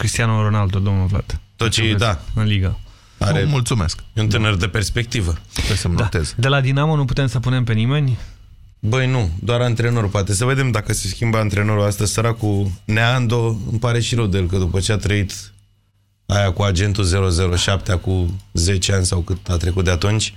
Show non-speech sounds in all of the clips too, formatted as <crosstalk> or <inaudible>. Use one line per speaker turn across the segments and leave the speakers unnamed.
Cristiano Ronaldo, domnul Vlad.
Tot ce, da.
În ligă.
Are... mulțumesc.
E un tânăr de perspectivă.
Trebuie să-mi da. notez.
De la Dinamo nu putem să punem pe nimeni?
Băi, nu, doar antrenor. Poate să vedem dacă se schimbă antrenorul ăsta. Săracul Neando, îmi pare și rău de el, că după ce a trăit aia cu agentul 007 cu 10 ani sau cât a trecut de atunci,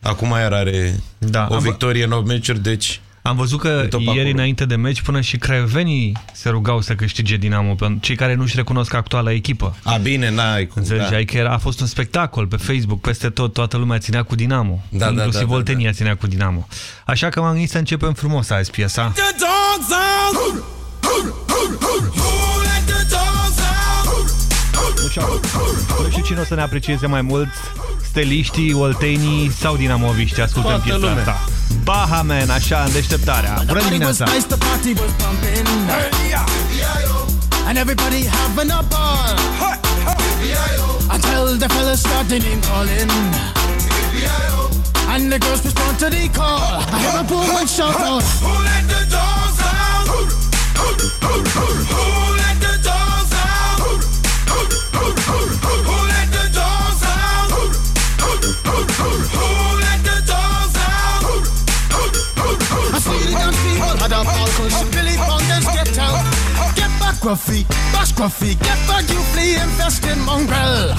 acum iar are da, o victorie în 8 meciuri, deci...
Am văzut că ieri acolo. înainte de meci până și craiovenii se rugau să câștige Dinamo, cei care nu-și recunosc actuala echipă.
A, bine, n-ai cum,
Înțelegi? Da. Că era, a fost un spectacol pe Facebook, peste tot, toată lumea ținea cu Dinamo. Da, da Inclusiv da, da, Oltenia da, da. ținea cu Dinamo. Așa că m-am gândit să începem frumos azi piesa. Nu știu cine o să ne aprecieze mai mult steliștii, oltenii sau dinamoviști ascultăm piesa lumea. asta. Baha Man, așa, în deșteptarea. Bună dimineața! And everybody having a ball Until the fellas started name calling And the girls respond to the call I hear a boom and shout out Who let the dogs out? Who let the dogs out? Who a falcon, she Billy Fountains get out. Get back, Gruffy, bash Gruffy, get back, you flea infested mongrel.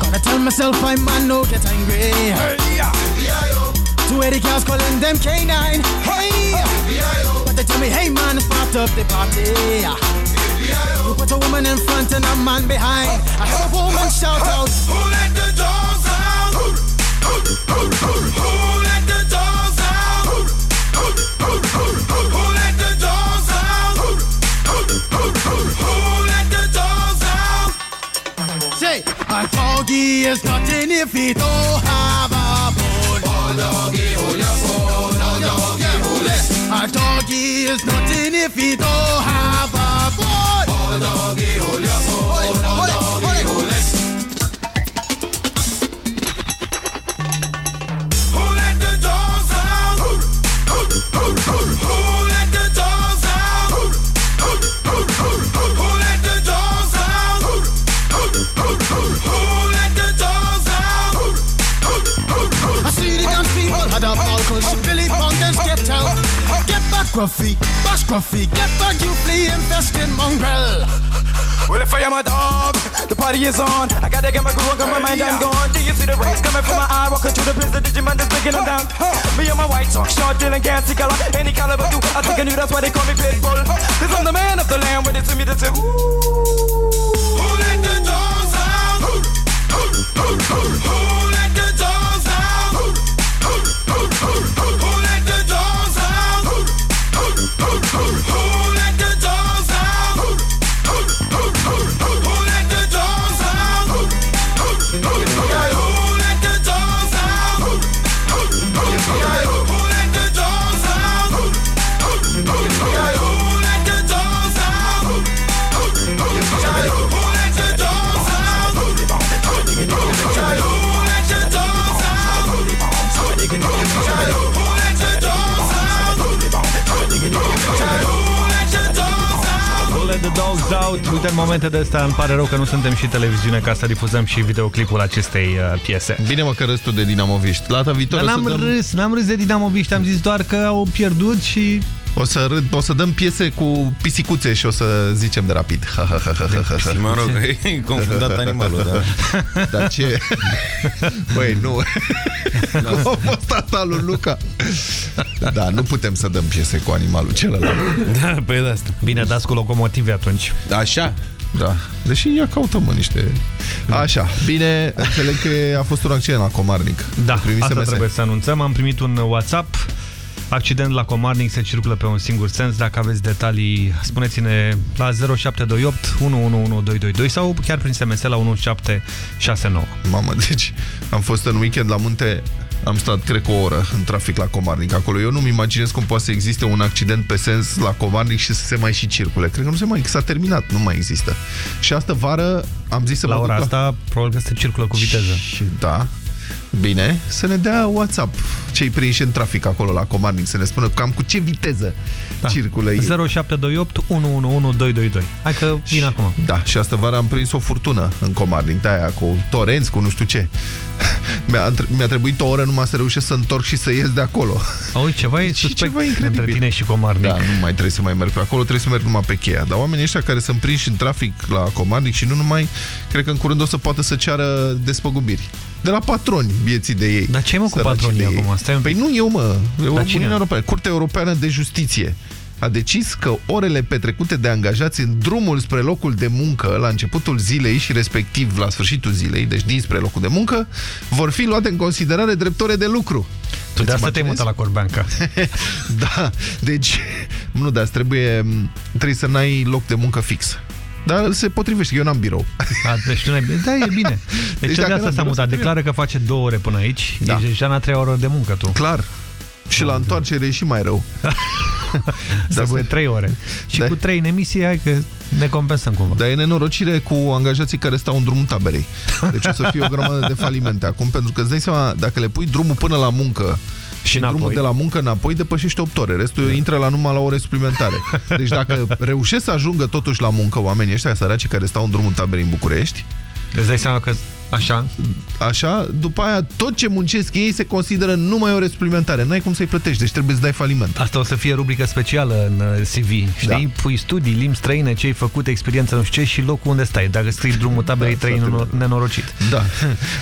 Gotta tell myself I'm man, no get angry. Hey, yeah. Two Eddie cows calling them K9. Hey, but they tell me, hey man, start up the party. You put a woman in front and a man behind. I heard a woman shout out, Who let the dogs out? Doggy is nothing if he don't oh, have a bone. Oh, doggy, hold your bone. Oh, doggy, hold it. A doggy is nothing if he don't oh, have a bone. Oh, doggy, hold your. Oh, doggy, hold it. Scruffy, bash Scruffy, get back you flea infested mongrel. Well, if I am a dog, the party is on. I gotta get my groove on, my mind, I'm gone. Do you see the rays coming from my eye? Walking through the prison, Digimon just breaking them down. Me and my white talk, short, dealing, gassy color. Any caliber, do I think I knew that's why they call me Pitbull. Cause I'm the man of the land when it's to me to say, ooh. Who let the dogs out? Who, who, who, who, who let the dogs out? Who, who, who, who, who Who let out. Uite, în momente de astea îmi pare rău că nu suntem și televiziune ca să difuzăm și videoclipul acestei uh, piese.
Bine mă că râs tu de dinamoviști. Data viitoare
N-am dăm... râs, n-am râs de dinamoviști, am zis doar că au pierdut și
o să, râd, o să dăm piese cu pisicuțe și o să zicem de rapid.
mă rog, e confundat animalul,
da. <laughs> Dar ce? Băi, nu. Cum a fost asta lui Luca? Da, nu putem să dăm piese cu animalul celălalt.
Da, păi de asta.
Bine, dați cu locomotive atunci.
Așa? Da. Deși ia caută, mă, niște... Așa. Bine, înțeleg că a fost un accident la Comarnic.
Da, asta SMS. trebuie să anunțăm. Am primit un WhatsApp Accident la Comarnic se circulă pe un singur sens. Dacă aveți detalii, spuneți-ne la 0728 111222 sau chiar prin SMS la 1769.
Mamă, deci am fost în weekend la munte am stat, cred că o oră în trafic la Comarnic acolo. Eu nu-mi imaginez cum poate să existe un accident pe sens la Comarnic și să se mai și circule. Cred că nu se mai... S-a terminat, nu mai există. Și asta vară am zis să
La ora asta, la... probabil că se circulă cu viteză.
Și, da, Bine, să ne dea WhatsApp cei prinși în trafic acolo la Comarnic, să ne spună cam cu ce viteză da. circulă ei.
0728 111222. Hai că vin acum.
Da, și asta vara am prins o furtună în Comarnic, de aia cu torenți, cu nu știu ce. <laughs> Mi-a mi trebuit o oră numai să reușesc să întorc și să ies de acolo.
Auzi, ceva e <laughs> suspect ceva incredibil. între tine și Comarnic.
Da, nu mai trebuie să mai merg pe acolo, trebuie să merg numai pe cheia. Dar oamenii ăștia care sunt prinși în trafic la Comarnic și nu numai, cred că în curând o să poată să ceară despăgubiri de la patroni vieții de ei.
Dar ce mă cu patronii acum?
Stai păi nu eu, mă. Uniunea Europeană. Curtea Europeană de Justiție a decis că orele petrecute de angajați în drumul spre locul de muncă la începutul zilei și respectiv la sfârșitul zilei, deci din spre locul de muncă, vor fi luate în considerare drept ore de lucru.
Tu de asta te-ai mutat la Corbeanca. <laughs>
da, deci, nu, dar trebuie, trebuie să n-ai loc de muncă fix. Dar se potrivește, eu n-am birou.
A, deci tu Da, e bine. <laughs> Deci, deci de asta s-a mutat. Declară că face două ore până aici. Da. Deci deja n-a trei ore de muncă tu.
Clar. Și la întoarcere e și mai rău. <laughs>
Trebuie trei ore. Și da. cu trei în emisie, hai că ne compensăm cumva.
Dar e nenorocire cu angajații care stau în drumul taberei. Deci o să fie o grămadă de falimente acum, pentru că îți dai seama, dacă le pui drumul până la muncă și înapoi. drumul de la muncă înapoi depășește 8 ore. Restul intră la numai la ore suplimentare. Deci dacă reușesc să ajungă totuși la muncă oamenii ăștia săraci care stau în drumul taberei în București,
Îți dai seama că Așa?
Așa, după aia tot ce muncesc ei se consideră numai ore suplimentare. N-ai cum să-i plătești, deci trebuie să dai faliment.
Asta o să fie rubrică specială în uh, CV. Știi? Da. Pui studii, limbi străine, ce ai făcut, experiență, nu știu ce și locul unde stai. Dacă scrii drumul taberei da, trei nenorocit.
Da.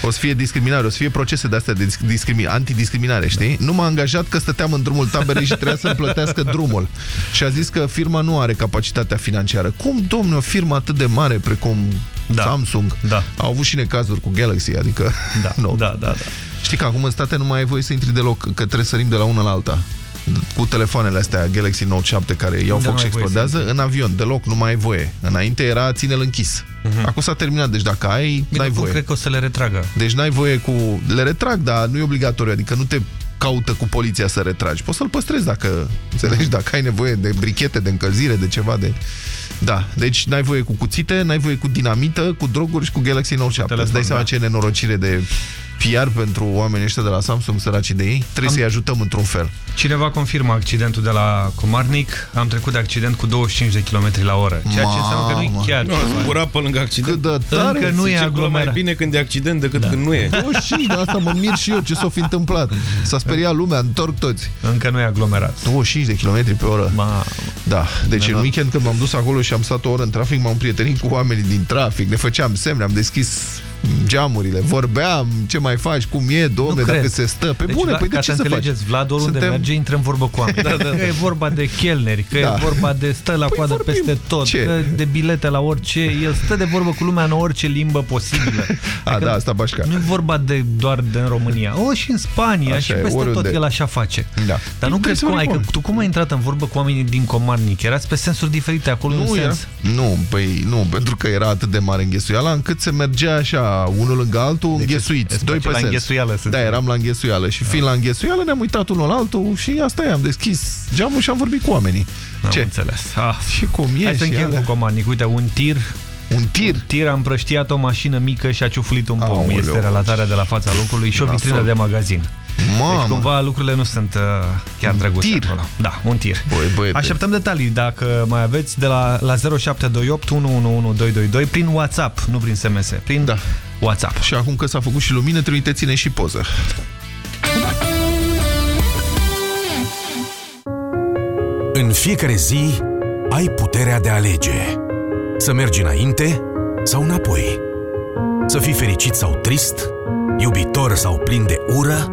O să fie discriminare, o să fie procese de astea de discrimi antidiscriminare, știi? Da. Nu m-a angajat că stăteam în drumul taberei și trebuia să-mi plătească drumul. Și a zis că firma nu are capacitatea financiară. Cum, domnule, o firmă atât de mare precum da. Samsung
da.
au avut și necazuri cu Galaxy, adică...
Da, <laughs> no. da, da, da.
Știi că acum în state nu mai ai voie să intri deloc, că trebuie să sărim de la una la alta. Cu telefoanele astea Galaxy Note 7 care iau da, foc și explodează, în avion, deloc, nu mai ai voie. Înainte era ține-l închis. Uh mhm. -huh. Acum s-a terminat, deci dacă ai, n-ai voie.
cred că o să le retragă.
Deci n-ai voie cu... Le retrag, dar nu e obligatoriu, adică nu te caută cu poliția să retragi. Poți să-l păstrezi dacă, înțelegi, dacă ai nevoie de brichete, de încălzire, de ceva de... Da, deci n-ai voie cu cuțite, n-ai voie cu dinamită, cu droguri și cu Galaxy Note 7. Îți dai seama da. ce nenorocire de PR pentru oamenii ăștia de la Samsung, săracii de ei? Trebuie să-i ajutăm într-un fel.
Cineva confirmă accidentul de la Comarnic. Am trecut de accident cu 25 de km la oră. Ceea ce înseamnă că nu e chiar... Nu,
zbura pe lângă accident.
Cât de tare.
Încă nu e aglomerat.
mai bine când e accident decât da. când nu e.
25, de asta mă mir și eu ce s-a fi întâmplat. S-a speriat lumea, întorc toți.
Încă nu e aglomerat.
25 de km pe oră. Ma... Da, deci în weekend când m-am dus acolo și am stat o oră în trafic, m-am prietenit cu oamenii din trafic, ne făceam semne, am deschis geamurile, vorbeam, ce mai faci, cum e, domne, dacă se stă. Pe deci, bune, păi de ce să faci?
Vlad, oriunde Suntem... merge, intră în vorbă cu oameni. <laughs> da, da, da. Că e vorba de chelneri, că da. e vorba de stă la păi coadă peste tot, ce? de bilete la orice, el stă de vorbă cu lumea în orice limbă posibilă. <laughs>
A, adică da, asta bașca.
Nu e vorba de doar de în România, o și în Spania așa și peste oriunde. tot el așa face. Da. Dar nu crezi cum, ai, că tu cum ai intrat în vorbă cu oamenii din Comarnic? Erați pe sensuri diferite, acolo nu un sens?
Nu, păi nu, pentru că era atât de mare înghesuiala încât se mergea așa, unul lângă altul, deci înghesuiți, doi pe
la înghesuială,
Da, eram la înghesuială și fiind da. la înghesuială ne-am uitat unul la altul și asta e, am deschis geamul și am vorbit cu oamenii.
Am Ce? înțeles. Ah.
Și cum e
Hai să încheiem cu comandnic. Uite, un tir
un tir? Un
tir a împrăștiat o mașină mică și a ciufulit un pom. Aoleu. Este relatarea de la fața locului și o vitrină de magazin. Mamă. Deci cumva lucrurile nu sunt uh, chiar drăguțe tir. acolo. Da, un tir.
Băi, băiete.
Așteptăm detalii dacă mai aveți de la, la 0728 111222 prin WhatsApp, nu prin SMS, prin da. WhatsApp.
Și acum că s-a făcut și lumină, trimiteți-ne și poză.
În fiecare zi ai puterea de a alege. Să mergi înainte sau înapoi. Să fii fericit sau trist, iubitor sau plin de ură,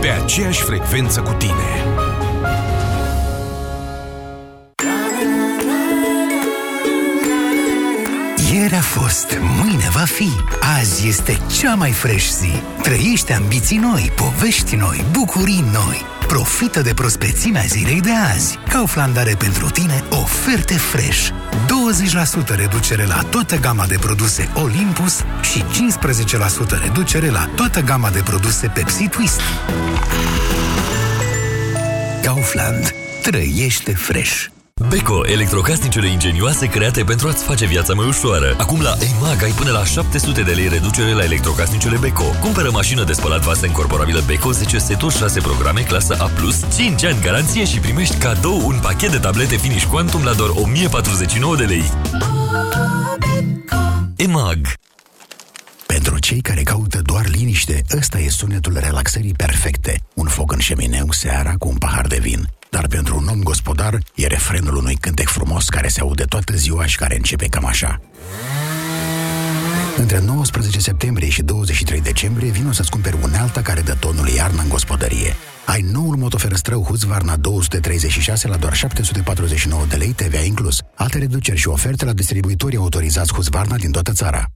Pe aceeași frecvență cu tine.
Ieri a fost, mâine va fi. Azi este cea mai fresh zi. Trăiește ambiții noi, povești noi, bucurii noi. Profită de prospețimea zilei de azi. Kaufland are pentru tine oferte fresh. 20% reducere la toată gama de produse Olympus și 15% reducere la toată gama de produse Pepsi Twist. Kaufland. Trăiește fresh.
Beko, electrocasnicele ingenioase create pentru a-ți face viața mai ușoară. Acum la EMAG ai până la 700 de lei reducere la electrocasnicele Beko. Cumpără mașină de spălat vase incorporabilă Beko 10 seturi 6 programe clasă A+, 5 ani garanție și primești cadou un pachet de tablete Finish Quantum la doar 1049 de lei. EMAG
pentru cei care caută doar liniște, ăsta e sunetul relaxării perfecte. Un foc în șemineu seara cu un pahar de vin. Dar pentru un om gospodar e refrenul unui cântec frumos care se aude toată ziua și care începe cam așa. Între 19 septembrie și 23 decembrie vin să-ți cumperi unealta care dă tonul iarnă în gospodărie. Ai noul motoferăstrău Husqvarna 236 la doar 749 de lei TVA inclus. Alte reduceri și oferte la distribuitorii autorizați Husqvarna din toată țara.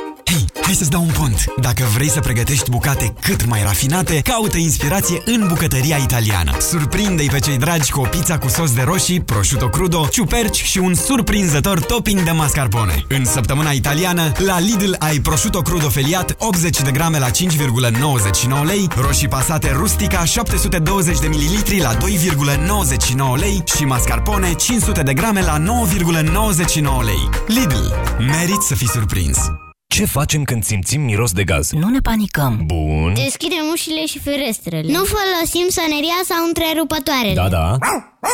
Hei, hai să-ți dau un pont! Dacă vrei să pregătești bucate cât mai rafinate, caută inspirație în bucătăria italiană. Surprinde-i pe cei dragi cu o pizza cu sos de roșii, prosciutto crudo, ciuperci și un surprinzător topping de mascarpone. În săptămâna italiană, la Lidl ai prosciutto crudo feliat 80 de grame la 5,99 lei, roșii pasate rustica 720 de mililitri la 2,99 lei și mascarpone 500 de grame la 9,99 lei. Lidl. Merit să fii surprins!
Ce facem când simțim miros de gaz?
Nu ne panicăm.
Bun.
Deschidem ușile și ferestrele. Nu folosim soneria sau întrerupătoarele.
Da, da.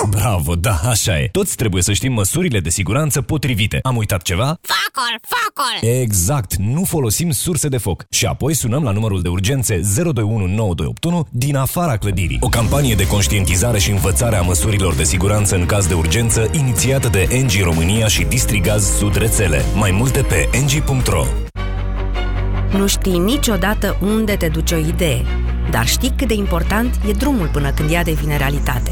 Bravo, da, așa e. Toți trebuie să știm măsurile de siguranță potrivite. Am uitat ceva?
Focul, focul!
Exact, nu folosim surse de foc. Și apoi sunăm la numărul de urgențe 0219281 din afara clădirii. O campanie de conștientizare și învățare a măsurilor de siguranță în caz de urgență inițiată de NG România și Distrigaz Sud Rețele. Mai multe pe ng.ro
Nu știi niciodată unde te duce o idee, dar știi cât de important e drumul până când ea devine realitate.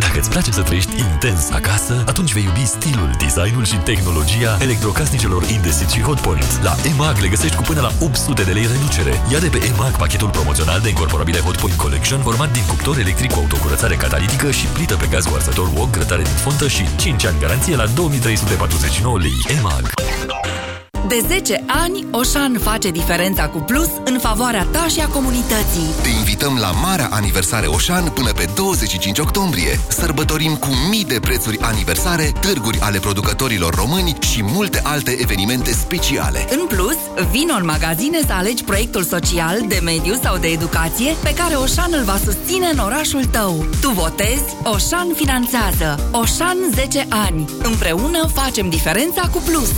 dacă îți place să trăiești intens acasă, atunci vei iubi stilul, designul și tehnologia electrocasnicelor Indesit și Hotpoint. La EMAG le găsești cu până la 800 de lei reducere. Ia de pe EMAG pachetul promoțional de incorporabile Hotpoint Collection format din cuptor electric cu autocurățare catalitică și plită pe gaz cu arsător wok, grătare din fontă și 5 ani garanție la 2349 lei. EMAG.
De 10 ani, Oșan face diferența cu plus în favoarea ta și a comunității.
Te invităm la marea aniversare Oșan până pe 25 octombrie. Sărbătorim cu mii de prețuri aniversare, târguri ale producătorilor români și multe alte evenimente speciale.
În plus, vino în magazine să alegi proiectul social, de mediu sau de educație pe care Oșan îl va susține în orașul tău. Tu votezi, Oșan finanțează. Oșan 10 ani. Împreună facem diferența cu plus.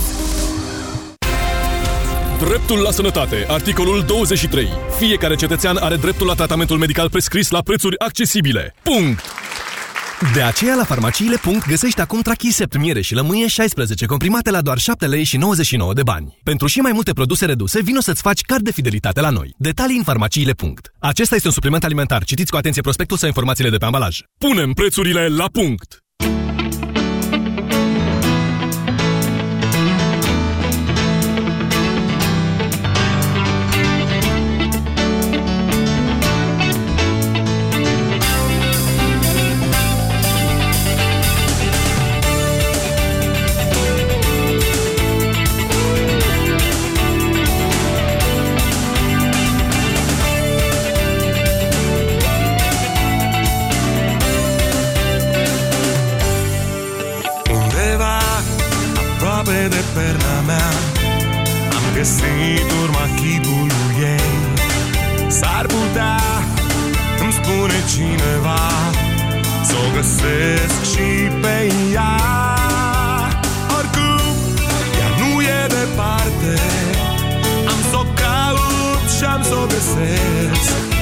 Dreptul la sănătate. Articolul 23. Fiecare cetățean are dreptul la tratamentul medical prescris la prețuri accesibile. Punct!
De aceea la farmaciile. Punct găsești acum Trachisept miere și lămâie 16 comprimate la doar 7 lei și 99 de bani. Pentru și mai multe produse reduse, vino să-ți faci card de fidelitate la noi. Detalii în farmaciile. Punct. Acesta este un supliment alimentar. Citiți cu atenție prospectul sau informațiile de pe ambalaj.
Punem prețurile la punct! găsit urma chipului ei.
S-ar putea, îmi spune cineva Să o găsesc și pe ea. Oricum, ea nu e departe. Am să o caut și am să o găsesc.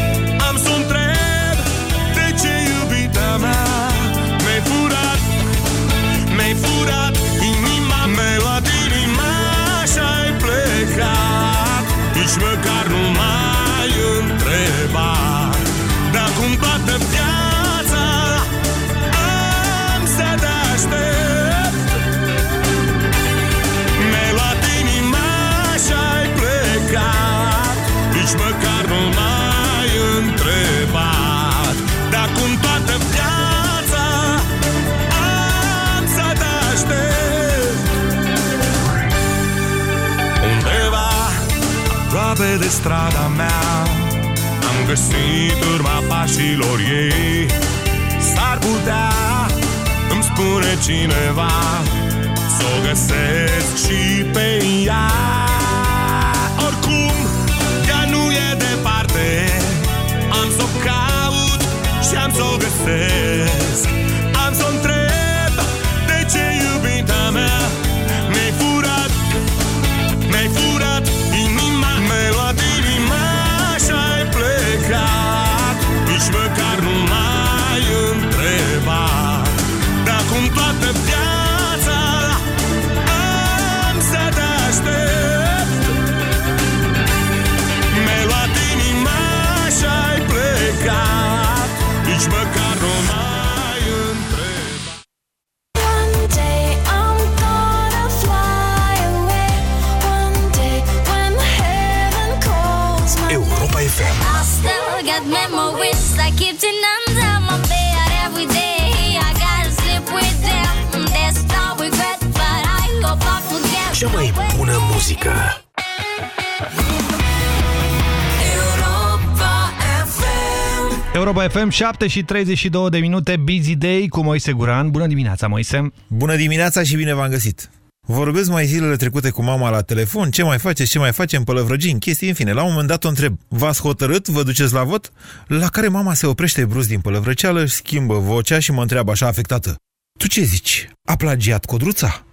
Strada mea. Am găsit urma pașilor ei. S-ar putea, îmi spune cineva Să o găsesc și pe ea. Oricum, ea nu e departe. Am să o caut și am să o găsesc
Cea mai bună muzică.
Europa FM.
Europa FM, 7 și 32 de minute, Busy Day cu Moise Guran. Bună dimineața, Moise!
Bună dimineața și bine v-am găsit! Vorbesc mai zilele trecute cu mama la telefon, ce mai faceți, ce mai facem, pălăvrăgini, chestii, în fine. La un moment dat o întreb, v-ați hotărât, vă duceți la vot? La care mama se oprește brusc din pălăvrăceală, își schimbă vocea și mă întreabă așa afectată. Tu ce zici? A plagiat codruța?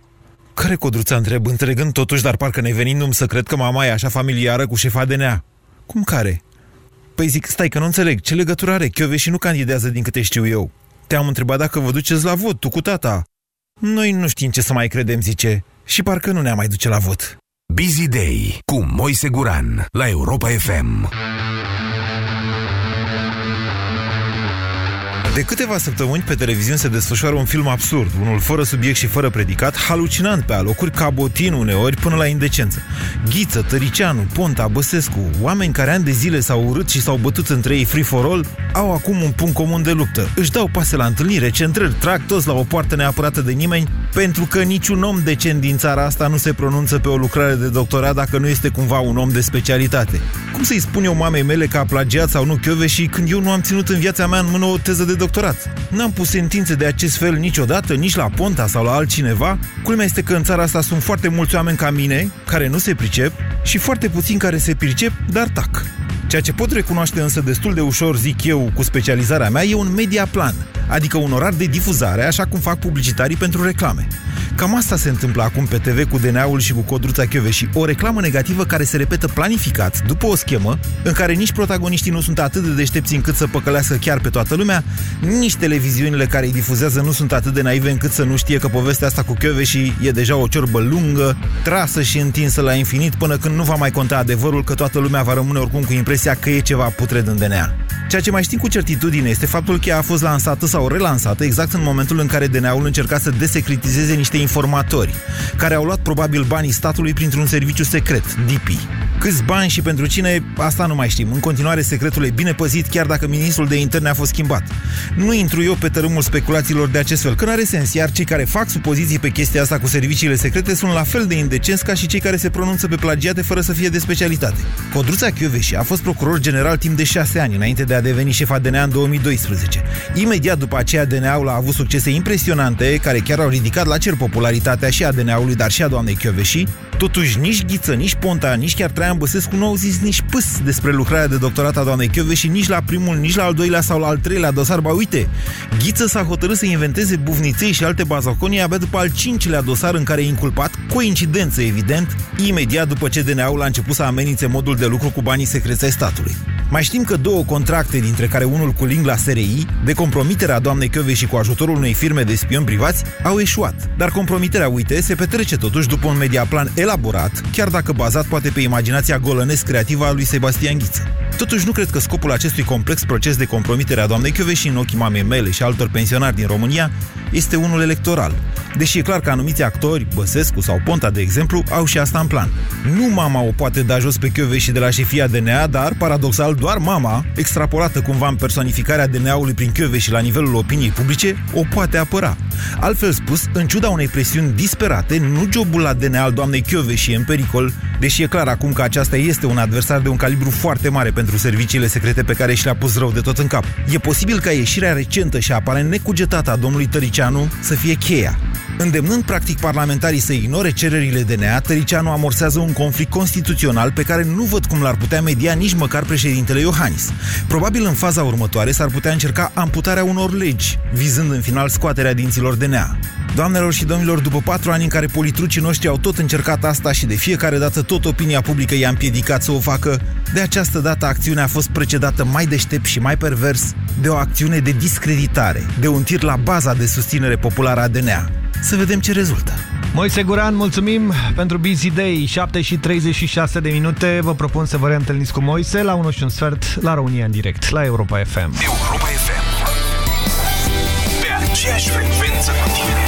Care codruța întreb, întregând totuși, dar parcă nevenindu-mi să cred că mama e așa familiară cu șefa DNA. Cum care? Păi zic, stai că nu înțeleg, ce legătură are? și nu candidează din câte știu eu. Te-am întrebat dacă vă duceți la vot, tu cu tata. Noi nu știm ce să mai credem, zice, și parcă nu ne-a mai duce la vot.
Busy Day cu Moise Guran la Europa FM.
De câteva săptămâni pe televiziune se desfășoară un film absurd, unul fără subiect și fără predicat, halucinant pe alocuri, cabotin uneori până la indecență. Ghiță, Tăricianu, Ponta, Băsescu, oameni care ani de zile s-au urât și s-au bătut între ei free for all, au acum un punct comun de luptă. Își dau pase la întâlnire, centrări, trag toți la o poartă neapărată de nimeni, pentru că niciun om decent din țara asta nu se pronunță pe o lucrare de doctorat dacă nu este cumva un om de specialitate. Cum să-i spun eu mamei mele că a plagiat sau nu și când eu nu am ținut în viața mea în mână o teză de doctorat? N-am pus sentințe de acest fel niciodată, nici la Ponta sau la altcineva. Culmea este că în țara asta sunt foarte mulți oameni ca mine, care nu se pricep, și foarte puțini care se pricep, dar tac. Ceea ce pot recunoaște însă destul de ușor, zic eu, cu specializarea mea, e un media plan, adică un orar de difuzare, așa cum fac publicitarii pentru reclame. Cam asta se întâmplă acum pe TV cu DNA-ul și cu Codruța și o reclamă negativă care se repetă planificat, după o schemă, în care nici protagoniștii nu sunt atât de deștepți încât să păcălească chiar pe toată lumea, nici televiziunile care îi difuzează nu sunt atât de naive încât să nu știe că povestea asta cu și e deja o ciorbă lungă, trasă și întinsă la infinit până când nu va mai conta adevărul că toată lumea va rămâne oricum cu impresia că e ceva putred în DNA. Ceea ce mai știm cu certitudine este faptul că ea a fost lansată sau relansată exact în momentul în care DNA-ul încerca să desecretizeze niște informatori, care au luat probabil banii statului printr-un serviciu secret, DP. Câți bani și pentru cine, asta nu mai știm. În continuare, secretul e bine păzit, chiar dacă ministrul de interne a fost schimbat. Nu intru eu pe tărâmul speculațiilor de acest fel, că n-are sens, iar cei care fac supoziții pe chestia asta cu serviciile secrete sunt la fel de indecenți ca și cei care se pronunță pe plagiate fără să fie de specialitate. Codruța Chioveși a fost procuror general timp de șase ani, înainte de a deveni șefa DNA în 2012. Imediat după aceea, DNA-ul a avut succese impresionante, care chiar au ridicat la cer popularitatea și a DNA-ului, dar și a doamnei Chioveși, Totuși, nici Ghiță, nici Ponta, nici chiar Traian Băsescu nu au zis nici pâs despre lucrarea de doctorat a doamnei Chiove și nici la primul, nici la al doilea sau la al treilea dosar. Ba uite, Ghiță s-a hotărât să inventeze buvniței și alte bazaconii abia după al cincilea dosar în care e inculpat, coincidență evident, imediat după ce DNA-ul a început să amenințe modul de lucru cu banii secreți ai statului. Mai știm că două contracte, dintre care unul cu link la SRI, de compromiterea doamnei Chiove și cu ajutorul unei firme de spioni privați, au eșuat. Dar compromiterea, uite, se petrece totuși după un mediaplan elaborat, chiar dacă bazat poate pe imaginația golănesc creativă a lui Sebastian Ghiță. Totuși nu cred că scopul acestui complex proces de compromitere a doamnei și în ochii mamei mele și altor pensionari din România este unul electoral. Deși e clar că anumiți actori, Băsescu sau Ponta, de exemplu, au și asta în plan. Nu mama o poate da jos pe și de la șefia DNA, dar, paradoxal, doar mama, extrapolată cumva în personificarea DNA-ului prin și la nivelul opiniei publice, o poate apăra. Altfel spus, în ciuda unei presiuni disperate, nu jobul la DNA al doamnei și e în pericol, deși e clar acum că aceasta este un adversar de un calibru foarte mare pentru serviciile secrete pe care și le-a pus rău de tot în cap. E posibil ca ieșirea recentă și aparent necugetată a domnului Tăricianu să fie cheia. Îndemnând practic parlamentarii să ignore cererile DNA, Tăricianu amorsează un conflict constituțional pe care nu văd cum l-ar putea media nici măcar președintele Iohannis. Probabil în faza următoare s-ar putea încerca amputarea unor legi, vizând în final scoaterea dinților DNA. Doamnelor și domnilor, după patru ani în care politrucii noștri au tot încercat asta și de fiecare dată tot opinia publică i-a împiedicat să o facă, de această dată acțiunea a fost precedată mai deștept și mai pervers de o acțiune de discreditare, de un tir la baza de susținere populară a DNA. Să vedem ce rezultă.
Moise Guran, mulțumim pentru Busy Day, 7 și 36 de minute. Vă propun să vă reîntâlniți cu Moise la 1 și un sfert la România în direct, la Europa FM.
Europa FM. Pe aceeași frecvență cu tine.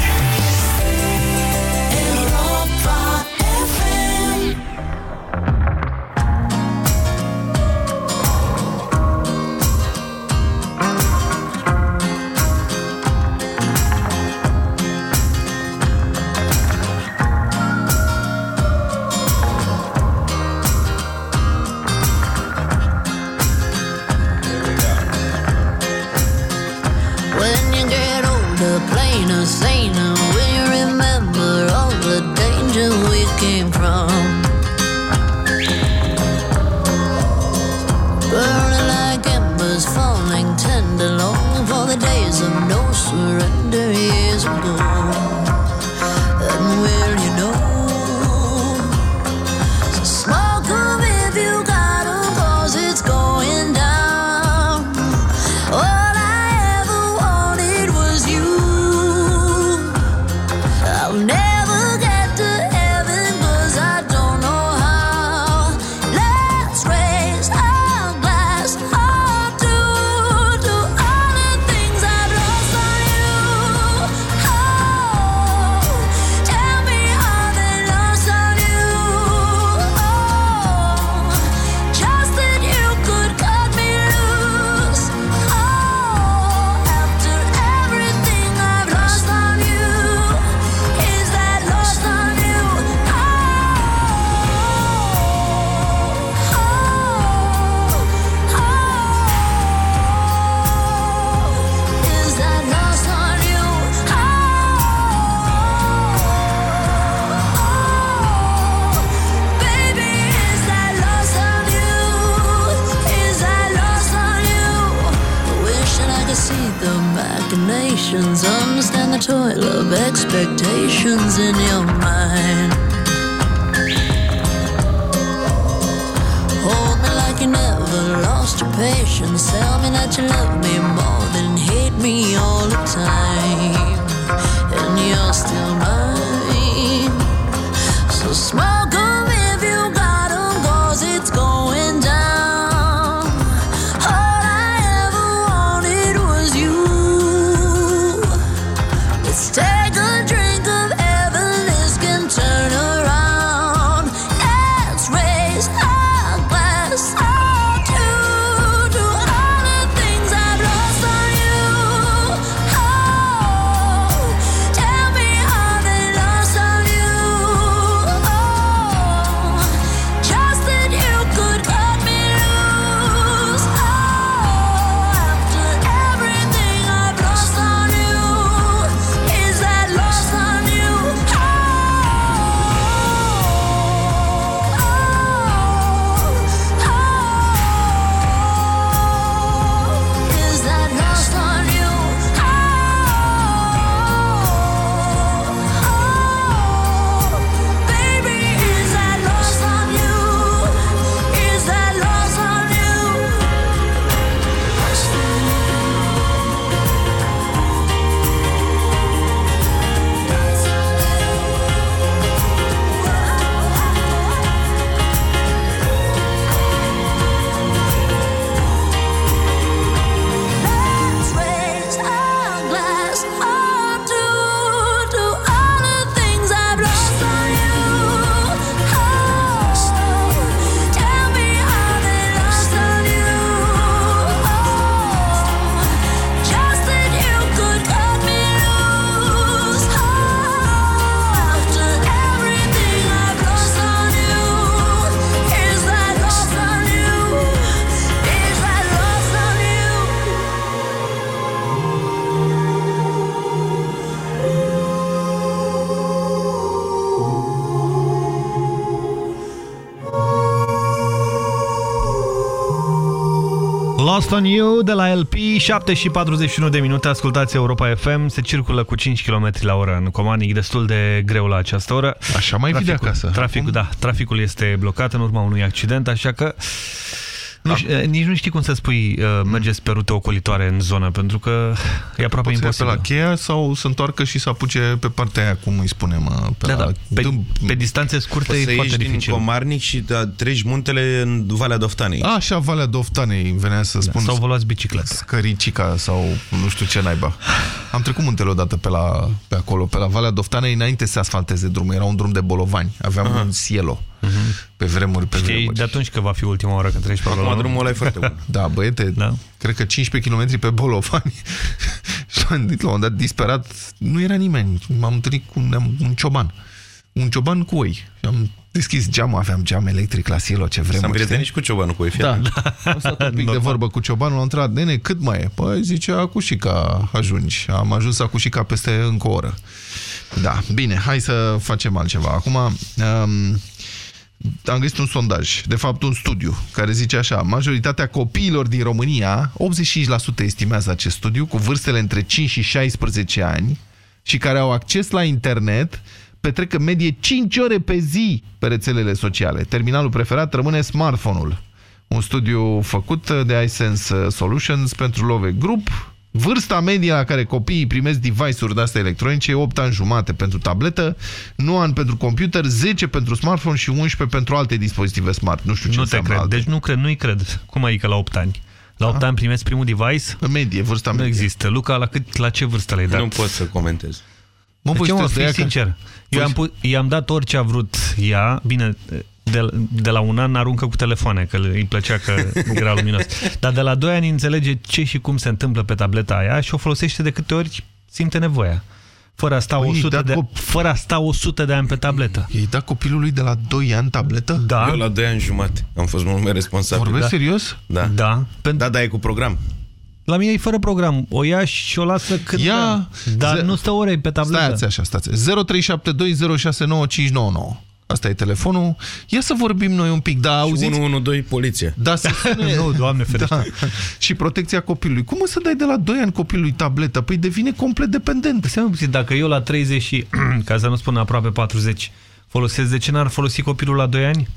Lost on You
de la LP, 7 și 41 de minute, ascultați Europa FM, se circulă cu 5 km la oră în Comanic, destul de greu la această oră.
Așa mai fi de acasă.
Traficul, da, traficul este blocat în urma unui accident, așa că nu, da. nici nu știi cum să spui uh, mergeți pe rute ocolitoare în zonă, pentru că e aproape imposibil.
pe la cheia sau să întoarcă și să apuce pe partea aia, cum îi spunem, uh, pe,
da,
la...
da. Pe, pe distanțe scurte
Poți
e
să
foarte
ieși
dificil.
din Comarnic și da, treci muntele în Valea Doftanei.
A, așa, Valea Doftanei, venea să spun.
Sau vă luați bicicletă.
Scăricica sau nu știu ce naiba. Am trecut muntele odată pe, la, pe acolo, pe la Valea Doftanei, înainte să se asfalteze drumul. Era un drum de bolovani. Aveam
Aha.
un cielo. Pe vremuri, pe
Știi
vremuri.
de atunci că va fi ultima oară când treci pe acolo.
Acum
nu?
drumul ăla e foarte <laughs> bun.
Da, băiete,
Da.
cred că 15 km pe bolovani. <laughs> și am gândit la un moment dat disperat, nu era nimeni. M-am întâlnit cu un, un cioban. Un cioban cu oi. Și am deschis geamul, aveam geam electric la Cielo, ce vremuri.
S-am
știi?
prietenit și cu ciobanul cu
Da,
Eiffel.
da. Am stat un pic de vorbă cu ciobanul, am întrebat, nene, cât mai e? Păi zice, Acușica ajungi. Am ajuns Acușica peste încă o oră. Da, bine, hai să facem altceva. Acum, um, am găsit un sondaj, de fapt un studiu, care zice așa, majoritatea copiilor din România, 85% estimează acest studiu, cu vârstele între 5 și 16 ani și care au acces la internet, petrec în medie 5 ore pe zi pe rețelele sociale. Terminalul preferat rămâne smartphone-ul. Un studiu făcut de iSense Solutions pentru Love Group. Vârsta medie la care copiii primesc device-uri de-astea electronice e 8 ani jumate pentru tabletă, 9 ani pentru computer, 10 pentru smartphone și 11 pentru alte dispozitive smart. Nu știu ce
Nu te
înseamnă
cred.
alte.
Deci nu cred, nu-i cred. Cum adică la 8 ani? La 8 ani primesc primul device?
În medie, vârsta
Nu
medie.
există. Luca, la, cât, la ce vârstă le-ai dat?
Nu pot să comentez.
Mă,
De
băi,
ce, mă,
sunteți de
fii
ea că-
sincer. Eu am pu- i-am dat orice a vrut ea. Bine, de, de la un an aruncă cu telefoane, că îi plăcea că era luminos. Dar de la 2 ani înțelege ce și cum se întâmplă pe tableta aia și o folosește de câte ori simte nevoia. Fără a sta,
Păi,
100,
da,
de,
cop-
fără a sta 100 de ani pe tabletă.
Ei da copilului de la 2 ani tabletă?
Da.
Eu la 2 ani jumate am fost mult mai responsabil.
Vorbesc
da.
serios?
Da.
Da.
Da, da, e cu program.
La mine e fără program. O ia și o lasă cât
Ia-
vrea. Dar
Ze-
nu stă ore pe tabletă.
Stați așa, stați. 0372069599. Asta e telefonul. Ia să vorbim noi un pic, da,
Și
auziți?
112 poliție.
Da, <laughs> să sune...
nu, doamne ferește.
Da. Și protecția copilului. Cum o să dai de la 2 ani copilului tabletă? Păi devine complet dependent.
Seamă puțin, dacă eu la 30 și, <clears throat> ca să nu spun aproape 40, folosesc, de ce n-ar folosi copilul la 2 ani?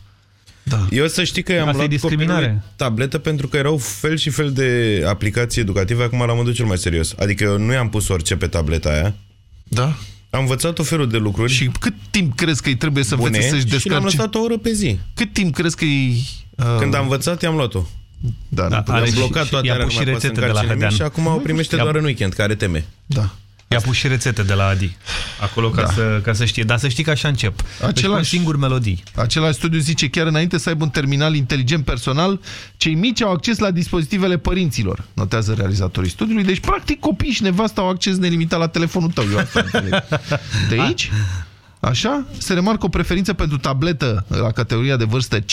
Da.
Eu să știi că i-am
Asta e
luat
discriminare.
copilului tabletă pentru că erau fel și fel de aplicații educative, acum la modul cel mai serios. Adică eu nu i-am pus orice pe tableta aia.
Da?
Am învățat o felul de lucruri.
Și cât timp crezi că îi trebuie să
bune,
învețe să-și
și l-am
descarce?
lăsat o oră pe zi.
Cât timp crezi că îi... Uh...
Când am învățat, i-am luat-o.
Da,
Da,
nu
are
Am
și-
blocat
și
toate
i-a
alea,
pus
nu
și
mai poate să
rețete de la
încarce nimic
Hadean.
și acum o primește
I-a-
doar în weekend, care teme.
Da.
I-a pus și rețete de la Adi. Acolo ca,
Da.
să, ca să știe. Dar să știi că așa încep. Același... Deci
Același-
pun singur melodii.
Același studiu zice chiar înainte să aibă un terminal inteligent personal, cei mici au acces la dispozitivele părinților, notează realizatorii studiului. Deci, practic, copiii și nevasta au acces nelimitat la telefonul tău. Eu asta înțeleg. De aici? Așa? Se remarcă o preferință pentru tabletă la categoria de vârstă 5-7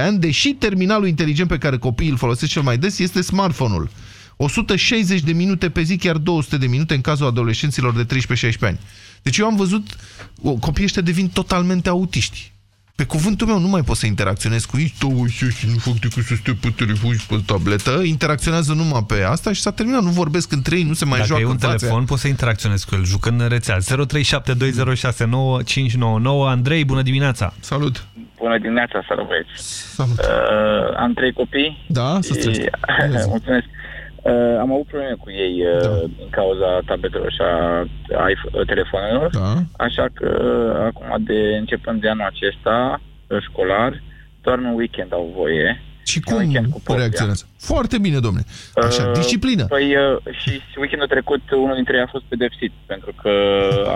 ani, deși terminalul inteligent pe care copiii îl folosesc cel mai des este smartphone-ul. 160 de minute pe zi, chiar 200 de minute în cazul adolescenților de 13-16 ani. Deci eu am văzut, o, copiii ăștia devin totalmente autiști. Pe cuvântul meu nu mai pot să interacționez cu ei, stau așa și nu fac decât să stea pe telefon și pe tabletă, interacționează numai pe asta și s-a terminat, nu vorbesc între ei, nu se mai
Dacă
joacă
e un
în fața.
telefon, poți să interacționezi cu el, jucând în rețea. 0372069599. Andrei, bună dimineața!
Salut!
Bună dimineața, salut băieți.
Salut.
Uh, am trei copii.
Da, să trăiești.
Și- <laughs> Mulțumesc. Uh, am avut probleme cu ei uh,
Da.
din cauza tabletelor și a iPhone- telefonelor.
Da.
Așa că uh, acum de începând de anul acesta uh, școlar, doar în weekend au voie.
Și
În weekend cu
cum
porția.
reacționează? Foarte bine, domnule. Așa,
Uh,
disciplină.
Păi uh, și weekendul trecut unul dintre ei a fost pedepsit pentru că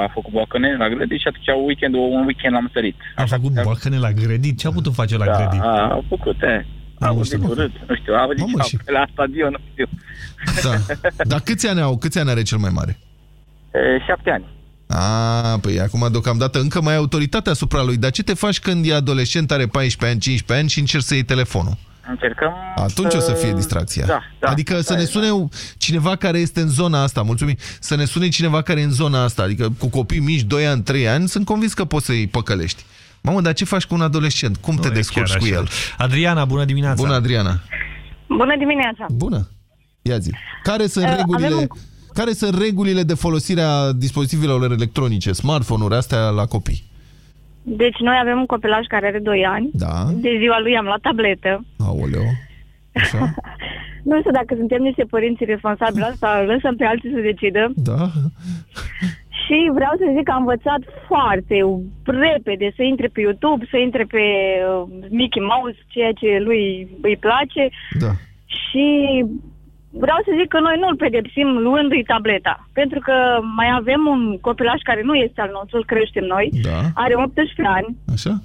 a făcut boacăne la grădini și atunci weekendul, un weekend l-am sărit.
A făcut boacăne la grădini? Ce a putut face la
Da,
grădini?
a, a făcut, e. A
Am
vorbit
văzut.
urât, nu știu, a văzut
Mamă, și-
la stadion, nu știu.
Da. Dar câți ani au? Câți ani are cel mai mare?
E, șapte ani.
A, păi acum deocamdată încă mai ai autoritate asupra lui. Dar ce te faci când e adolescent, are 14 ani, 15 ani și încerci să iei telefonul?
Încercăm
Atunci o să fie distracția.
Da, da.
adică să
Da,
ne
e,
sune cineva care este în zona asta, mulțumim, să ne sune cineva care e în zona asta, adică cu copii mici, 2 ani, 3 ani, sunt convins că poți să-i păcălești. Mamă, dar ce faci cu un adolescent? Cum te
Nu e
descurci
chiar
cu
așa.
el?
Adriana, bună dimineața!
Bună, Adriana!
Bună dimineața!
Bună! Ia zi. Care sunt,
Uh,
regulile,
avem
care sunt regulile de folosire a dispozitivelor electronice, smartphone-uri astea la copii?
Deci noi avem un copilaj care are 2 ani.
Da.
De ziua lui am luat tabletă.
Aoleo. Așa? <laughs>
Nu știu dacă suntem niște părinți responsabili asta, lăsăm pe alții să decidă.
Da.
Și vreau să zic că am învățat foarte repede să intre pe YouTube, să intre pe uh, Mickey Mouse, ceea ce lui îi place.
Da.
Și vreau să zic că noi nu-l pedepsim luându-i tableta. Pentru că mai avem un copilaj care nu este al nostru, îl creștem noi.
Da.
Are 18 ani.
Așa?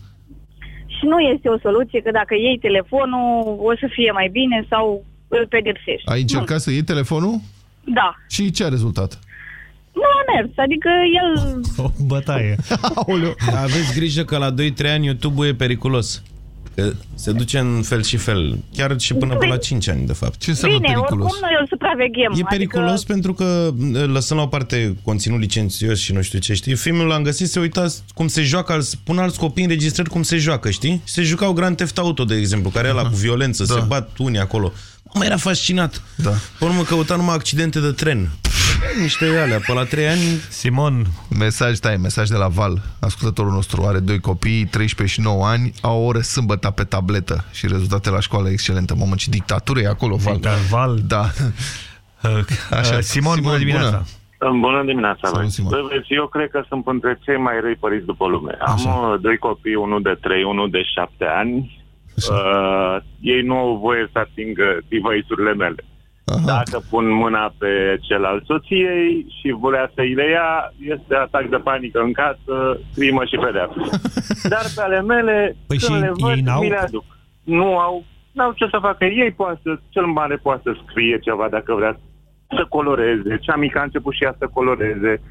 Și nu este o soluție că dacă iei telefonul o să fie mai bine sau îl pedepsești.
Ai încercat să iei telefonul?
Da.
Și ce a rezultat?
Nu a mers, adică el... <laughs>
O bătaie.
Dar aveți grijă că la 2-3 ani YouTube-ul e periculos. Că se duce în fel și fel. Chiar și până pe la 5 ani, de fapt.
Ce
Bine, oricum noi îl supraveghem.
E periculos
adică...
pentru că, lăsând la o parte conținut licențios și nu știu ce, știi, filmul l-am găsit, se uita cum se joacă, alți, pun alți copii înregistrări cum se joacă, știi? Se jucau Grand Theft Auto, de exemplu, care era cu violență, da. se bat unii acolo. Mă, era fascinat.
Da.
Pe urmă căuta numai accidente de tren. Niște alea, pe la 3 ani...
Simon.
Mesaj, stai, mesaj de la Val. Ascultătorul nostru are doi copii, 13 și 9 ani, au o oră sâmbătă pe tabletă și rezultate la școală excelentă. Mamă, ce dictatură e acolo, Val.
Da, Val.
Da. <laughs>
Așa, Simon, bună dimineața.
Bună.
Bună dimineața,
Salut,
băi.
Simon.
Băi, vezi, Eu cred că sunt între cei mai răi părinți după lume. Am uh, doi copii, unul de 3, unul de 7 ani. Uh, ei nu au voie să atingă device-urile mele.
Aha.
Dacă pun mâna pe cel al soției și vrea să-i le ia, este atac de panică în casă, crimă și pedeapsă. <laughs> Dar pe ale mele,
Păi
când
și
le văd,
ei n-au?
mi le aduc. Nu au, n-au ce să facă. Ei poate, să- cel mare poate să scrie ceva dacă vrea să coloreze. Cea mică a început și ea să coloreze.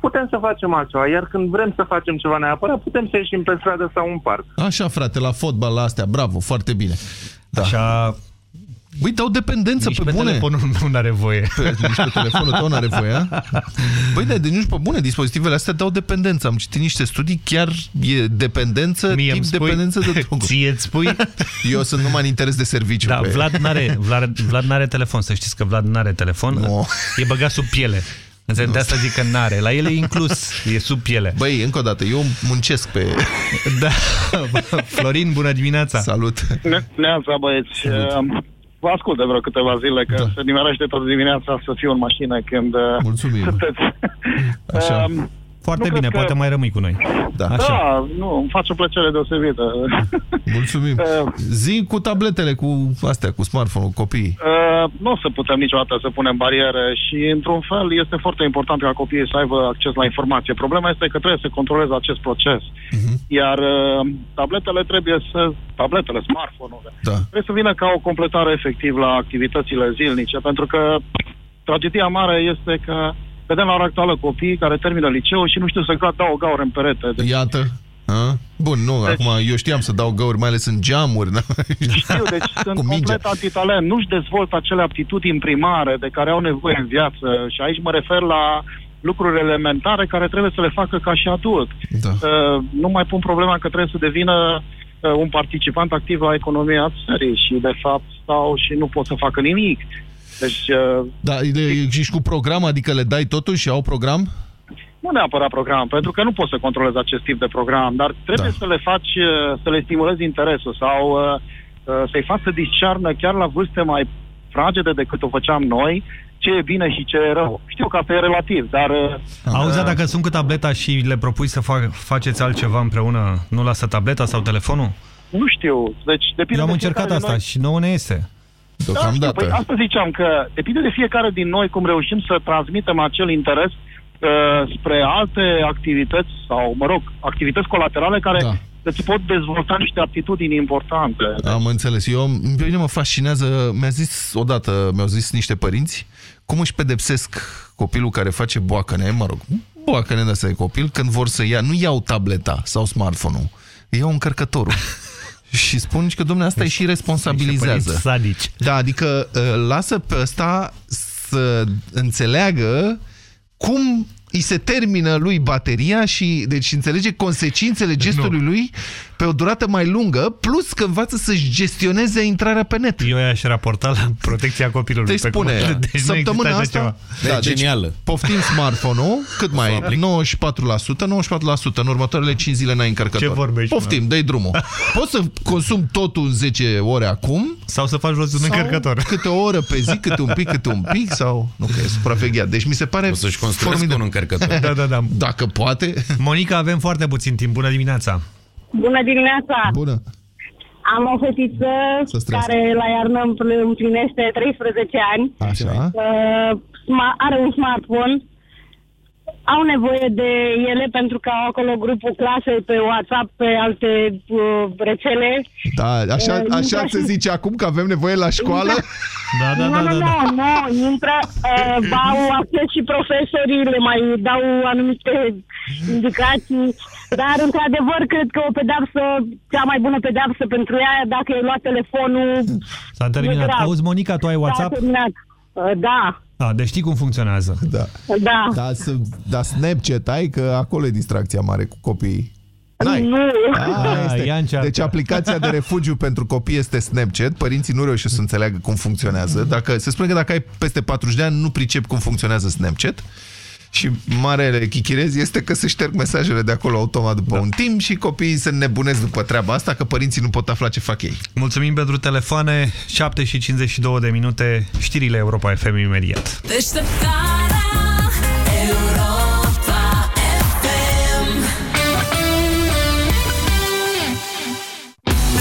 Putem să facem altceva, iar când vrem să facem ceva neapărat, putem să ieșim pe stradă sau în parc.
Așa, frate, la fotbal, la astea, bravo, foarte bine. Da.
Așa...
Uite, au dependență
Nici
pe,
pe
bune.
telefonul nu are voie.
Pe, nici pe telefonul tău nu are voie, a? Băi, da, deci nu pe bune, dispozitivele astea dau dependență. Am citit niște studii, chiar e dependență,
Mie
tip
îmi spui?
dependență de <laughs> droguri.
Ție îți spui?
Eu sunt numai în interes de serviciu.
Da,
pe...
Vlad n-are, Vlad, Vlad n-are telefon, să știți că Vlad n-are telefon.
Nu.
E băgat sub piele. Înțeleg, de asta zic că n-are. La el e inclus, e sub piele.
Băi, încă o dată, eu muncesc pe...
Da. <laughs> Florin, bună dimineața!
Salut!
Ne- Neața, băieți. Uh, Vă ascult de vreo câteva zile, că da. se nimerește toată dimineața să fiu în mașină când uh,
Mulțumim.
sunteți.
Așa. <laughs>
Um,
Foarte
nu
bine,
cred că-
poate mai rămâi cu noi.
Da.
Da, nu, îmi face o plăcere deosebită. <laughs>
Mulțumim.
Uh,
Zi cu tabletele, cu astea, cu smartphone-ul, copiii.
Uh, nu o să putem niciodată să punem bariere și, într-un fel, este foarte important ca copiii să aibă acces la informație. Problema este că trebuie să controleze acest proces.
Mhm.
Iar uh, tabletele trebuie să... Tabletele, smartphone-urile,
Da.
trebuie să vină ca o completare efectiv la activitățile zilnice, pentru că tragedia mare este că vedem la ora actuală copii care termină liceul și nu știu să dau o gaură în perete. Deci,
Iată. A? Bun, nu,
Deci-
acum eu știam să dau găuri, mai ales în geamuri. Da?
Știu, deci <laughs> sunt
Cu mingea.
complet antitalent. Nu-și dezvoltă acele aptitudini primare de care au nevoie în viață. Și aici mă refer la lucruri elementare care trebuie să le facă ca și adult.
Da.
Uh, nu mai pun problema că trebuie să devină uh, un participant activ la economia țării și, de fapt, stau și nu pot să facă nimic. Deci, uh,
Da, le, și cu program, adică le dai totuși și au program?
nu neapărat program, pentru că nu poți să controlezi acest tip de program, dar trebuie da. să le faci, uh, să le stimulezi interesul sau uh, uh, să-i faci să discearnă chiar la vârste mai fragede decât o făceam noi, ce e bine și ce e rău. Știu că asta e relativ, dar... uh,
Auzi, dacă sunt cu tableta și le propui să fac, faceți altceva împreună, nu lasă tableta sau telefonul?
Nu știu, deci depinde
Eu am
de
încercat
fiecare
asta
din
și nouă ne iese.
Da, știu, păi asta ziceam, că depinde de fiecare din noi cum reușim să transmitem acel interes uh, spre alte activități sau, mă rog, activități colaterale care da. îți pot dezvolta niște aptitudini importante.
Am înțeles. Eu, pe mine mă fascinează, mi-a zis odată, mi-au zis niște părinți, cum își pedepsesc copilul care face boacăne, mă rog, boacăne de ăsta de copil, când vor să ia, nu iau tableta sau smartphone-ul, iau încărcătorul. <laughs> și spun că, domnule, asta e și responsabilizează.
Niște părinți sadici.
Da, adică uh, lasă pe ăsta să înțeleagă cum îi se termină lui bateria și, deci, înțelege consecințele gestului
Nu.
lui pe o durată mai lungă, plus că învață să-și gestioneze intrarea pe net.
Eu i-aș raporta la protecția copilului.
Deci
pe cum-
spune, <laughs>
Deci nu
săptămâna
există așa
asta,
ceva.
da, deci poftim smartphone-ul, cât mai e? 94%, 94%, în următoarele 5 zile n-ai încărcător.
Ce vorbești,
Poftim,
mă?
dă drumul. <laughs> Poți să consumi totul în 10 ore acum.
Sau să faci rost un
sau
încărcător.
câte o oră pe zi, câte un pic, câte un pic, sau... Nu, că e supravegheat. Deci mi se pare...
O să-și construiască un încărcător.
Da, da, da.
Dacă poate.
Monica, avem foarte puțin timp. Bună dimineața.
Bună dimineața!
Bună!
Am o fetiță
Să străiască.
care la iarnă împl- împlinește 13 ani.
Așa.
Uh, sma- are un smartphone. Au nevoie de ele pentru că au acolo grupul clasei pe WhatsApp, pe alte uh, rețele.
Da, așa,
Uh,
așa
intră
se
și-
zice acum că avem nevoie la școală?
Da,
nu, nu, nu, nu, intră, uh, au acces și profesorii, le mai dau anumite indicații, dar într-adevăr cred că o pedeapsă, cea mai bună pedeapsă pentru ea, dacă ai luat telefonul...
S-a terminat.
e grav.
Auzi, Monica, tu ai WhatsApp?
S-a terminat. Uh, Da,
Da, deci știi cum funcționează.
Da.
da.
Da, să, da Snapchat ai, că acolo e distracția mare cu copiii.
Nu.
A, este.
ia încearcă.
Deci aplicația de refugiu pentru copii este Snapchat. Părinții nu reușesc să înțeleagă cum funcționează. Dacă, se spune că dacă ai peste 40 de ani, nu pricep cum funcționează Snapchat. Și marele chichirez este că se șterg mesajele de acolo automat după da. un timp și copiii se nebunesc după treaba asta, că părinții nu pot afla ce fac ei.
Mulțumim pentru telefoane. 7 și 52 de minute. Știrile Europa FM imediat.
Deșteptarea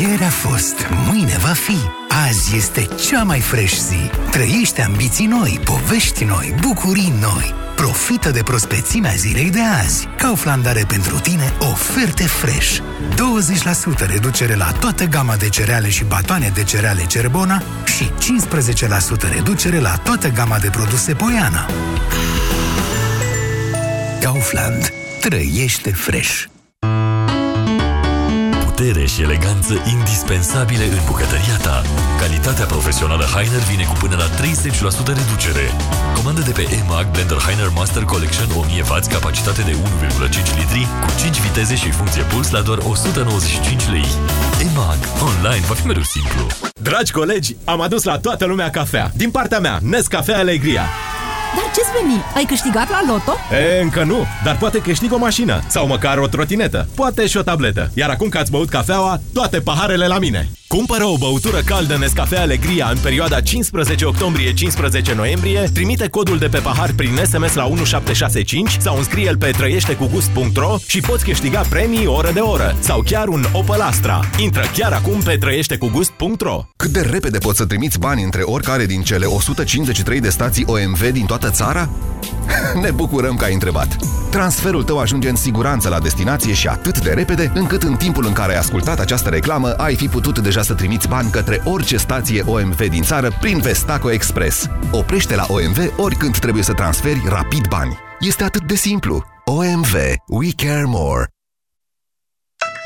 Ieri a fost, mâine va fi. Azi este cea mai fresh zi. Trăiește ambiții noi, povești noi, bucurii noi. Profită de prospețimea zilei de azi. Kaufland are pentru tine oferte fresh. 20% reducere la toată gama de cereale și batoane de cereale Cerbona și 15% reducere la toată gama de produse Poiana. Kaufland. Trăiește fresh.
Putere și eleganță indispensabile în bucătăria ta. Calitatea profesională Heiner vine cu până la 30% reducere. Comandă de pe EMAG Blender Heiner Master Collection 1000W, capacitate de 1,5 litri, cu 5 viteze și funcție puls la doar 195 lei. EMAG. Online va fi mereu simplu.
Dragi colegi, am adus la toată lumea cafea. Din partea mea, Nescafea Alegria.
Dar ce-ți veni? Ai câștigat la loto?
E, încă nu, dar poate câștig o mașină sau măcar o trotinetă, poate și o tabletă. Iar acum că ați băut cafeaua, toate paharele la mine. Cumpără o băutură caldă Nescafea Alegria în perioada 15 octombrie-15 noiembrie, trimite codul de pe pahar prin SMS la 1765 sau înscrie-l pe trăieștecugust.ro și poți câștiga premii oră de oră sau chiar un Opel Astra. Intră chiar acum pe trăieștecugust.ro
Cât de repede poți să trimiți bani între oricare din cele 153 de stații OMV din toată țara? <laughs> Ne bucurăm că ai întrebat. Transferul tău ajunge în siguranță la destinație și atât de repede, încât în timpul în care ai ascultat această reclamă, ai fi putut deja să trimiți bani către orice stație OMV din țară prin Vestaco Express. Oprește la OMV oricând trebuie să transferi rapid bani. Este atât de simplu. OMV. We care more.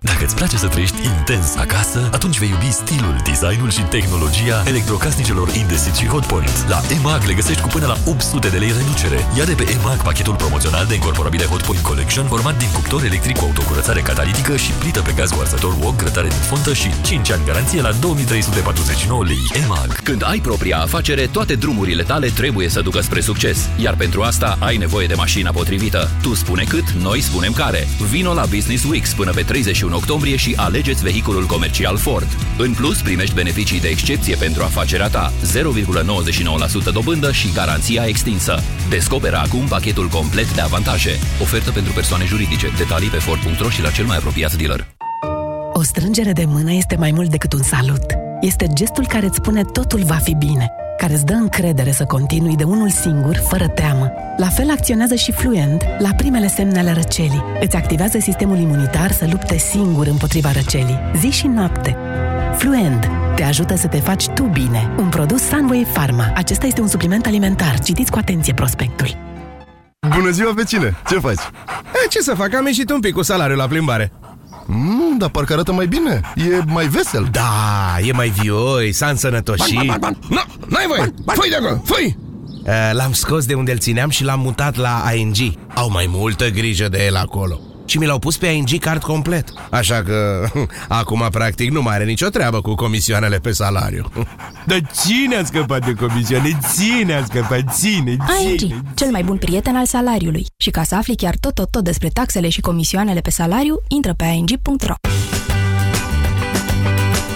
Viața. Dacă îți place să trăiești intens acasă, atunci vei iubi stilul, designul și tehnologia electrocasnicelor Indesit și Hotpoint. La EMAG le găsești cu până la 800 de lei reducere. Ia de pe EMAG pachetul promoțional de incorporabile Hotpoint Collection format din cuptor electric cu autocurățare catalitică și plită pe gaz cu arsător wok, grătare din fontă și 5 ani garanție la 2349 lei. EMAG.
Când ai propria afacere, toate drumurile tale trebuie să ducă spre succes. Iar pentru asta ai nevoie de mașina potrivită. Tu spune cât, noi spunem care. Vino la Business Weeks până pe 31 octombrie și alegeți vehiculul comercial Ford. În plus, primești beneficii de excepție pentru afacerea ta, 0,99% dobândă și garanția extinsă. Descoperă acum pachetul complet de avantaje. Ofertă pentru persoane juridice. Detalii pe Ford.ro și la cel mai apropiat dealer.
O strângere de mână este mai mult decât un salut. Este gestul care îți spune totul va fi bine, care îți dă încredere să continui de unul singur, fără teamă. La fel acționează și Fluent la primele semne ale răcelii. Îți activează sistemul imunitar să lupte singur împotriva răcelii, zi și noapte. Fluent te ajută să te faci tu bine. Un produs Sunway Pharma. Acesta este un supliment alimentar. Citiți cu atenție prospectul.
Bună ziua, vecine! Ce faci? E, ce să fac? Am ieșit un pic cu salariul la plimbare. Mm, dar parcă arată mai bine. E mai vesel. Da, e mai vioi, s-a însănătoșit. Ban, ban, ban, ban. Nu, n-ai voie! Fui de acolo, fui! Uh, L-am scos de unde îl țineam și l-am mutat la ING. Au mai multă grijă de el acolo. Și mi l-au pus pe ING card complet. Așa că <laughs> acum practic nu mai are nicio treabă cu comisioanele pe salariu. <laughs> Dar cine a scăpat de comisioane? Ține a scăpat, ține, ține.
ING, cel mai bun prieten al salariului. Și ca să afli chiar tot, tot, tot despre taxele și comisioanele pe salariu, intră pe ing.ro.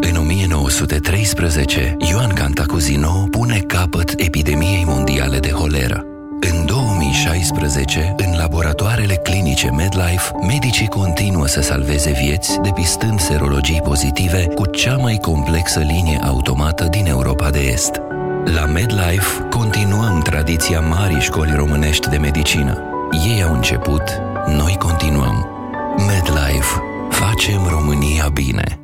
În 1913, Ioan Cantacuzino pune capăt epidemiei mondiale de holeră. În 2016, în laboratoarele clinice MedLife, medicii continuă să salveze vieți depistând serologii pozitive cu cea mai complexă linie automată din Europa de Est. La MedLife continuăm tradiția marii școli românești de medicină. Ei au început, noi continuăm. MedLife. Facem România bine.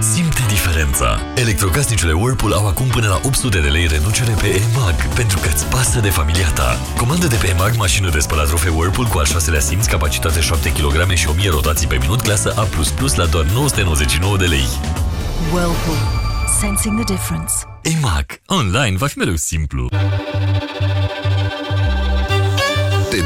Simte diferența. Electrocasnicele Whirlpool au acum până la 800 de lei reducere pe EMAG, pentru că îți pasă de familia ta. Comandă de pe EMAG mașină de spălat rufe Whirlpool cu al șaselea simț, capacitate 7 kg și 1000 rotații pe minut, clasă A++ la doar 999 de lei.
Whirlpool. Sensing the difference.
EMAG. Online va fi mereu simplu.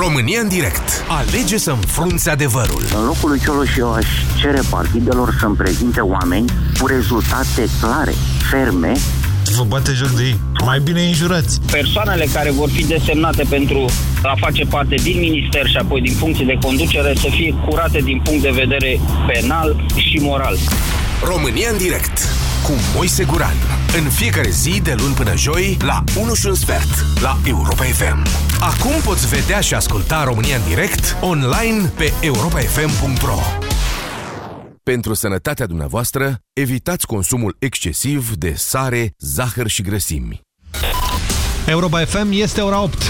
România în direct. Alege să înfrunți adevărul.
În locul lui Cioloș eu aș cere partidelor să-mi prezinte oameni cu rezultate clare, ferme,
Vă bate joc de ei. Mai bine înjurați.
Persoanele care vor fi desemnate pentru a face parte din minister și apoi din funcții de conducere să fie curate din punct de vedere penal și moral.
România în direct cu Moise Guran. În fiecare zi, de luni până joi, la 1 și un sfert, la Europa FM. Acum poți vedea și asculta România în direct online pe europafm.ro Pentru sănătatea dumneavoastră, evitați consumul excesiv de sare, zahăr și grăsimi.
Europa FM este ora 8.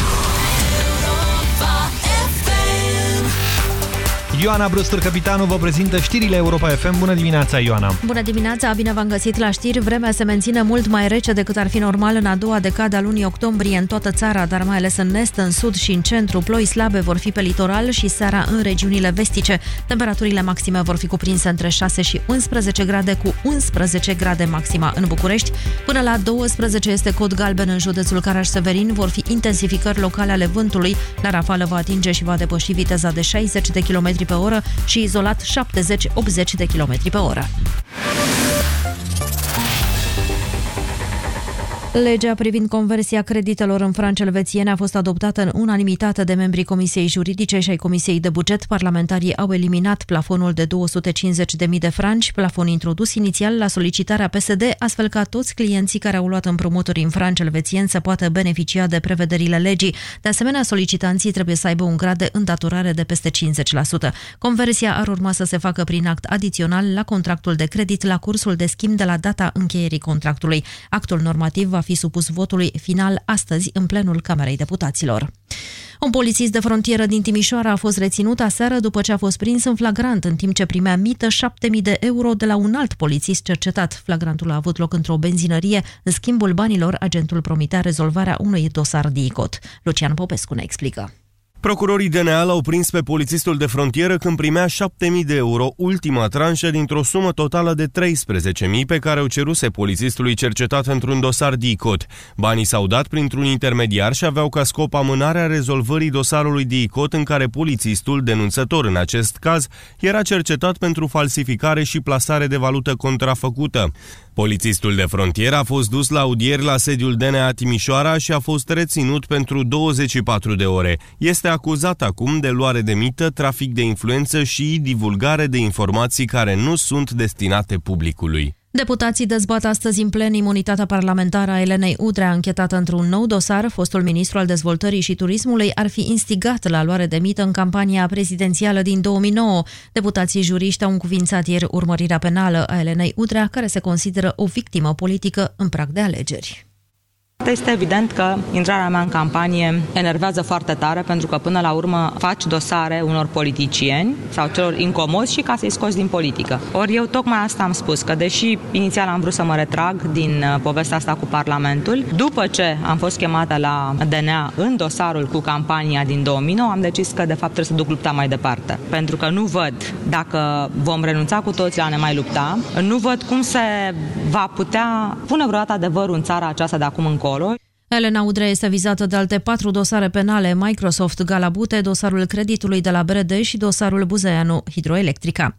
Ioana Brustur, capitanul, vă prezintă știrile Europa FM. Bună dimineața, Ioana!
Bună dimineața, bine v-am găsit la știri. Vremea se menține mult mai rece decât ar fi normal în a doua decadă a lunii octombrie în toată țara, dar mai ales în est, în sud și în centru. Ploi slabe vor fi pe litoral și seara în regiunile vestice. Temperaturile maxime vor fi cuprinse între 6 și 11 grade, cu 11 grade maxima în București. Până la 12 este cod galben în județul Caraș-Severin. Vor fi intensificări locale ale vântului. La rafală va atinge și va depăși viteza de 60 de km pe oră și izolat 70-80 de km pe oră. Legea privind conversia creditelor în franci elvețiene a fost adoptată în unanimitate de membrii Comisiei Juridice și ai Comisiei de Buget. Parlamentarii au eliminat plafonul de 250.000 de franci, plafon introdus inițial la solicitarea PSD, astfel ca toți clienții care au luat împrumuturi în franci elvețieni să poată beneficia de prevederile legii. De asemenea, solicitanții trebuie să aibă un grad de îndatorare de peste 50%. Conversia ar urma să se facă prin act adițional la contractul de credit la cursul de schimb de la data încheierii contractului. Actul normativ va fi supus votului final astăzi în plenul Camerei Deputaților. Un polițist de frontieră din Timișoara a fost reținut aseară după ce a fost prins în flagrant în timp ce primea mită 7.000 de euro de la un alt polițist cercetat. Flagrantul a avut loc într-o benzinărie. În schimbul banilor, agentul promitea rezolvarea unui dosar de ICOT. Lucian Popescu ne explică.
Procurorii DNA l-au prins pe polițistul de frontieră când primea 7.000 de euro, ultima tranșă dintr-o sumă totală de 13.000 pe care o ceruse polițistului cercetat într-un dosar DICOT. Banii s-au dat printr-un intermediar și aveau ca scop amânarea rezolvării dosarului DICOT în care polițistul, denunțător în acest caz, era cercetat pentru falsificare și plasare de valută contrafăcută. Polițistul de frontieră a fost dus la audieri la sediul DNA Timișoara și a fost reținut pentru 24 de ore. Este acuzat acum de luare de mită, trafic de influență și divulgare de informații care nu sunt destinate publicului.
Deputații dezbat astăzi în plen imunitatea parlamentară a Elenei Udrea, închetată într-un nou dosar. Fostul ministru al dezvoltării și turismului ar fi instigat la luare de mită în campania prezidențială din 2009. Deputații juriști au încuvințat ieri urmărirea penală a Elenei Udrea, care se consideră o victimă politică în prag de alegeri.
Este evident că intrarea mea în campanie enervează foarte tare pentru că până la urmă faci dosare unor politicieni sau celor incomozi și ca să-i scoți din politică. Ori eu tocmai asta am spus, că deși inițial am vrut să mă retrag din uh, povestea asta cu Parlamentul, după ce am fost chemată la DNA în dosarul cu campania din 2009, am decis că de fapt trebuie să duc lupta mai departe. Pentru că nu văd dacă vom renunța cu toți la a ne mai lupta, nu văd cum se va putea pune vreodată adevărul în țara aceasta de acum încolo încolo.
Elena Udrea este vizată de alte patru dosare penale, Microsoft Galabute, dosarul creditului de la BRD și dosarul Buzeanu Hidroelectrica.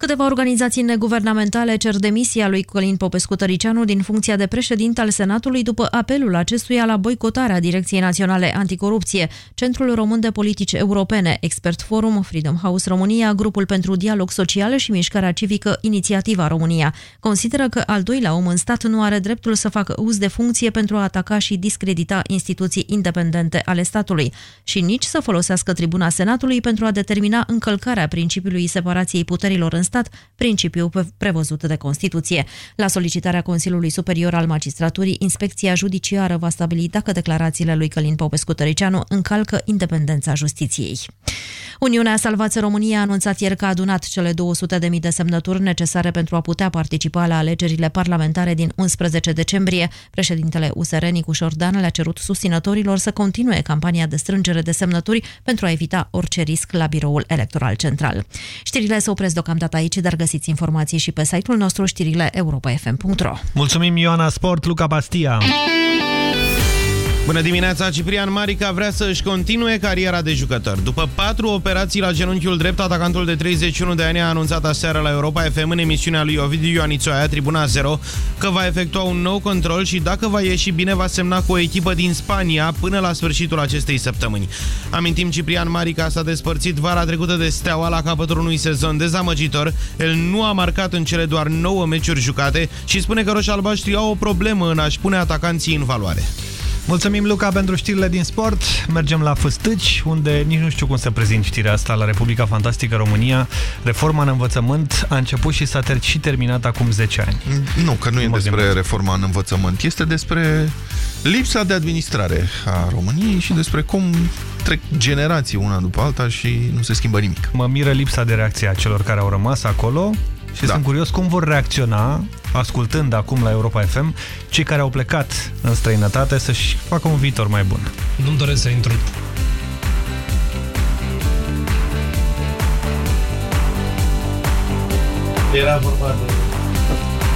Câteva organizații neguvernamentale cer demisia lui Călin Popescu-Tăricianu din funcția de președinte al Senatului după apelul acestuia la boicotarea Direcției Naționale Anticorupție, Centrul Român de Politici Europene, Expert Forum, Freedom House România, Grupul pentru Dialog Social și Mișcarea Civică Inițiativa România. Consideră că al doilea om în stat nu are dreptul să facă uz de funcție pentru a ataca și discredita instituții independente ale statului și nici să folosească tribuna Senatului pentru a determina încălcarea principiului separației puterilor în stat, principiu prevăzut de Constituție. La solicitarea Consiliului Superior al Magistraturii, Inspecția Judiciară va stabili dacă declarațiile lui Călin Popescu-Tăricianu încalcă independența justiției. Uniunea Salvați România a anunțat ieri că a adunat cele 200.000 de semnături necesare pentru a putea participa la alegerile parlamentare din 11 decembrie. Președintele USR Nicu Șordan le-a cerut susținătorilor să continue campania de strângere de semnături pentru a evita orice risc la biroul electoral central. Știrile se opresc deocamdată aici, dar găsiți informații și pe site-ul nostru știrile europa.fm.ro
Mulțumim Ioana Sport, Luca Bastia!
Bună dimineața! Ciprian Marica vrea să își continue cariera de jucător. După patru operații la genunchiul drept, atacantul de 31 de ani a anunțat aseară la Europa FM în emisiunea lui Ovidiu Ioanițoaia, Tribuna 0, că va efectua un nou control și dacă va ieși bine, va semna cu o echipă din Spania până la sfârșitul acestei săptămâni. Amintim, Ciprian Marica s-a despărțit vara trecută de Steaua la capătul unui sezon dezamăgitor. El nu a marcat în cele doar 9 meciuri jucate și spune că roșii albaștri au o problemă în a-și pune atacanții în valoare.
Mulțumim, Luca, pentru știrile din sport. Mergem la Făstâci, unde nici nu știu cum să prezint știrea asta la Republica Fantastică România. Reforma în învățământ a început și s-a ter și terminat acum 10 ani.
Nu, că nu e despre reforma în învățământ. Este despre lipsa de administrare a României și despre cum trec generații una după alta și nu se schimbă nimic.
Mă miră lipsa de reacție a celor care au rămas acolo și da. sunt curios cum vor reacționa, ascultând acum la Europa FM, cei care au plecat în străinătate să-și facă un viitor mai bun.
Nu-mi doresc să intru
Era vorba de...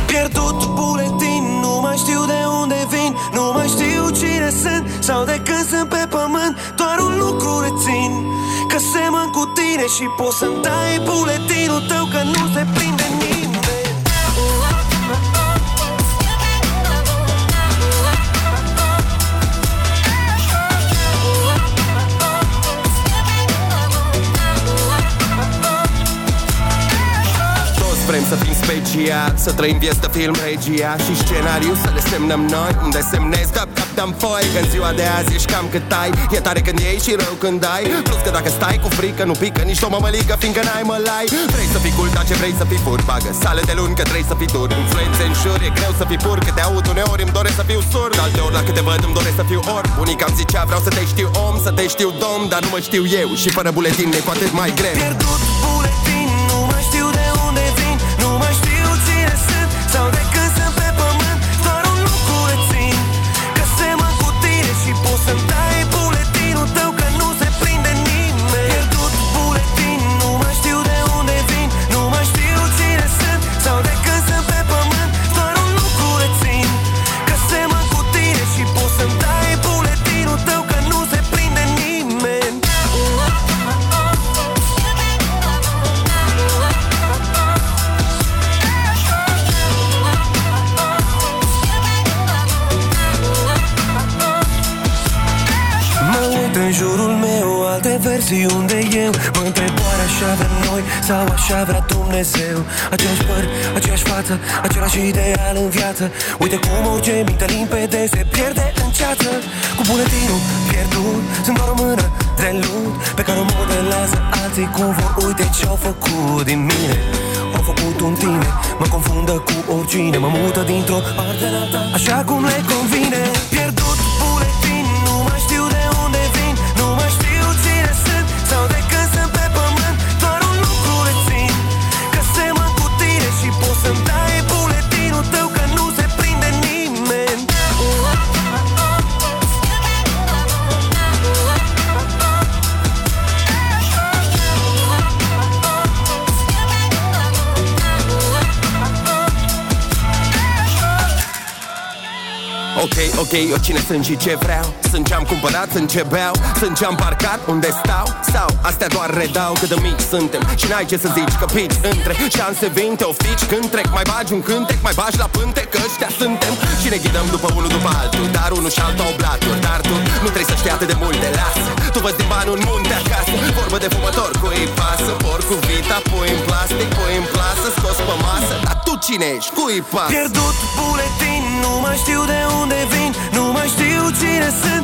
Pierdut buletin, nu mai știu de unde vin Nu mai știu cine sunt sau de când sunt pe pământ Doar un lucru rețin Că semăn cu tine și poți să-mi dai buletinul tău Că nu se prinde nimeni Vrem să fim special, să trăim vieți de film regia Și scenariu să le semnăm noi. Unde semnezi, dap, dap, dam foi. Că în ziua de azi ești cam cât ai. E tare când iei și rău când ai Plus că dacă stai cu frică, nu pică nici o mămăligă Fiindcă n-ai mălai Vrei să fii cool, dar ce vrei să fii fur Bagă sale de luni că vrei să fii dur. Influențe în șur, e greu să fii pur Că te aud uneori îmi doresc să fiu surd Alte ori la câte văd îmi doresc să fiu orb Bunica îmi zicea vreau să te știu om, să te știu dom Dar nu mă știu eu. Și fără buletin e cu atât mai greu. Pierdut buletin, alte versiuni de eu Mă întreb oare așa vrem noi sau așa vrea Dumnezeu? Aceeași păr, aceeași față, același ideal în viață. Uite cum orice minte limpede se pierde în ceață. Cu buletinul pierdut, sunt doar o mână de lut Pe care o modelează alții cum vor. Uite ce-au făcut din mine. Au făcut un tine, mă confundă cu oricine Mă mută dintr-o parte în alta, așa cum le convine. Pierdut Ok, ok, eu cine sunt și ce vreau Sunt ce-am cumpărat, sunt ce beau Sunt ce-am parcat, unde stau? Sau astea doar redau cât de mici suntem. Și n-ai ce să zici că pici între Șanse vin, te ofici când trec Mai bagi un cântec, mai bagi la pânte Că ăștia suntem. Și ne ghidăm după unul după altul Dar unul și altul au blaturi Dar tu nu trebuie să știi atât de multe, lasă Tu văzi din bani un munte acasă Vorbă de fumător, cu ei pasă Por cu vita, pui în plastic, pui în plasă Scos pe masă, dar tu cine ești? Cui pasă? Pierdut buletin, nu mai știu de unde vin Nu mai știu cine sunt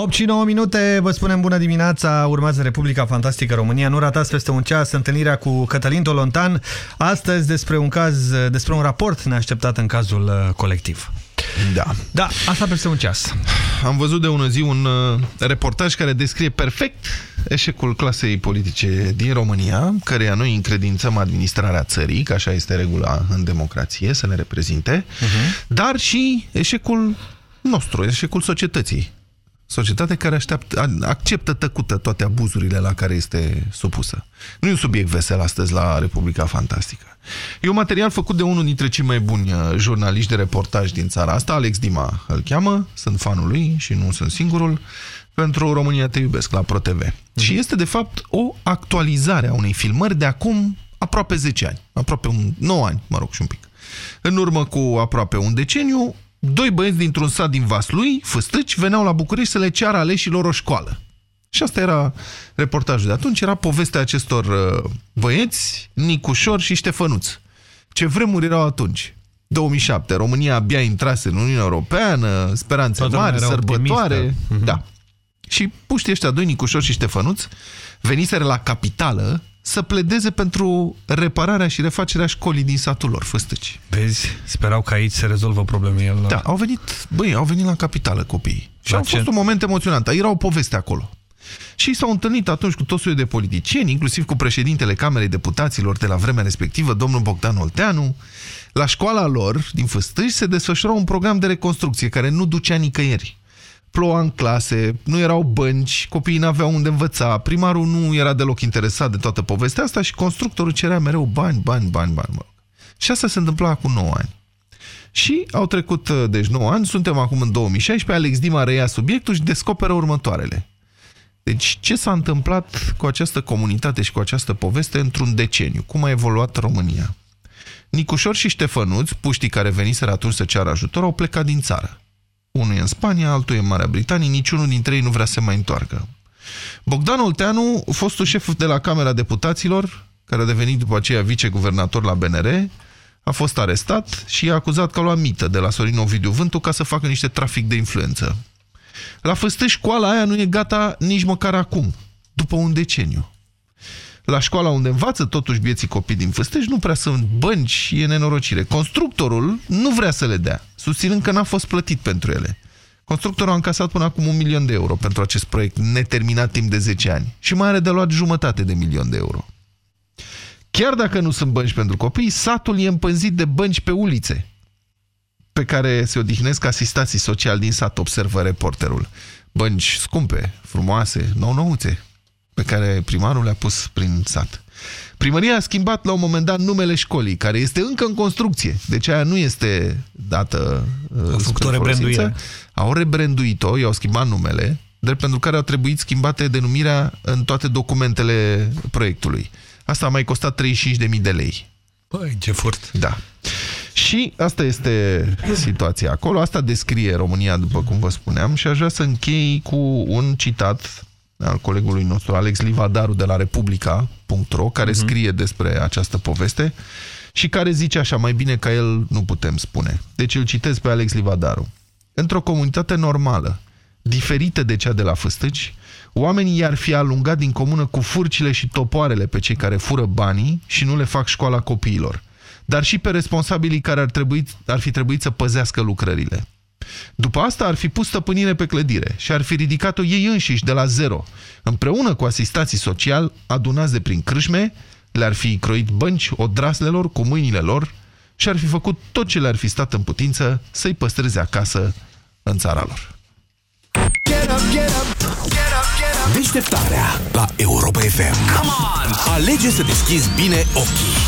8 și 9 minute, vă spunem bună dimineața, urmează Republica Fantastică România. Nu ratați peste un ceas întâlnirea cu Cătălin Tolontan, astăzi despre un caz, despre un raport neașteptat în cazul uh, colectiv.
Da.
Da, asta peste un ceas.
Am văzut de ună zi un uh, reportaj care descrie perfect eșecul clasei politice din România, căreia noi încredințăm administrarea țării, că așa este regula în democrație, să ne reprezinte, uh-huh. dar și eșecul nostru, eșecul societății. Societate care așteaptă, acceptă tăcută toate abuzurile la care este supusă. Nu e un subiect vesel astăzi la Republica Fantastică. E un material făcut de unul dintre cei mai buni uh, jurnaliști de reportaj din țara asta, Alex Dima îl cheamă, sunt fanul lui și nu sunt singurul, pentru România Te Iubesc la ProTV. Mm. Și este de fapt o actualizare a unei filmări de acum aproape 10 ani, aproape un, 9 ani, mă rog, și un pic. În urmă cu aproape un deceniu, doi băieți dintr-un sat din Vaslui, făstăci, veneau la București să le ceară aleșilor o școală. Și asta era reportajul de atunci, era povestea acestor uh, băieți, Nicușor și Ștefănuț. Ce vremuri erau atunci. 2007, România abia intrase în Uniunea Europeană, speranțe
Toată
mari,
lumea era
sărbătoare.
optimistă. Mhm.
Da. Și puștii ăștia doi, Nicușor și Ștefănuț, veniseră la capitală să pledeze pentru repararea și refacerea școlii din satul lor, Făstăci.
Vezi, sperau că aici se rezolvă problemele lor.
Da, au venit, băi, au venit la capitală copiii. Și
La
a
ce?
fost un moment emoționant. Era o poveste acolo. Și s-au întâlnit atunci cu tot soiul de politicieni, inclusiv cu președintele Camerei Deputaților de la vremea respectivă, domnul Bogdan Olteanu. La școala lor, din Făstâși, se desfășura un program de reconstrucție care nu ducea nicăieri. Ploua în clase, nu erau bănci, copiii n-aveau unde învăța, primarul nu era deloc interesat de toată povestea asta și constructorul cerea mereu bani, bani, bani, bani. Mă rog. Și asta se întâmpla acum 9 ani. Și au trecut, uh, deci 9 ani, suntem acum în 2016, Alex Dima reia subiectul și descoperă următoarele. Deci, ce s-a întâmplat cu această comunitate și cu această poveste într-un deceniu? Cum a evoluat România? Nicușor și Ștefănuț, puștii care veniseră atunci să ceară ajutor, au plecat din țară. Unul e în Spania, altul e în Marea Britanie, niciunul dintre ei nu vrea să se mai întoarcă. Bogdan Olteanu, fostul șef de la Camera Deputaților, care a devenit după aceea viceguvernator la BNR, a fost arestat și i-a acuzat că a luat mită de la Sorin Ovidiu Vântu ca să facă niște trafic de influență. La Făstăși, școala aia nu e gata nici măcar acum, după un deceniu. La școala unde învață totuși bieții copii din Făstăși nu prea sunt bănci și e nenorocire. Constructorul nu vrea să le dea, susținând că n-a fost plătit pentru ele. Constructorul a încasat până acum un milion de euro pentru acest proiect neterminat timp de 10 ani și mai are de luat jumătate de milion de euro. Chiar dacă nu sunt bănci pentru copii, satul e împânzit de bănci pe ulițe, pe care se odihnesc asistații sociali din sat, observă reporterul. Bănci scumpe, frumoase, nou-nouțe, pe care primarul le-a pus prin sat. Primăria a schimbat la un moment dat numele școlii, care este încă în construcție, deci aia nu este dată uh,
Au făcut
spre
o rebranduire.
folosință. Au rebranduit-o, i-au schimbat numele, drept pentru care au trebuit schimbate denumirea în toate documentele proiectului. Asta a mai costat 35.000 de lei.
Păi, ce furt.
Da. Și asta este situația acolo. Asta descrie România, după cum vă spuneam, și aș vrea să închei cu un citat al colegului nostru, Alex Livadaru, de la Republica.ro, care scrie despre această poveste și care zice așa, mai bine ca el nu putem spune. Deci îl citesc pe Alex Livadaru. Într-o comunitate normală, diferită de cea de la Făstăci, oamenii i-ar fi alungat din comună cu furcile și topoarele pe cei care fură banii și nu le fac școala copiilor, dar și pe responsabilii care ar, trebui, ar fi trebuit să păzească lucrările. După asta ar fi pus stăpânire pe clădire și ar fi ridicat-o ei înșiși de la zero, împreună cu asistații social adunați de prin crâșme, le-ar fi croit bănci odraslelor cu mâinile lor și ar fi făcut tot ce le-ar fi stat în putință să-i păstreze acasă în țara lor.
Deșteptarea la Europa FM. Come on! Alege să deschizi bine ochii.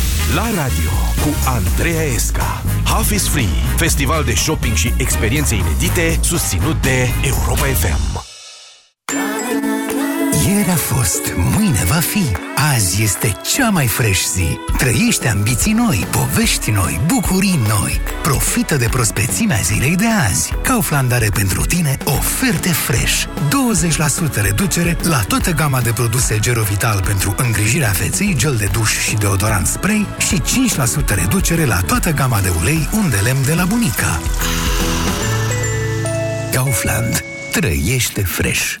La radio cu Andreea Esca. Half is Free, festival de shopping și experiențe inedite susținut de Europa FM.
Ieri a fost, mâine va fi. Azi este cea mai fresh zi. Trăiește ambiții noi, povești noi, bucurii noi. Profită de prospețimea zilei de azi. Kaufland are pentru tine oferte fresh. 20% reducere la toată gama de produse Gerovital pentru îngrijirea feței, gel de duș și deodorant spray și 5% reducere la toată gama de ulei unde lemn de la bunica. Kaufland. Trăiește fresh.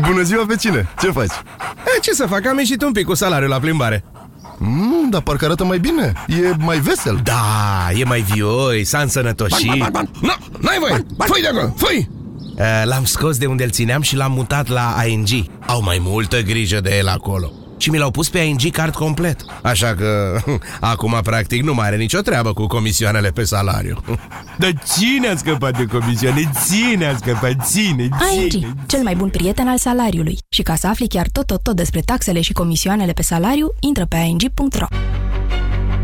Bună ziua, vecine! Ce faci? E, ce să fac? Am ieșit un pic cu salariul la plimbare.
Mm, dar parcă arată mai bine. E mai vesel.
Da, e mai vioi, s-a însănătoșit.
Ban, ban, ban, ban.
No, n-ai voie! Fui de acolo, fui! L-am scos de unde îl țineam și l-am mutat la ING. Au mai multă grijă de el acolo. Și mi l-au pus pe ING card complet. Așa că <laughs> acum practic nu mai are nicio treabă cu comisioanele pe salariu. <laughs> Dar cine a scăpat de comisioane? Cine a scăpat? Ține, ține.
ING, cel mai bun prieten al salariului. Și ca să afli chiar tot, tot, tot despre taxele și comisioanele pe salariu, intră pe ing.ro.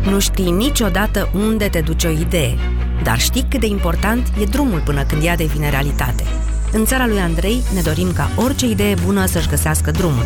Nu știi niciodată unde te duce o idee, dar știi cât de important e drumul până când ea devine realitate. În țara lui Andrei ne dorim ca orice idee bună să-și găsească drumul.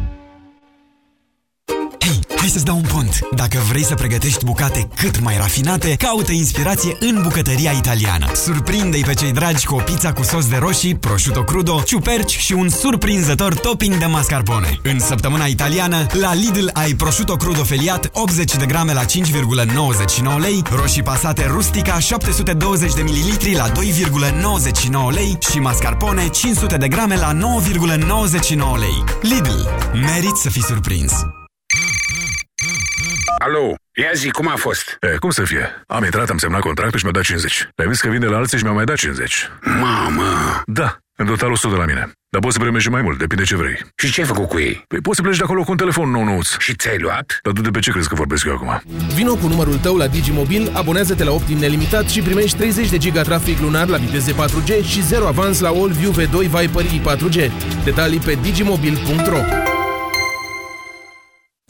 Hai să-ți dau un pont. Dacă vrei să pregătești bucate cât mai rafinate, caută inspirație în bucătăria italiană. Surprinde-i pe cei dragi cu o pizza cu sos de roșii, prosciutto crudo, ciuperci și un surprinzător topping de mascarpone. În săptămâna italiană, la Lidl ai prosciutto crudo feliat 80 de grame la 5,99 lei, roșii pasate rustica 720 de mililitri la 2,99 lei și mascarpone 500 de grame la 9,99 lei. Lidl. Merit să fii surprins.
Alo, ia zi, cum a fost?
E, cum să fie? Am intrat, am semnat contractul și mi-a dat 50. Le-am zis că vin de la alții și mi-au mai dat 50.
Mamă!
Da, în total 100 de la mine. Dar poți să primești și mai mult, depinde ce vrei.
Și ce ai făcut cu ei?
Păi poți să pleci de acolo cu un telefon nou nouț.
Și ți-ai luat?
Dar tu de pe ce crezi că vorbesc eu acum?
Vino cu numărul tău la Digimobil, abonează-te la Optim nelimitat și primești 30 de giga trafic lunar la viteze 4G și 0 avans la All-View V2 Viper i4G. Detalii pe digimobil.ro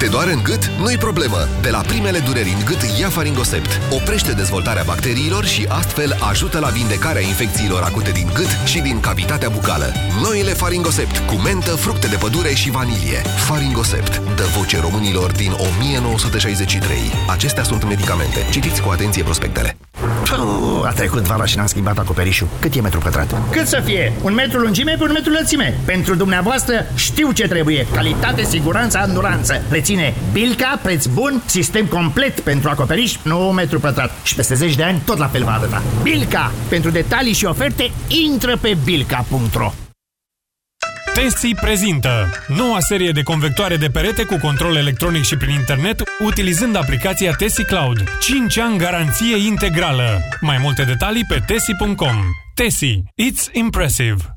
Te doare în gât? Nu-i problemă! De la primele dureri în gât, ia Faringosept. Oprește dezvoltarea bacteriilor și astfel ajută la vindecarea infecțiilor acute din gât și din cavitatea bucală. Noile Faringosept, cu mentă, fructe de pădure și vanilie. Faringosept, dă voce românilor din 1963. Acestea sunt medicamente. Citiți cu atenție prospectele.
Puh, a trecut vara și n-am schimbat acoperișul. Cât e metru pătrat?
Cât să fie? Un metru lungime pe un metru lățime. Pentru dumneavoastră știu ce trebuie. Calitate, siguranță, anduranță. Reține Bilca, preț bun, sistem complet pentru acoperiș, nu metru pătrat. Și peste 10 de ani tot la fel va arăta. Bilca! Pentru detalii și oferte, intră pe bilca.ro
Tesi prezintă noua serie de convectoare de perete cu control electronic și prin internet utilizând aplicația Tesi Cloud. 5 ani garanție integrală. Mai multe detalii pe tesi.com. Tesi. It's impressive.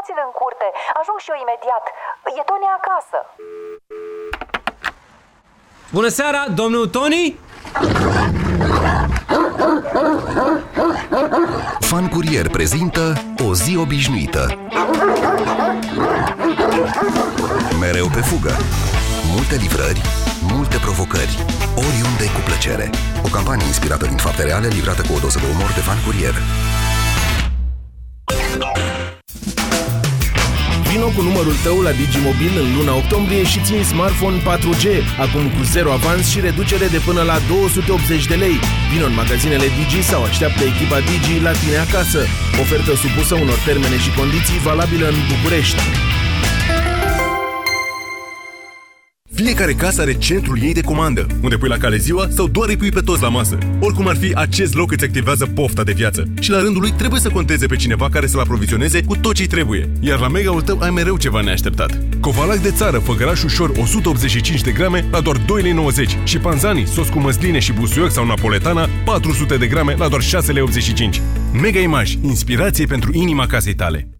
Da, vă rog, lăsați-l în curte. Ajung și eu imediat. E Tony acasă.
Bună seara, domnul Tony?
Fan Curier prezintă O zi obișnuită. Mereu pe fugă. Multe livrări, multe provocări, oriunde cu plăcere. O campanie inspirată din fapte reale, livrată cu o doză de umor de Fan Curier.
Vino cu numărul tău la Digimobil în luna octombrie și țin smartphone 4G, acum cu zero avans și reducere de până la 280 de lei. Vino în magazinele Digi sau așteaptă echipa Digi la tine acasă. Ofertă supusă unor termene și condiții valabilă în București.
Fiecare casă are centrul ei de comandă, unde pui la cale ziua sau doar îi pui pe toți la masă. Oricum ar fi, acest loc îți activează pofta de viață. Și la rândul lui trebuie să conteze pe cineva care să-l aprovizioneze cu tot ce trebuie. Iar la mega-ul tău ai mereu ceva neașteptat. Covalac de țară, făgăraș ușor 185 de grame la doar 2,90 lei și panzani, sos cu măsline și busuioc sau napoletana 400 de grame la doar 6,85 lei. Mega Image, inspirație pentru inima casei tale.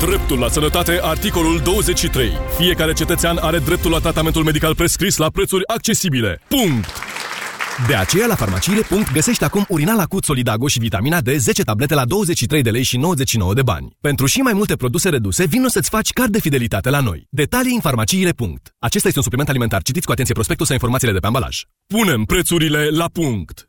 Dreptul la sănătate, articolul 23. Fiecare cetățean are dreptul la tratamentul medical prescris la prețuri accesibile. Punct!
De aceea, la farmaciile. găsești acum urinal acut Solidago și vitamina D 10 tablete la 23 de lei și 99 de bani. Pentru și mai multe produse reduse, vino să-ți faci card de fidelitate la noi. Detalii în farmaciile. Acesta este un supliment alimentar. Citiți cu atenție prospectul sau informațiile de pe ambalaj.
Punem prețurile la punct!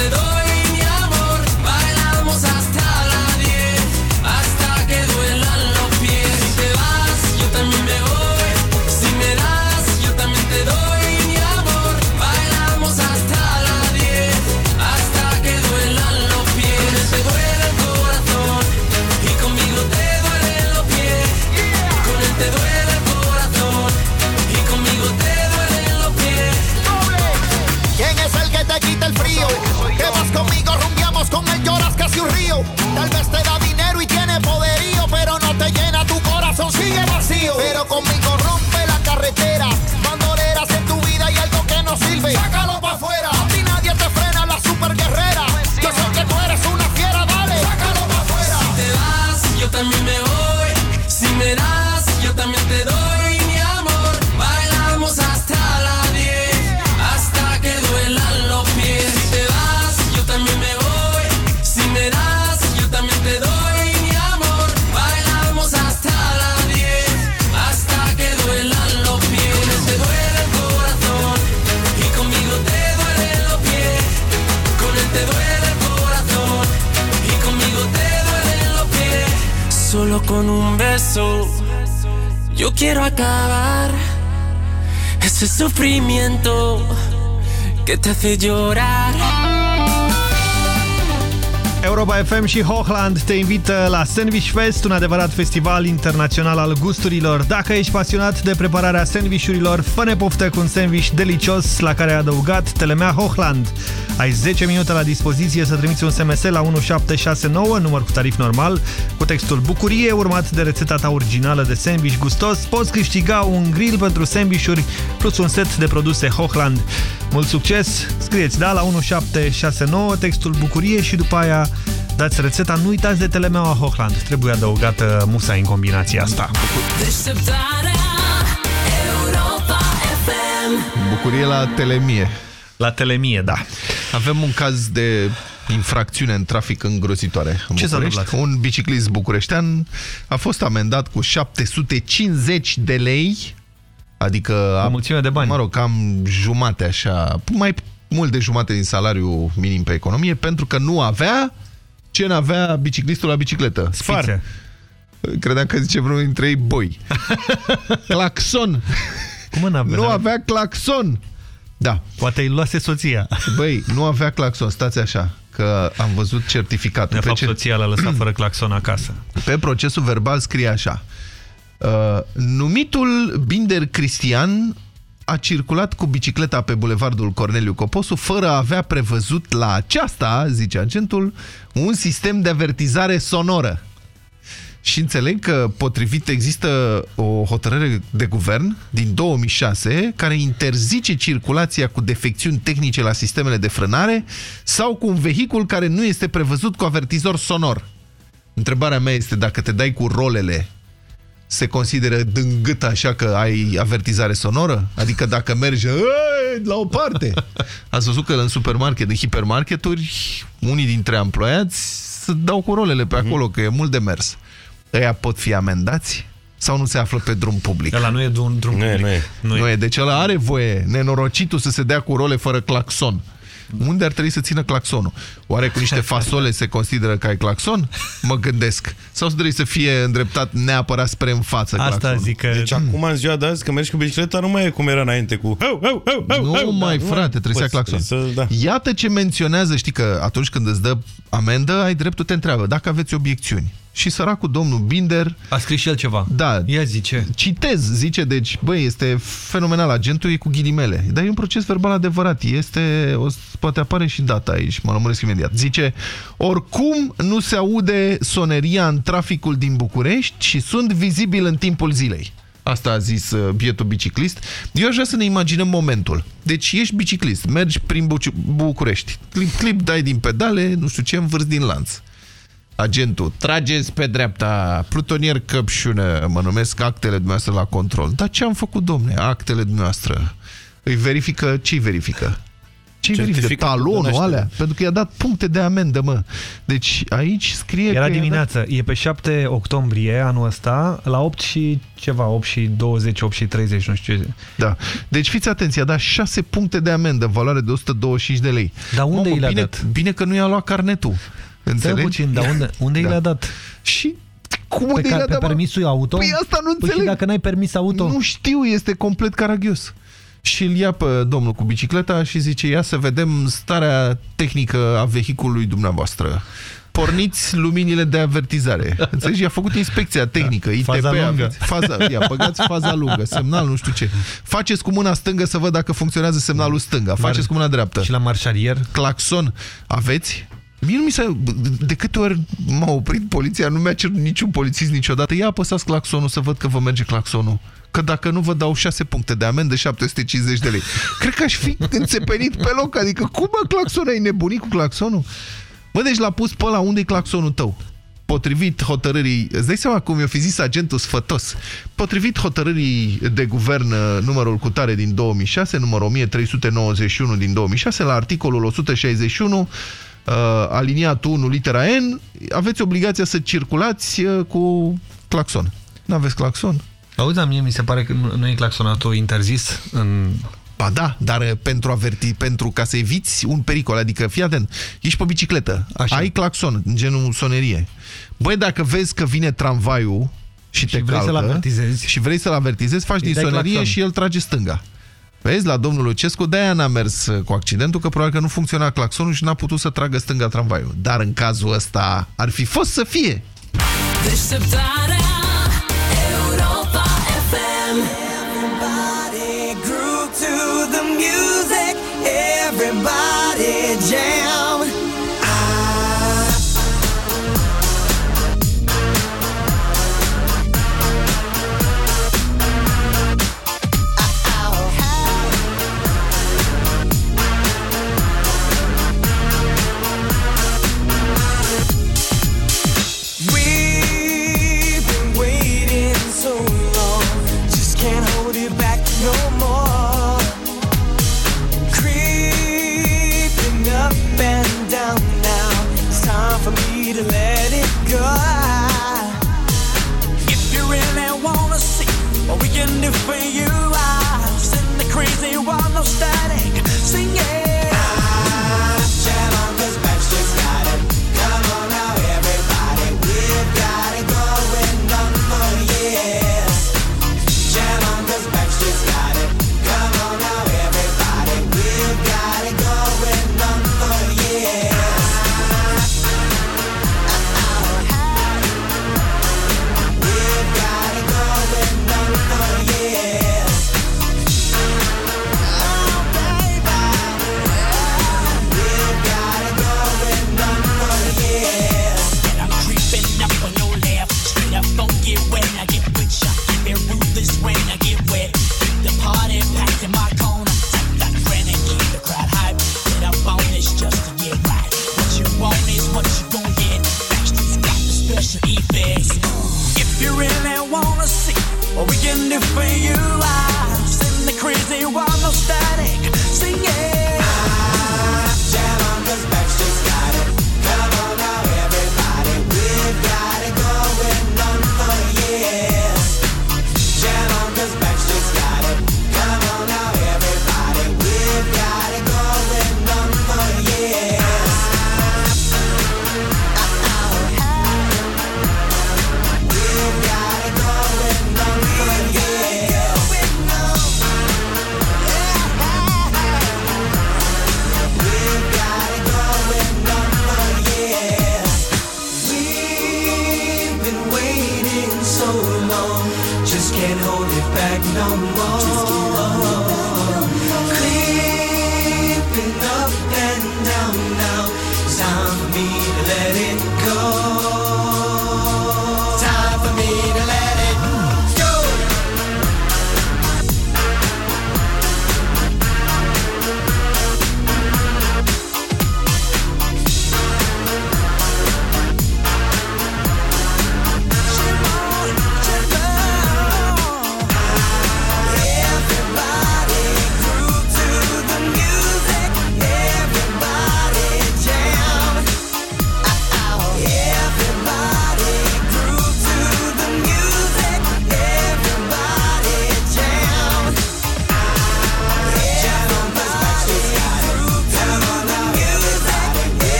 vendedor. Quiero acabar ese sufrimiento que te hace llorar.
Europa FM și Hochland te invită la Sandwich Fest, un adevărat festival internațional al gusturilor. Dacă ești pasionat de prepararea sandvișurilor, fă-ne poftă cu un sandwich delicios la care ai adăugat telemea Hochland. Ai 10 minute la dispoziție să trimiți un SMS la 1769, număr cu tarif normal, cu textul Bucurie, urmat de rețeta ta originală de sandwich gustos. Poți câștiga un grill pentru sandvișuri plus un set de produse Hochland. Mult succes! Scrieți da la 1769 textul Bucurie și după aia dați rețeta. Nu uitați de telemeaua Hochland. Trebuie adăugată musa în combinația asta.
Deșteptarea Europa FM
Bucurie la telemie.
La telemie, da.
Avem un caz de infracțiune în trafic îngrozitoare în
Ce s-a
București.
întâmplat?
Un biciclist bucureștean a fost amendat cu 750 de lei, adică...
O mulțime de bani.
Mă rog, cam jumate așa, mai mult de jumate din salariul minim pe economie, pentru că nu avea ce n-avea biciclistul la bicicletă. Sfar.
Fițe.
Credeam că zice vreunul dintre ei boi. <laughs> claxon.
Cum n-avea?
Nu avea claxon. Da.
Poate îi luase soția.
Băi, nu avea claxon, stați așa, că am văzut certificatul.
De fapt,
ce-
soția l-a lăsat fără claxon acasă. <clears throat>
Pe procesul verbal scrie așa. Uh, numitul Binder Cristian a circulat cu bicicleta pe bulevardul Corneliu Coposu fără a avea prevăzut la aceasta, zice agentul, un sistem de avertizare sonoră. Și înțeleg că, potrivit, există o hotărâre de guvern din 2006 care interzice circulația cu defecțiuni tehnice la sistemele de frânare sau cu un vehicul care nu este prevăzut cu avertizor sonor. Întrebarea mea este dacă te dai cu rolele se consideră dângât așa că ai avertizare sonoră? Adică dacă mergi "Ei, la o parte. <laughs> Ați văzut că în supermarket, în hipermarketuri, unii dintre emploiați se dau cu rolele pe acolo, că e mult de mers. Ăia pot fi amendați? Sau nu se află pe drum public?
Ăla nu e drum, drum
Nu e,
public.
nu e.
Nu
Nu e, deci ăla are voie, nenorocitul, să se dea cu role fără claxon. Unde ar trebui să țină claxonul? Oare cu niște fasole se consideră că ai claxon? Mă gândesc. Sau trebuie să fie îndreptat neapărat spre în față
Asta
claxonul?
zic că...
Deci acum, în ziua de azi, când mergi cu bicicleta, nu mai e cum era înainte cu... Heu, heu, heu, heu,
Nu
heu,
mai,
da,
frate, trebuie să ai
poți,
claxon.
trebuie Să, da.
Iată ce menționează, știi că atunci când îți dă amendă, ai dreptul, te întreabă dacă aveți obiecțiuni. Și săracul domnul Binder...
A scris și el ceva.
Da.
Ia zice.
Citez, zice, deci, băi, este fenomenal, agentul e cu ghilimele. Dar e un proces verbal adevărat. Este, o, poate apare și data aici, mă lămuresc imediat. Zice, oricum nu se aude soneria în traficul din București și sunt vizibil în timpul zilei. Asta a zis uh, bietul biciclist. Eu aș vrea să ne imaginăm momentul. Deci ești biciclist, mergi prin Buci- București, clip, clip, dai din pedale, nu știu ce, învârți din lanț. Agentul, trageți pe dreapta, plutonier Căpșună, mă numesc actele dumneavoastră la control. Dar ce am făcut, domne? Actele dumneavoastră. Îi verifică, ce îi verifică? Ce verifică?
Certificatul de
Talonul
naștere.
alea? Pentru că i-a dat puncte de amendă, mă. Deci aici scrie
Era
că i-a dat-
dimineață. E pe 7 octombrie anul ăsta, la 8 și ceva, 8 și 20, 8 și 30, nu știu ce.
Da. Deci fiți atenți, i-a dat 6 puncte de amendă, valoare de 125 de lei.
Dar unde
Mamă,
i le-a
bine,
dat?
Bine că nu i-a luat carnetul.
Stai
Înțelegi?
puțin, dar unde, unde
Da.
i le-a dat?
Și cum
Pe,
unde i
ca,
le-a
pe
dat, mă?
permisul auto?
Păi asta nu
Păi și
înțeleg.
dacă n-ai permis auto?
Nu știu, este complet caragios. Și îl ia pe domnul cu bicicleta și zice, ia să vedem starea tehnică a vehiculului dumneavoastră. Porniți luminile de avertizare. Înțelegi? I-a făcut inspecția tehnică, ITP.
Faza lungă.
aveți Faza, ia, băgați faza lungă, semnal, nu știu ce. Faceți cu mâna stângă să văd dacă funcționează semnalul stânga. Faceți cu mâna dreaptă.
Și la marșarier?
Claxon aveți? Mie nu mi s-a... De câte ori m-a oprit poliția, nu mi-a cerut niciun polițist niciodată. Ia apăsați claxonul să văd că vă merge claxonul. Că dacă nu vă dau 6 puncte de amendă, 750 de lei. Cred că aș fi înțepenit pe loc. Adică cum mă claxon ai nebunit cu claxonul? Bă, deci l-a pus pe ăla unde-i claxonul tău? Potrivit hotărârii, îți dai seama cum i-a fi zis agentul sfătos, potrivit hotărârii de guvern uh, numărul cutare din 2006, numărul 1391 din 2006, la articolul 161, uh, aliniatul 1, litera N, aveți obligația să circulați uh, cu claxon. Nu aveți claxon?
Auzi, dar mie mi se pare că nu, nu e claxonatul interzis în
Ba da, dar uh, pentru, averti, pentru ca să eviți un pericol, adică fii atent, ești pe bicicletă, Așa. ai claxon, în genul sonerie. Băi, dacă vezi că vine tramvaiul și, te
vrei
calcă,
să-l avertizezi.
și vrei să-l avertizezi, faci
Îi
din
dai
sonerie
claxon.
și el trage stânga. Vezi, la domnul Lucescu, de-aia n-a mers uh, cu accidentul, că probabil că nu funcționa claxonul și n-a putut să tragă stânga tramvaiul. Dar în cazul ăsta ar fi fost să fie.
Deșteptarea Everybody jam no static,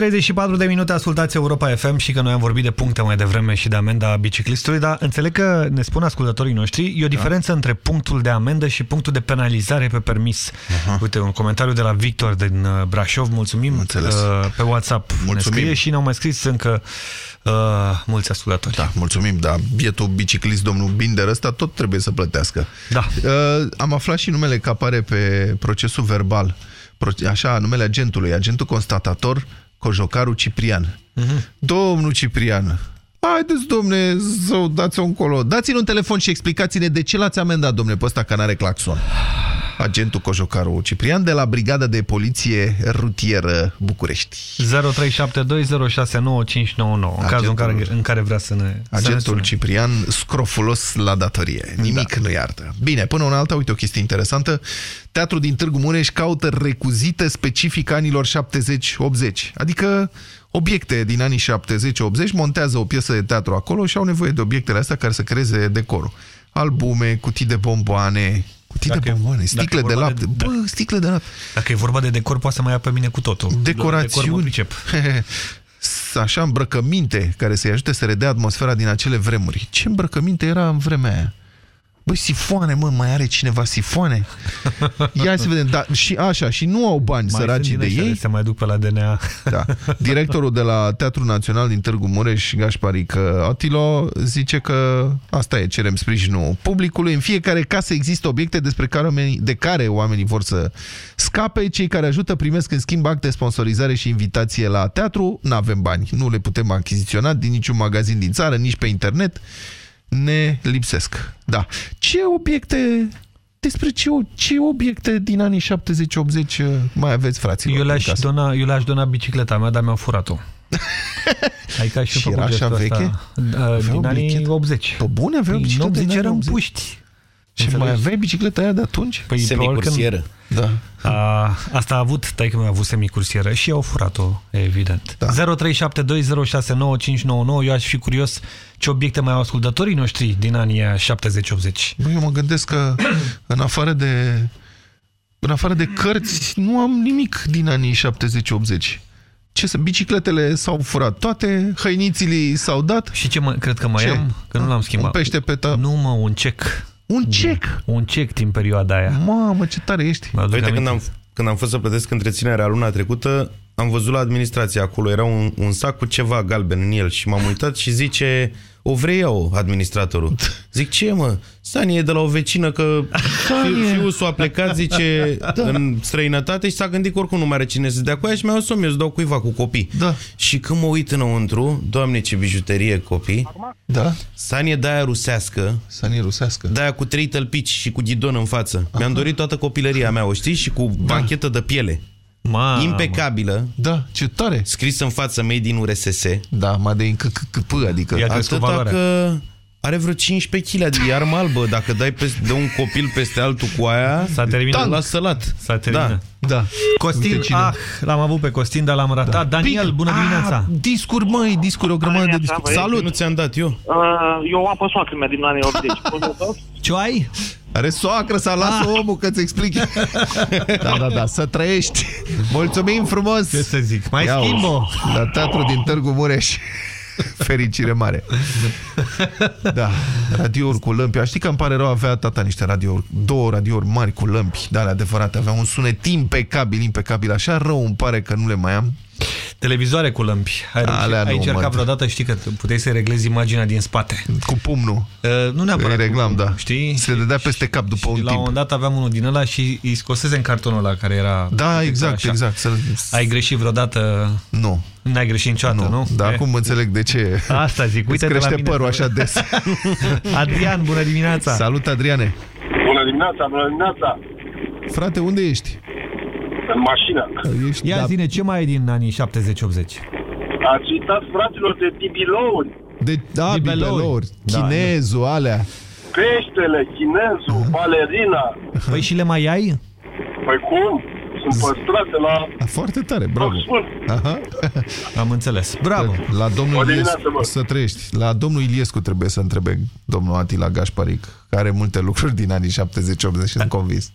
34 de minute ascultați Europa FM și că noi am vorbit de puncte mai devreme și de amenda biciclistului, dar înțeleg că ne spun ascultătorii noștri, e o diferență între punctul de amendă și punctul de penalizare pe permis. Uite, un comentariu de la Victor din uh, Brașov, mulțumim,
Înțeles.
uh, pe WhatsApp
Mulțumim.
ne scrie și ne-au mai scris încă uh, mulți ascultători.
Da, mulțumim, dar bietul biciclist, domnul Binder ăsta, tot trebuie să plătească.
Da.
Uh, am aflat și numele că apare pe procesul verbal. Pro- Așa, numele agentului, agentul constatator, Cojocaru Ciprian.
Mhm.
Domnul Ciprian, haideți, domne, să dați-o încolo. Dați-ne un telefon și explicați-ne de ce l-ați amendat, domne, pe ăsta că n-are claxon. Agentul Cojocaru Ciprian de la Brigada de Poliție Rutieră București.
0372069599 în cazul în care, în care vrea să ne să ne
Agentul
sune.
Ciprian scrofulos la datorie. Nimic da. nu iartă. Bine, până una alta, uite o chestie interesantă. Teatrul din Târgu Mureș caută recuzite specific anilor 70-80. Adică obiecte din anii 70-80 montează o piesă de teatru acolo și au nevoie de obiectele astea care să creeze decorul. Albume, cutii de bomboane, cutii
Dacă
de
e-
bomboane,
dacă
sticle
e
de
vorba
lapte.
de-
Bă, sticle de lapte.
Dacă e vorba de decor, poate să mai ia pe mine cu totul. Decor mă
Decorațiuni.
pricep. <laughs>
Așa, îmbrăcăminte care să-i ajute să redea atmosfera din acele vremuri. Ce îmbrăcăminte era în vremea aia? Băi, sifoane, mă, mai are cineva sifoane? <laughs> Ia să vedem, da, și așa, și nu au bani
Mai
săracii
sunt
de
din ăștia
ei.
de Se mai duc pe la DNA.
Da. <laughs> Directorul de la Teatrul Național din Târgu Mureș, Gașparic Atilo, zice că asta e, cerem sprijinul publicului. În fiecare casă există obiecte despre care oamenii, de care oamenii vor să scape. Cei care ajută primesc în schimb acte sponsorizare și invitație la teatru. Nu avem bani, nu le putem achiziționa din niciun magazin din țară, nici pe internet. Ne lipsesc. Da. Ce obiecte... Despre ce, ce obiecte din anii 70-80 mai aveți, fraților?
Eu
în
le-aș
casă?
dona, eu le-aș dona bicicleta mea, dar mi-au furat-o. <laughs> Adică și,
Și era așa veche?
Din anii 80.
Pe bune aveau
Păi,
biciclete
în
din
80
anii
eram
80.
puști.
Și
Înțelegi?
mai aveai bicicleta aia de atunci?
Păi,
Semicursieră.
Da.
A, asta a avut, taică mi-a avut semicursieră și au furat-o, evident. Da. 0372069599, eu aș fi curios ce obiecte mai au ascultătorii noștri din anii 70-80.
Bă, eu mă gândesc că în afară de în afară de cărți nu am nimic din anii 70-80. Ce să, bicicletele s-au furat toate, hăinițile s-au dat.
Și ce mă, cred că mai
Ce?
am? Că nu l-am schimbat.
Un pește pe ta...
Nu mă, un cec.
Un cec?
Un cec din perioada aia.
Mamă, ce tare ești.
Mă aduc
Uite, când
aminte.
am, când am fost să plătesc întreținerea luna trecută, am văzut la administrație acolo, era un, un sac cu ceva galben în el și m-am uitat și zice, o vrei eu, administratorul? Zic, ce e, mă? Sani e de la o vecină că fi, fiul s-a plecat, zice, da. în străinătate și s-a gândit că oricum nu mai are cine să dea cu ea și mi-a o eu să dau cuiva cu copii.
Da.
Și când mă uit înăuntru, doamne ce bijuterie copii,
Da?
Sanie de aia rusească,
Sanie rusească.
de aia cu trei tălpici și cu ghidon în față. Mi-am dorit toată copilăria mea, o știi? Și cu banchetă de piele.
Mamă.
Impecabilă.
Da, ce tare.
Scris în față Made in URSS.
Da, mai de CCCP, adică...
Ia crezi cu
Atâta
valoarea.
că are vreo 15 kg de iarmă albă. Dacă dai peste, de un copil peste altul cu aia,
S-a terminat.
la sălat.
S-a terminat.
Da.
Da.
Costin,
Uite cine.
ah, l-am avut pe Costin, dar l-am ratat. Da. Daniel, bună dimineața!
Ah, discuri, măi, discuri, o grămadă de discuri.
Păi,
Salut!
Nu ți-am dat eu.
Uh, eu am pe soacră mea din anii 80.
Ce ai?
Are soacră să lasă
Ah.
omul că-ți explic. <laughs> da, da, da, să trăiești. Mulțumim frumos.
Ce să zic? Mai
Ia-o.
schimb-o.
La teatru din Târgu Mureș. <laughs> Fericire mare. Da, radiouri cu lămpi. Aș știi că îmi pare rău, avea tata niște radiouri, două radiouri mari cu lămpi, de alea adevărate, avea un sunet impecabil, impecabil. Așa rău îmi pare că nu le mai am.
Televizoare cu lămpi. Ai, reușit-
Alea
ai
nu,
încercat
mă.
vreodată, știi că puteai să reglezi imaginea din spate.
Cu pumnul.
Uh, nu neapărat.
Îi reglam,
cu-
da.
Știi?
Se le dădea peste cap după un
La un
timp.
moment dat aveam unul din ăla și îi scosese în cartonul ăla care era...
Da, exact,
așa.
exact. Să...
Ai greșit vreodată?
Nu.
N-ai greșit niciodată, nu?
Nu, dar
E.
acum înțeleg de ce
Asta zic,
îți
uite
crește părul așa des. <laughs>
Adrian, bună dimineața!
Salut, Adriane!
Bună dimineața, bună dimineața!
Frate, unde ești?
În mașină.
ești
Ia
da,
zine, ce mai e din anii 70-80?
Ați uitat fraților de bibilouri,
de, da,
Bibelouri.
bibelouri,
Da,
chinezul, alea.
peștele, chinezul, balerina.
Păi și le mai ai?
Păi cum? Sunt păstrate la
A, Foarte tare, bravo.
Sfânt.
Aha.
Am înțeles. Bravo!
La domnul
O
Iliescu,
dimineață, bă.
să trăiești. La domnul Iliescu trebuie să întrebe domnul Atila Gașparic, care are multe lucruri din anii 70-80 și sunt convins.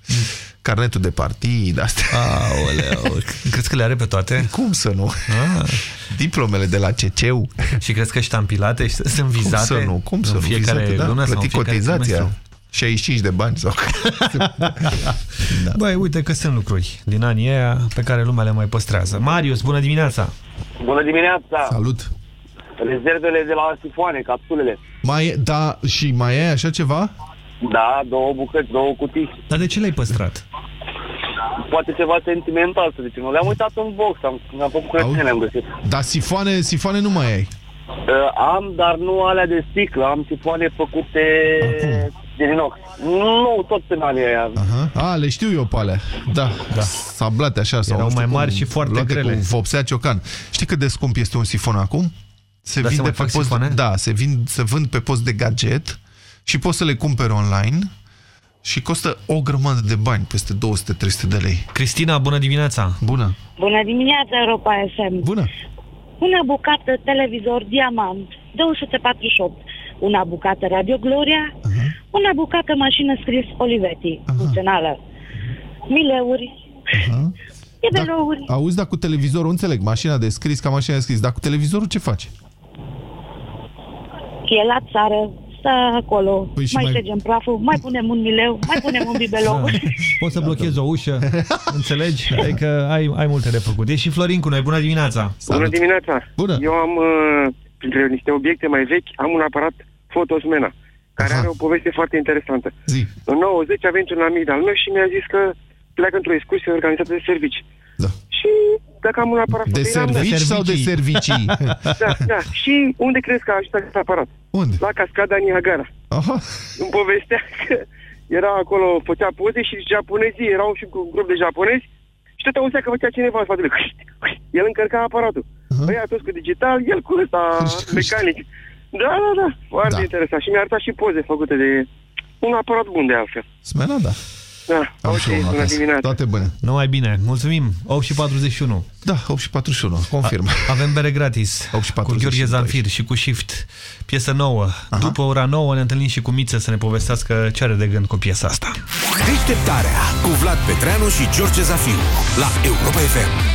Carnetul de partid, astea.
Aoleu, crezi că le are pe toate?
Cum să nu?
Ah.
Diplomele de la CCU.
Și crezi că ștampilate și sunt
Cum
vizate?
să nu? Cum să
în
nu?
fiecare
Vizate, da.
lună sau în
Plăti
fiecare
cotizația.
trimestru?
65 de bani sau... <laughs>
da. Băi, uite că sunt lucruri din anii aia pe care lumea le mai păstrează. Marius, bună dimineața!
Bună dimineața!
Salut!
Rezervele de la sifoane, capsulele.
Mai e, da, și mai e așa ceva?
Da, două bucăți, două cutii.
Dar de ce le-ai păstrat?
Poate ceva sentimental, să zicem. Le-am uitat în box, am, am făcut curățenie, le-am găsit.
Dar sifoane, sifoane nu mai ai.
Uh, am, dar nu alea de sticlă, am sifoane făcute din inox. Nu, tot în anii aia.
Aha. A, le știu eu pe alea. Da, da. sablate așa. Sau
Erau
nu știu
mai mari
cum,
și foarte
luate
grele.
Cu vopsea ciocan. Știi cât de scump este un sifon acum? Se
Da, se
vinde
mai
pe
fac
post,
sifoane?
Da, se, vin, se vând pe post de gadget și poți să le cumperi online și costă o grămadă de bani, peste 200-300 de lei.
Cristina, bună dimineața!
Bună!
Bună dimineața, Europa FM.
Bună!
Una bucată televizor Diamant, 248. Una bucată Radio Gloria.
Uh-huh.
Una bucată mașină scris Olivetti, funcțională. Mileuri.
Uh-huh.
Nivelouri.
Auzi, dar cu televizorul, înțeleg, mașina de scris ca mașina de scris, dar cu televizorul ce faci?
E la țară, stă acolo,
Păi și
mai
mai-
ștergem praful, mai punem un mileu, mai punem un bibelou. <laughs>
Da. Poți să blochezi o ușă, <laughs> înțelegi? Adică ai, ai multe de făcut. E și Florin cu noi, bună dimineața!
Bună dimineața!
Bună!
Eu am, uh, printre niște obiecte mai vechi, am un aparat Fotosmena, care are o poveste foarte interesantă.
Zi.
În 90 a venit un amic al meu și mi-a zis că pleacă într-o excursie organizată de servici.
Da.
Și dacă am un aparat
De
foto, eram-
servici sau de servicii? <laughs>
da, da. Și unde crezi că a ajuns acest aparat?
Unde?
La cascada Niagara.
Aha.
Îmi povestea că era acolo, făcea poze și japonezii, erau și cu un grup de japonezi și tot auzea că făcea cineva în spatele. El încărca aparatul. Uh-huh. Ăia toți cu digital, el cu ăsta <laughs> mecanic. Da, da, da, foarte
Da.
interesant. Și mi-a arătat și poze făcute de un aparat bun de altfel.
Smena, da.
Da,
Am
ok,
și eu unul
bună
acasă.
dimineața.
Toate bune.
Numai bine, mulțumim! 8 și 41.
Da, 8 și 41, confirm.
A, avem bere gratis
8 și
cu
42.
Gheorghe Zanfir și cu Shift. Piesă nouă. Aha. După ora nouă ne întâlnim și cu Miță să ne povestească ce are de gând cu piesa asta.
Deșteptarea cu Vlad Petreanu și George Zafiu la Europa FM.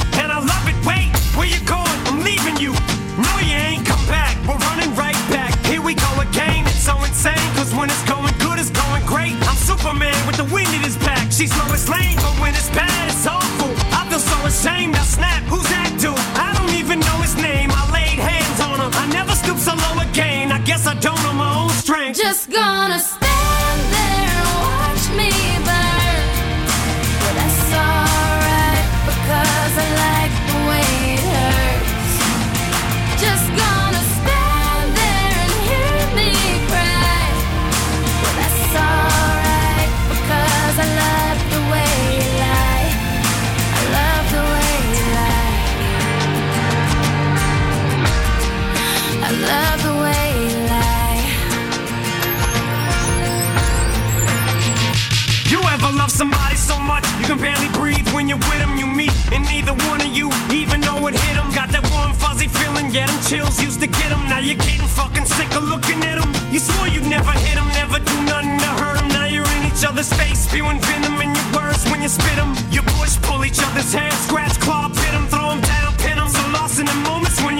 yeah, them chills used to get them. Now you're getting fucking sick of looking at them. You swore you'd never hit them, never do nothing to hurt them. Now you're in each other's face, spewing venom in your words when you spit them. You push, pull each other's hair, scratch, claw, pit them, throw them down, pin them. So lost in the moments when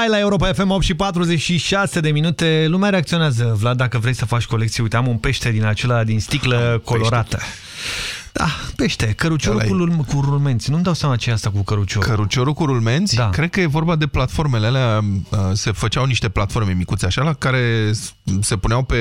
the way you lie la Europa FM 8 și 46 de minute. Lumea reacționează. Vlad, dacă vrei să faci colecție, uite, am un pește din acela din sticlă colorată. Da, pește, căruciorul cu, rul- cu rulmenți. Nu-mi dau seama ce e asta cu căruciorul.
Căruciorul cu rulmenți? Da. Cred că e vorba de platformele alea. uh, Se făceau niște platforme micuțe așa, la care s- se puneau pe...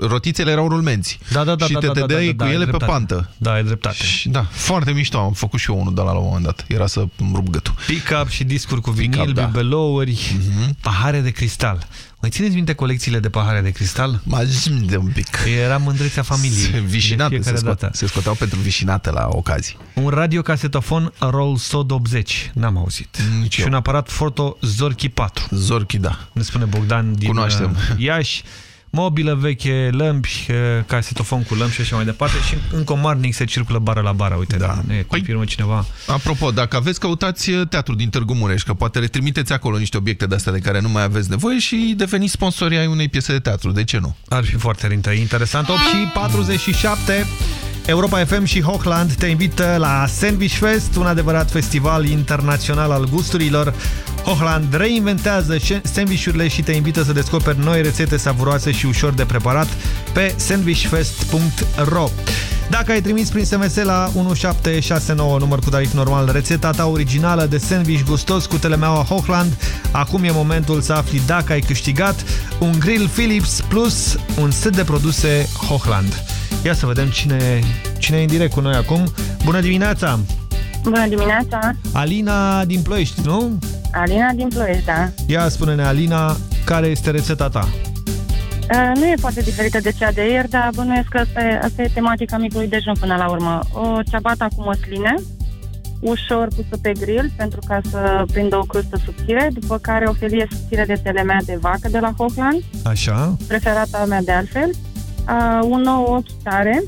Rotițele erau rulmenți.
Da, da, da,
Și
da,
te
da, da,
dădeai
da, da,
cu
ai
ele pe
dreptate.
pantă.
Da, ai dreptate.
Și, da, foarte mișto. Am făcut și eu unul de la la un moment dat. Era să îmi rup gâtul.
Pick-up și discuri cu vinil,
da.
bibelouri, pahare de cristal. Mai țineți minte colecțiile de pahare de cristal?
Mai de un pic.
Era mândrețea familiei. de
Vișinate, se,
fiecare
scot,
dată.
se scoteau pentru vișinate la ocazii.
Un radiocasetofon Rolls Sod 80. N-am auzit.
Nici
și
eu.
un aparat foto Zorchi 4.
Zorchi, da.
Ne spune Bogdan din
Cunoaștem.
uh, Iași. Mobilă veche, lămpi, uh, casetofon cu lămpi și așa mai departe. Și în comarnic se circulă bară la bară. Uite, da. ne confirmă cineva.
Apropo, dacă aveți, căutați uh, teatru din Târgu Mureș, că poate le trimiteți acolo niște obiecte de-astea de care nu mai aveți nevoie și deveniți sponsorii ai unei piese de teatru. De ce nu?
Ar fi foarte interesant. 8 și 47. Europa FM și Hochland te invită la Sandwich Fest, un adevărat festival internațional al gusturilor. Hochland reinventează sandwichurile și te invită să descoperi noi rețete savuroase și ușor de preparat pe sandwichfest.ro Dacă ai trimis prin SMS la 1769 număr cu tarif normal rețeta ta originală de sandwich gustos cu telemeaua Hochland, acum e momentul să afli dacă ai câștigat un grill Philips plus un set de produse Hochland. Ia să vedem cine, cine e în direct cu noi acum. Bună dimineața!
Bună dimineața!
Alina din Ploiești, nu?
Alina din Ploiești, da.
Ia spune-ne, Alina, care este rețeta ta?
Uh, nu e foarte diferită de cea de ieri, dar bănuiesc că asta e, asta e tematica micului dejun până la urmă. O ciabata cu măsline, ușor pusă pe grill pentru ca să prindă o crustă subțire, după care o felie subțire de telemea de vacă de la Hochland,
Așa?
preferata mea de altfel, uh, un nou ochi tare,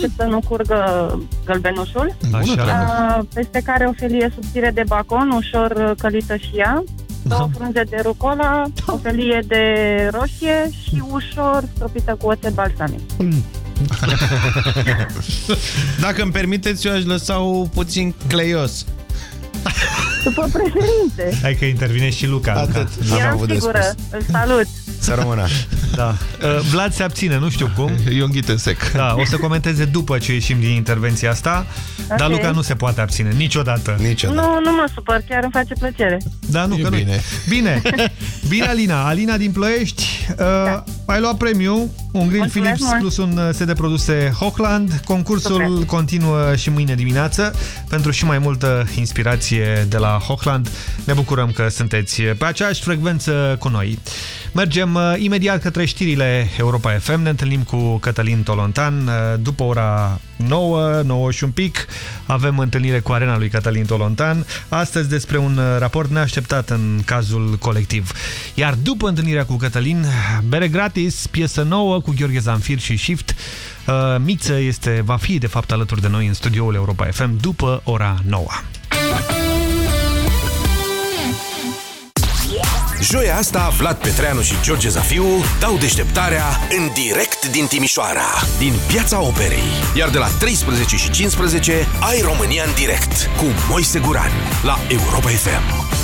cât să nu curgă gălbenușul,
Așa.
uh, peste care o felie subțire de bacon, ușor uh, călită și ea, două frunze de rucola, o felie de roșie și ușor stropită cu oțet balsamic. <laughs>
Dacă îmi permiteți, eu aș lăsa-o puțin cleios.
După preferințe.
Hai că intervine și Luca.
Atât. N-am
Eram
avut de
sigură.
spus.
Îl salut.
Să rămână.
Da. Uh, Vlad se abține, nu știu cum.
Eu înghit în sec.
Da, o să comenteze după ce ieșim din intervenția asta, dar
Ok.
Luca nu se poate abține niciodată.
Niciodată.
Nu, nu mă supăr, chiar îmi face plăcere.
Da, nu,
E
că nu.
bine.
Bine. <laughs> Bine, Alina. Alina din Ploiești. Uh, da. Ai luat premiu, un grill
Mulțumesc
Philips
mult.
plus un uh, set de produse Hochland. Concursul
Super.
continuă și mâine dimineață pentru și mai multă inspirație de la Hochland. Ne bucurăm că sunteți pe aceeași frecvență cu noi. Mergem uh, imediat către știrile Europa FM. Ne întâlnim cu Cătălin Tolontan uh, după ora 9, 9 și un pic. Avem întâlnire cu arena lui Cătălin Tolontan. Astăzi despre un uh, raport neașteptat în cazul colectiv. Iar după întâlnirea cu Cătălin, bere gratis, piesă nouă cu Gheorghe Zanfir și Shift. Uh, Miță este, va fi de fapt alături de noi în studioul Europa FM după ora 9.
Joia asta, Vlad Petreanu și George Zafiu dau deșteptarea în direct din Timișoara, din Piața Operei. Iar de la 13 și 15 ai România în direct cu Moise Guran la Europa FM.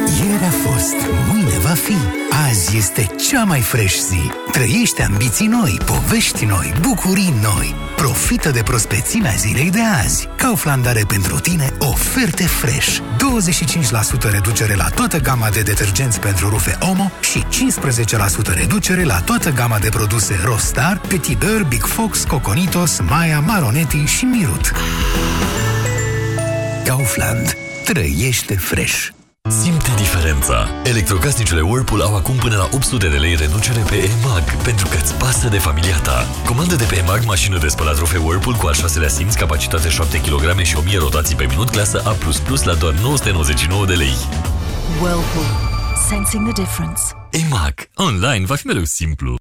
Ieri a fost, mâine va fi. Azi este cea mai fresh zi. Trăiește ambiții noi, povești noi, bucurii noi. Profită de prospețimea zilei de azi. Kaufland are pentru tine oferte fresh. 25% reducere la toată gama de detergenți pentru rufe Omo și 15% reducere la toată gama de produse Rostar, Petit Beurre, Big Fox, Coconitos, Maya, Maronetti și Mirut. Kaufland. Trăiește fresh.
Simte diferența! Electrocasnicele Whirlpool au acum până la 800 de lei reducere pe EMAG, pentru că îți pasă de familia ta. Comandă de pe EMAG mașină de spălat rufe Whirlpool cu al șaselea simț, capacitate 7 kg și 1000 rotații pe minut, clasă A++ la doar 999 de lei.
Whirlpool. Sensing the difference.
EMAG. Online va fi mereu simplu.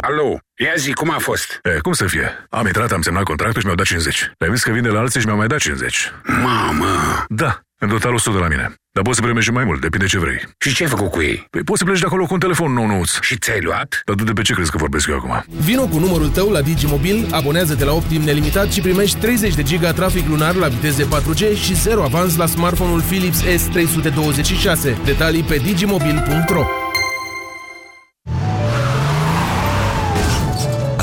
Alo, ia zi, cum a fost?
E, cum să fie? Am intrat, am semnat contractul și mi-au dat 50. Le-am zis că vin de la alții și mi-au mai dat 50.
Mamă!
Da, în total 100 de la mine. Dar poți să primești și mai mult, depinde ce vrei.
Și ce ai făcut cu ei?
Păi poți să pleci de acolo cu un telefon nou nouț.
Și ți-ai luat?
Dar tu de pe ce crezi că vorbesc eu acum?
Vino cu numărul tău la Digimobil, abonează-te la Optim nelimitat și primești 30 de giga trafic lunar la viteze 4G și 0 avans la smartphone-ul Philips S326. Detalii pe digimobil.ro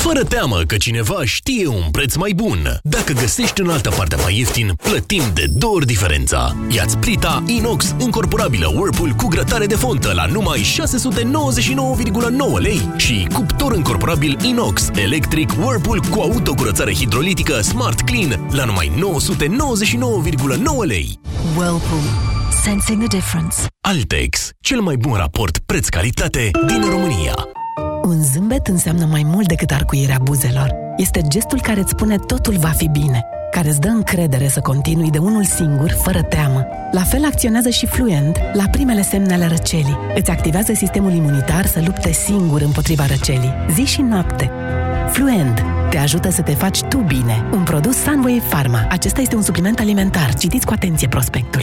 Fără teamă că cineva știe un preț mai bun. Dacă găsești în altă parte mai ieftin, plătim de două ori diferența. Iați plita inox încorporabilă Whirlpool cu grătare de fontă la numai 699,9 lei și cuptor încorporabil inox electric Whirlpool cu autocurățare hidrolitică Smart Clean la numai 999,9 lei.
Whirlpool. Sensing the difference.
Altex, cel mai bun raport preț-calitate din România.
Un zâmbet înseamnă mai mult decât arcuirea buzelor. Este gestul care îți spune totul va fi bine, care îți dă încredere să continui de unul singur, fără teamă. La fel acționează și Fluent la primele semne ale răcelii. Îți activează sistemul imunitar să lupte singur împotriva răcelii, zi și noapte. Fluent te ajută să te faci tu bine. Un produs Sunway Pharma. Acesta este un supliment alimentar. Citiți cu atenție prospectul.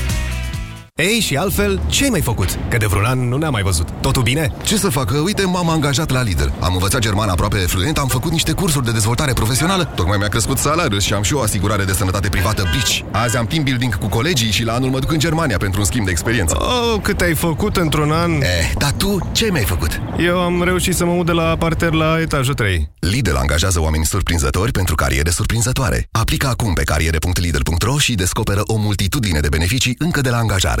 Ei, și altfel, ce ai mai făcut? Că de vreun an nu ne-am mai văzut. Totul bine?
Ce să fac? Uite, m-am angajat la Lidl. Am învățat germană aproape fluent, am făcut niște cursuri de dezvoltare profesională, tocmai mi-a crescut salariul și am și o asigurare de sănătate privată Bici. Azi am team building cu colegii și la anul mă duc în Germania pentru un schimb de experiență.
Oh, cât ai făcut într-un an?
Eh, dar tu ce mi-ai făcut?
Eu am reușit să mă mut de la parter la etajul 3.
Lidl angajează oameni surprinzători pentru cariere surprinzătoare. Aplică acum pe cariere.lidl.ro și descoperă o multitudine de beneficii încă de la angajare.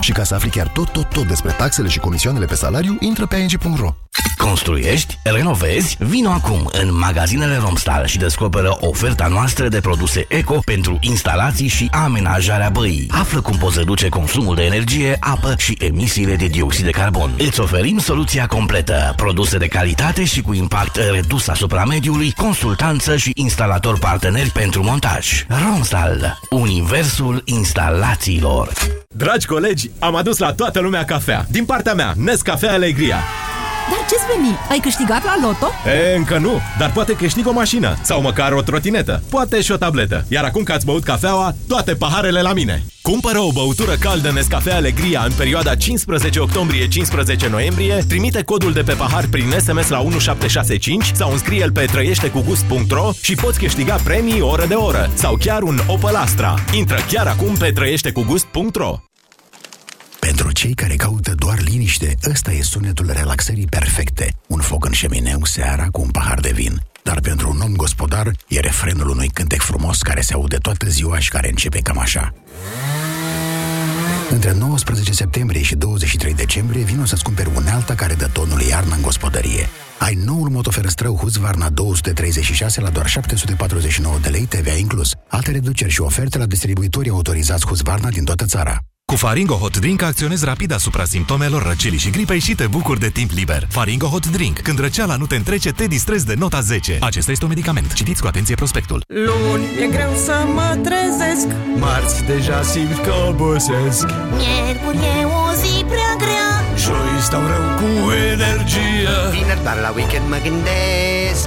Și ca să afli chiar tot, tot, tot despre taxele și comisioanele pe salariu, intră pe ing.ro.
Construiești? Renovezi? Vino acum în magazinele Romstal și descoperă oferta noastră de produse eco pentru instalații și amenajarea băii. Află cum poți reduce consumul de energie, apă și emisiile de dioxid de carbon. Îți oferim soluția completă. Produse de calitate și cu impact redus asupra mediului, consultanță și instalator parteneri pentru montaj. Romstal. Universul instalațiilor.
Dragi colegi, am adus la toată lumea cafea. Din partea mea, Nescafea Alegria.
Dar ce-ți veni? Ai câștigat la loto?
E, încă nu, dar poate câștig o mașină sau măcar o trotinetă, poate și o tabletă. Iar acum că ați băut cafeaua, toate paharele la mine. Cumpără o băutură caldă Nescafea Alegria în perioada 15 octombrie-15 noiembrie, trimite codul de pe pahar prin SMS la 1765 sau înscrie-l pe trăieștecugust.ro și poți câștiga premii oră de oră sau chiar un Opel Astra. Intră chiar acum pe trăieștecugust.ro
Pentru cei care caută doar liniște, ăsta e sunetul relaxării perfecte. Un foc în șemineu seara cu un pahar de vin. Dar pentru un om gospodar, e refrenul unui cântec frumos care se aude toată ziua și care începe cam așa. Între 19 septembrie și 23 decembrie vino să-ți cumperi unealta care dă tonul iarnă în gospodărie. Ai noul motoferăstrău Husqvarna 236 la doar 749 de lei TVA inclus. Alte reduceri și oferte la distribuitorii autorizați Husqvarna din toată țara.
Cu Faringo Hot Drink acționezi rapid asupra simptomelor răcelii și gripei și te bucuri de timp liber. Faringo Hot Drink. Când răceala nu te întrece, te distrezi de nota 10. Acesta este un medicament. Citiți cu atenție prospectul.
Luni e greu să mă trezesc
Marți deja simt că obosesc
Miercuri e o zi prea grea
Joi stau rău cu energie
Vineri doar la weekend mă gândesc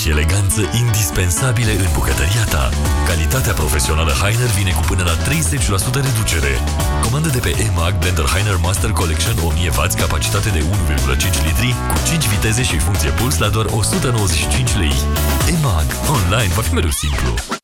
Putere și eleganță indispensabile în bucătăria ta. Calitatea profesională Heiner vine cu până la 30% reducere. Comandă de pe EMAG Blender Heiner Master Collection 1000W, capacitate de 1,5 litri, cu 5 viteze și funcție puls la doar 195 lei. EMAG. Online va fi mereu simplu.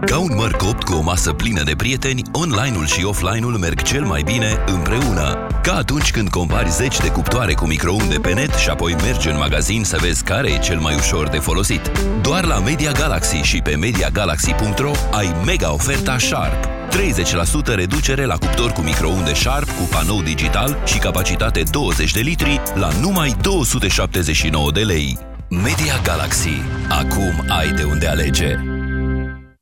Ca un măr copt cu o masă plină de prieteni, online-ul și offline-ul merg cel mai bine împreună. Ca atunci când compari 10 de cuptoare cu microunde pe net și apoi mergi în magazin să vezi care e cel mai ușor de folosit. Doar la Media Galaxy și pe MediaGalaxy.ro ai mega oferta Sharp. 30% reducere la cuptor cu microunde Sharp cu panou digital și capacitate 20 de litri la numai 279 de lei. Media Galaxy. Acum ai de unde alege.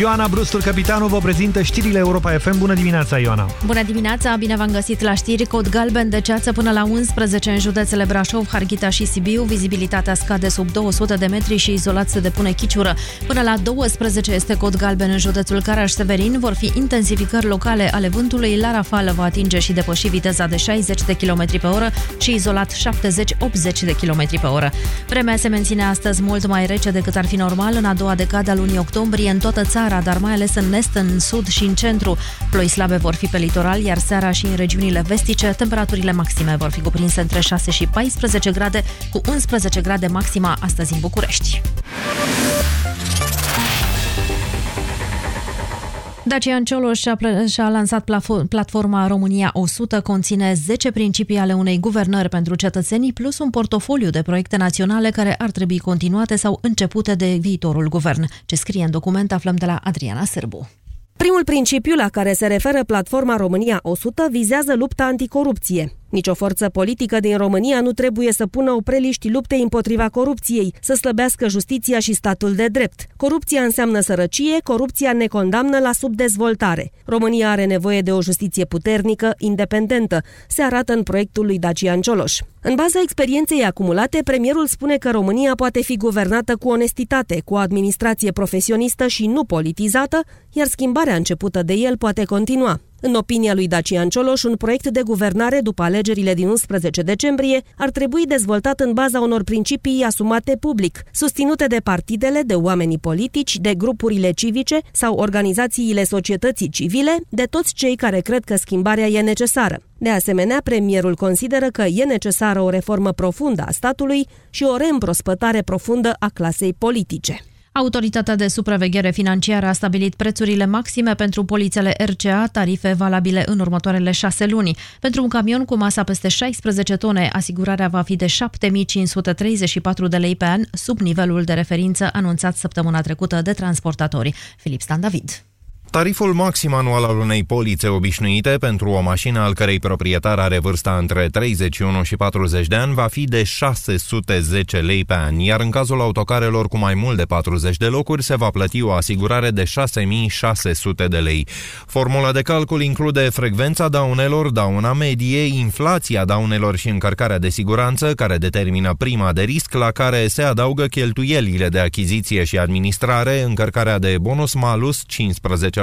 Ioana Brustur, capitanul, vă prezintă știrile Europa FM. Bună dimineața, Ioana!
Bună dimineața, bine v-am găsit la știri. Cod galben de ceață până la 11 în județele Brașov, Harghita și Sibiu. Vizibilitatea scade sub 200 de metri și izolat se depune chiciură. Până la 12 este cod galben în județul Caraș-Severin. Vor fi intensificări locale ale vântului. La rafală va atinge și depăși viteza de 60 de km pe oră și izolat 70-80 de km pe oră. Vremea se menține astăzi mult mai rece decât ar fi normal în a doua decadă a lunii octombrie în toată țara seara, dar mai ales în est, în sud și în centru. Ploi slabe vor fi pe litoral, iar seara și în regiunile vestice, temperaturile maxime vor fi cuprinse între 6 și 14 grade, cu 11 grade maxima astăzi în București. Dacian Cioloș și-a, și-a lansat platforma România 100, conține 10 principii ale unei guvernări pentru cetățenii, plus un portofoliu de proiecte naționale care ar trebui continuate sau începute de viitorul guvern. Ce scrie în document aflăm de la Adriana Sârbu.
Primul principiu la care se referă platforma România 100 vizează lupta anticorupție. Nicio forță politică din România nu trebuie să pună opreliști luptei împotriva corupției, să slăbească justiția și statul de drept. Corupția înseamnă sărăcie, corupția ne condamnă la subdezvoltare. România are nevoie de o justiție puternică, independentă, se arată în proiectul lui Dacian Cioloș. În baza experienței acumulate, premierul spune că România poate fi guvernată cu onestitate, cu o administrație profesionistă și nu politizată, iar schimbarea începută de el poate continua. În opinia lui Dacian Cioloș, un proiect de guvernare după alegerile din 11 decembrie ar trebui dezvoltat în baza unor principii asumate public, susținute de partidele, de oamenii politici, de grupurile civice sau organizațiile societății civile, de toți cei care cred că schimbarea e necesară. De asemenea, premierul consideră că e necesară o reformă profundă a statului și o reîmprospătare profundă a clasei politice.
Autoritatea de supraveghere financiară a stabilit prețurile maxime pentru polițele RCA, tarife valabile în următoarele șase luni. Pentru un camion cu masa peste 16 tone, asigurarea va fi de 7534 de lei pe an, sub nivelul de referință anunțat săptămâna trecută de transportatori. Filip Stan David.
Tariful maxim anual al unei polițe obișnuite pentru o mașină al cărei proprietar are vârsta între 31 și 40 de ani va fi de 610 lei pe an, iar în cazul autocarelor cu mai mult de 40 de locuri se va plăti o asigurare de 6600 de lei. Formula de calcul include frecvența daunelor, dauna medie, inflația daunelor și încărcarea de siguranță, care determină prima de risc, la care se adaugă cheltuielile de achiziție și administrare, încărcarea de bonus malus 15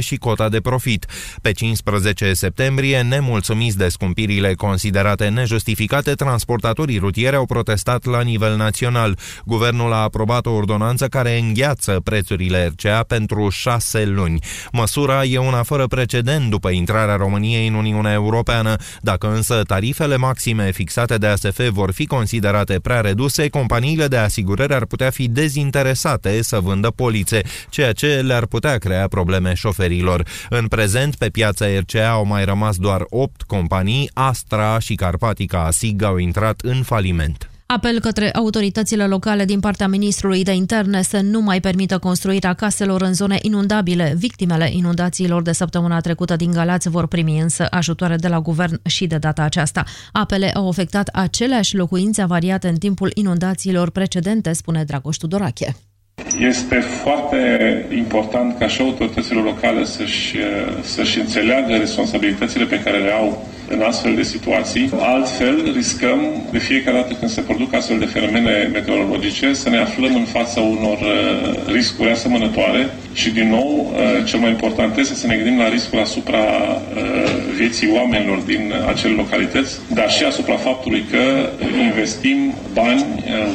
și cota de profit. Pe 15 septembrie, nemulțumiți de scumpirile considerate nejustificate, transportatorii rutieri au protestat la nivel național. Guvernul a aprobat o ordonanță care îngheață prețurile RCA pentru șase luni. Măsura e una fără precedent după intrarea României în Uniunea Europeană. Dacă însă tarifele maxime fixate de ASF vor fi considerate prea reduse, companiile de asigurări ar putea fi dezinteresate să vândă polițe, ceea ce le-ar putea crea probleme probleme șoferilor. În prezent, pe piața RCA au mai rămas doar 8 companii, Astra și Carpatica Asig au intrat în faliment.
Apel către autoritățile locale din partea ministrului de interne să nu mai permită construirea caselor în zone inundabile. Victimele inundațiilor de săptămâna trecută din Galați vor primi însă ajutoare de la guvern și de data aceasta. Apele au afectat aceleași locuințe avariate în timpul inundațiilor precedente, spune Dragoș Tudorache.
Este foarte important ca și autoritățile locale să-și, să-și înțeleagă responsabilitățile pe care le au în astfel de situații. Altfel, riscăm de fiecare dată când se produc astfel de fenomene meteorologice să ne aflăm în fața unor uh, riscuri asemănătoare și, din nou, uh, cel mai important este să ne gândim la riscul asupra uh, vieții oamenilor din acele localități, dar și asupra faptului că investim bani,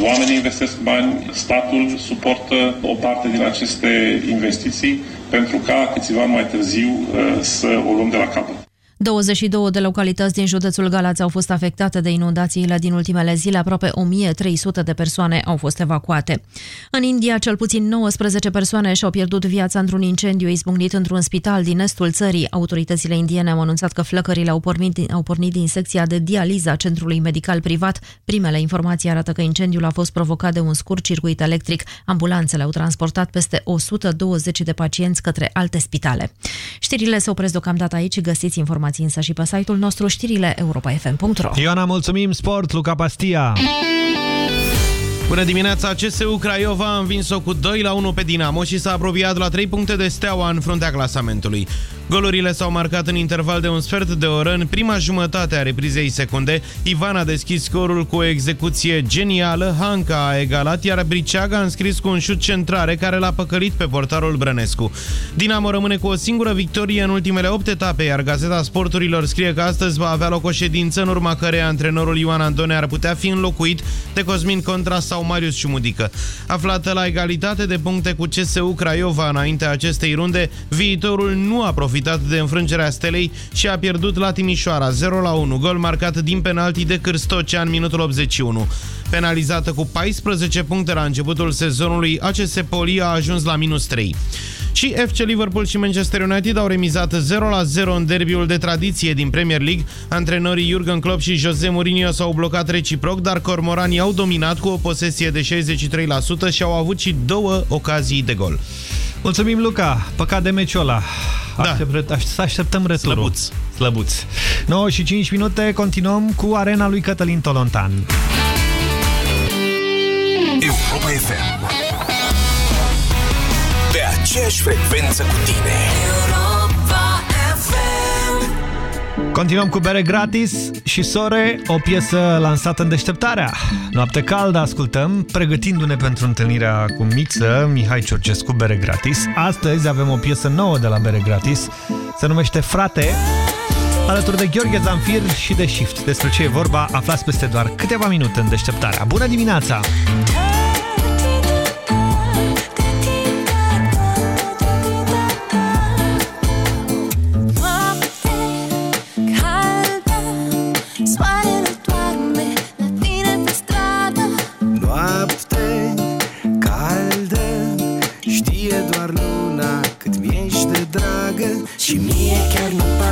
oamenii investesc bani, statul suportă o parte din aceste investiții pentru ca câțiva mai târziu să o luăm de la capăt.
22 de localități din județul Galați au fost afectate de inundațiile din ultimele zile, aproape 1300 de persoane au fost evacuate. În India, cel puțin 19 persoane și-au pierdut viața într-un incendiu izbucnit într-un spital din estul țării. Autoritățile indiene au anunțat că flăcările au pornit, au pornit din secția de dializă a centrului medical privat. Primele informații arată că incendiul a fost provocat de un scurt circuit electric. Ambulanțele au transportat peste 120 de pacienți către alte spitale. Știrile se opresc deocamdată aici, găsiți informații informații însă și pe site-ul nostru știrile europa.fm.ro
Ioana, mulțumim! Sport, Luca Pastia!
Bună dimineața! CSU Craiova a învins-o cu 2 la 1 pe Dinamo și s-a apropiat la 3 puncte de steaua în fruntea clasamentului. Golurile s-au marcat în interval de un sfert de oră. În prima jumătate a reprizei secunde, Ivan a deschis scorul cu o execuție genială, Hanca a egalat, iar Briceaga a înscris cu un șut centrare care l-a păcălit pe portarul Brănescu. Dinamo rămâne cu o singură victorie în ultimele 8 etape, iar Gazeta Sporturilor scrie că astăzi va avea loc o ședință în urma care antrenorul Ioan Antone ar putea fi înlocuit de Cosmin Contra sau sau Marius Ciumudică. Aflată la egalitate de puncte cu CSU Craiova înaintea acestei runde, viitorul nu a profitat de înfrângerea Stelei și a pierdut la Timișoara 0-1, gol marcat din penalti de Cârstocea în minutul 81. Penalizată cu 14 puncte la începutul sezonului, ACS Poli a ajuns la minus 3. Și FC Liverpool și Manchester United au remizat 0-0 în derbiul de tradiție din Premier League. Antrenorii Jurgen Klopp și Jose Mourinho s-au blocat reciproc, dar cormoranii au dominat cu o posesie de 63% și au avut și două ocazii de gol.
Mulțumim, Luca! Păcat de meciul ăla. Da. Aștept, aș, să așteptăm returul.
Slăbuț.
Slăbuț. 9 și 5 minute, continuăm cu arena lui Cătălin Tolontan.
Europa FM Pe aceeași frecvență cu tine
Continuăm cu bere gratis și sore, o piesă lansată în deșteptarea. Noapte caldă ascultăm, pregătindu-ne pentru întâlnirea cu Miță, Mihai Ciorcescu, bere gratis. Astăzi avem o piesă nouă de la bere gratis, se numește Frate, alături de Gheorghe Zanfir și de Shift. Despre ce e vorba, aflați peste doar câteva minute în deșteptarea. Bună dimineața!
Noapte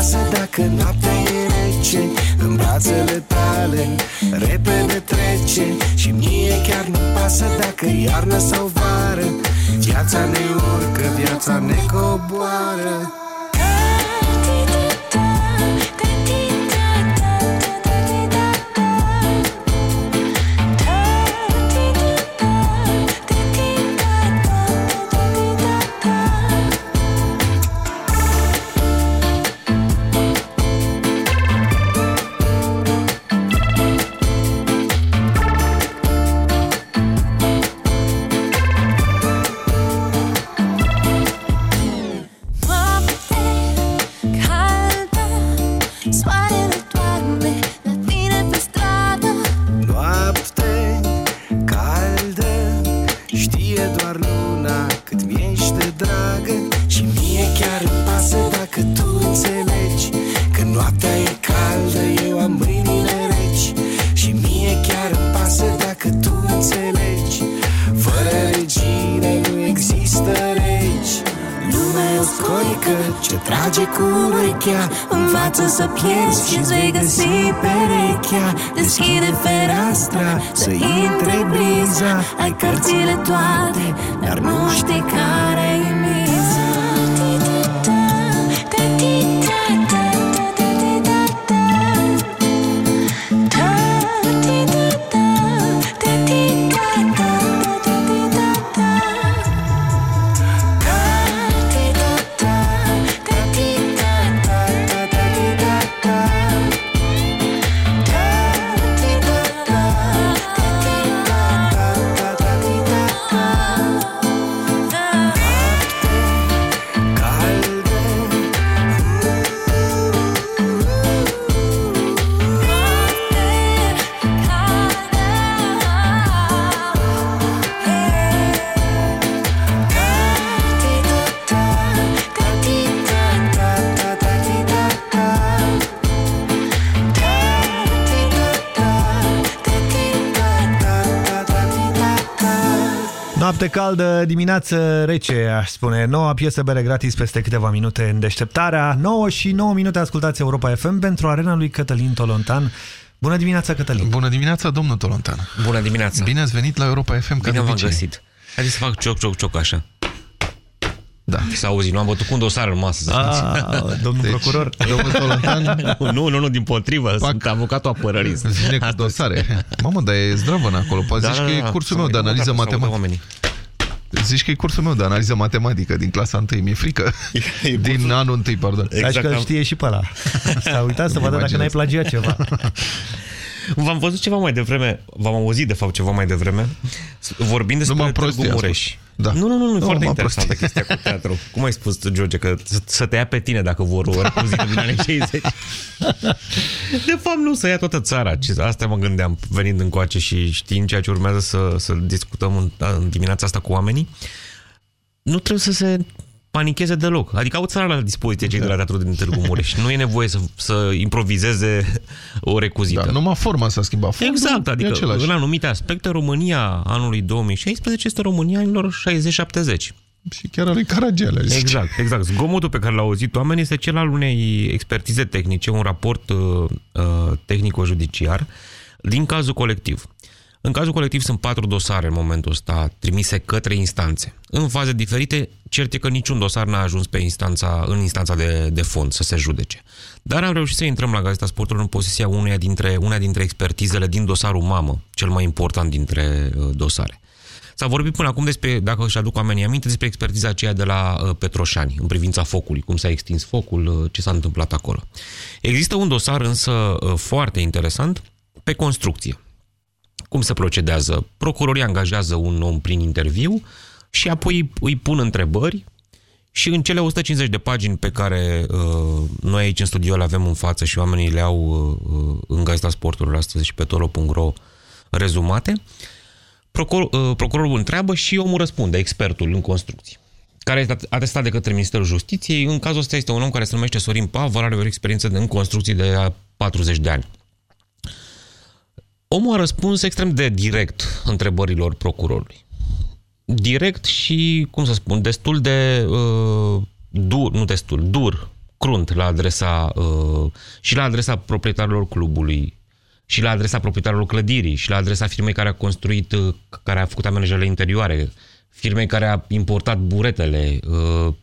chiar nu pasă dacă noaptea e rece În brațele tale repede trece Și mie chiar nu pasă dacă e iarnă sau vară Viața ne urcă, viața ne coboară ce trage cu urechea Învață să pierzi și îți vei găsi perechea. Deschide fereastra să intre briza Ai cărțile toate, dar nu știi care e
Noapte caldă, dimineață rece, aș spune. Noua piesă bere gratis peste câteva minute în deșteptarea. 9 și 9 minute ascultați Europa FM pentru arena lui Cătălin Tolontan. Bună dimineața, Cătălin!
Bună dimineața, domnul Tolontan!
Bună dimineața!
Bine ați venit la Europa FM, ca
Bine
de
v-am
obicei.
găsit. Haideți să fac cioc, cioc, cioc așa.
Da.
Să auzi, nu am bătut cu un dosar în masă. să
Ah,
știți.
domnul Deci, procuror.
domnul Tolontan- <laughs>
nu, nu, nu, din potrivă. Sunt avocatul apărării.
Vine cu dosare. <laughs> Mamă, dar e zdravăn acolo. Poate
Da,
zici
da,
că e
da,
cursul
să
meu de
audă
analiză
oamenii, să audă
matematică. Zici că e cursul meu de analiză matematică din clasa 1. Mi-e frică. din anul 1, pardon.
Exact. că îl știe și pe ăla. <laughs> S-a uitat să vadă dacă n-ai plagiat ceva. <laughs>
V-am văzut ceva mai devreme, v-am auzit de fapt ceva mai devreme, vorbind despre
Numai
Târgu
prostii
Mureș.
Da.
Nu, nu, nu, nu, e
Nu,
foarte
m-am
interesantă
prostit.
chestia cu teatru. <laughs> Cum ai spus tu, George, că să- să te ia pe tine dacă vor o recuzită din anii <laughs> 60. De fapt, nu, să ia toată țara. Ce- Asta mă gândeam venind încoace și știind ceea ce urmează să, să discutăm în, în dimineața asta cu oamenii. Nu trebuie să se panicheze deloc. Adică au țara la dispoziție cei de la Teatrul din Târgu Mureș. Nu e nevoie să, să improvizeze o recuzită.
Da, numai forma s-a schimbat. Fondul
Exact,
e
adică
același.
în anumite aspecte România anului 2016 este România anilor 60-70.
Și chiar al lui Caragiale. aș zice.
Exact, exact. Zgomotul pe care l-au auzit oamenii este cel al unei expertize tehnice, un raport uh, uh, tehnico-judiciar din cazul colectiv. În cazul colectiv sunt patru dosare în momentul ăsta trimise către instanțe. În faze diferite, cert e că niciun dosar n-a ajuns pe instanța, în instanța de, de fond să se judece. Dar am reușit să intrăm la Gazeta Sportului în posesia uneia dintre, una dintre expertizele din dosarul mamă, cel mai important dintre uh, dosare. S-a vorbit până acum despre, dacă își aduc oamenii aminte, despre expertiza aceea de la uh, Petroșani, în privința focului, cum s-a extins focul, uh, ce s-a întâmplat acolo. Există un dosar însă uh, foarte interesant pe construcție. Cum se procedează? Procurorii angajează un om prin interviu și apoi îi- îi pun întrebări și în cele 150 de pagini pe care uh, noi aici în studio le avem în față și oamenii le au uh, în Gazeta Sportului astăzi și pe tolo.ro rezumate, procur, uh, procurorul întreabă și omul răspunde, expertul în construcții care este atestat de către Ministerul Justiției. În cazul ăsta este un om care se numește Sorin Pav, are o experiență în construcții de 40 de ani. Omul a răspuns extrem de direct întrebărilor procurorului. Direct și, cum să spun, destul de uh, dur, nu destul, dur, crunt la adresa uh, și la adresa proprietarilor clubului și la adresa proprietarilor clădirii și la adresa firmei care a construit, uh, care a făcut amenajările interioare, firmei care a importat buretele, uh,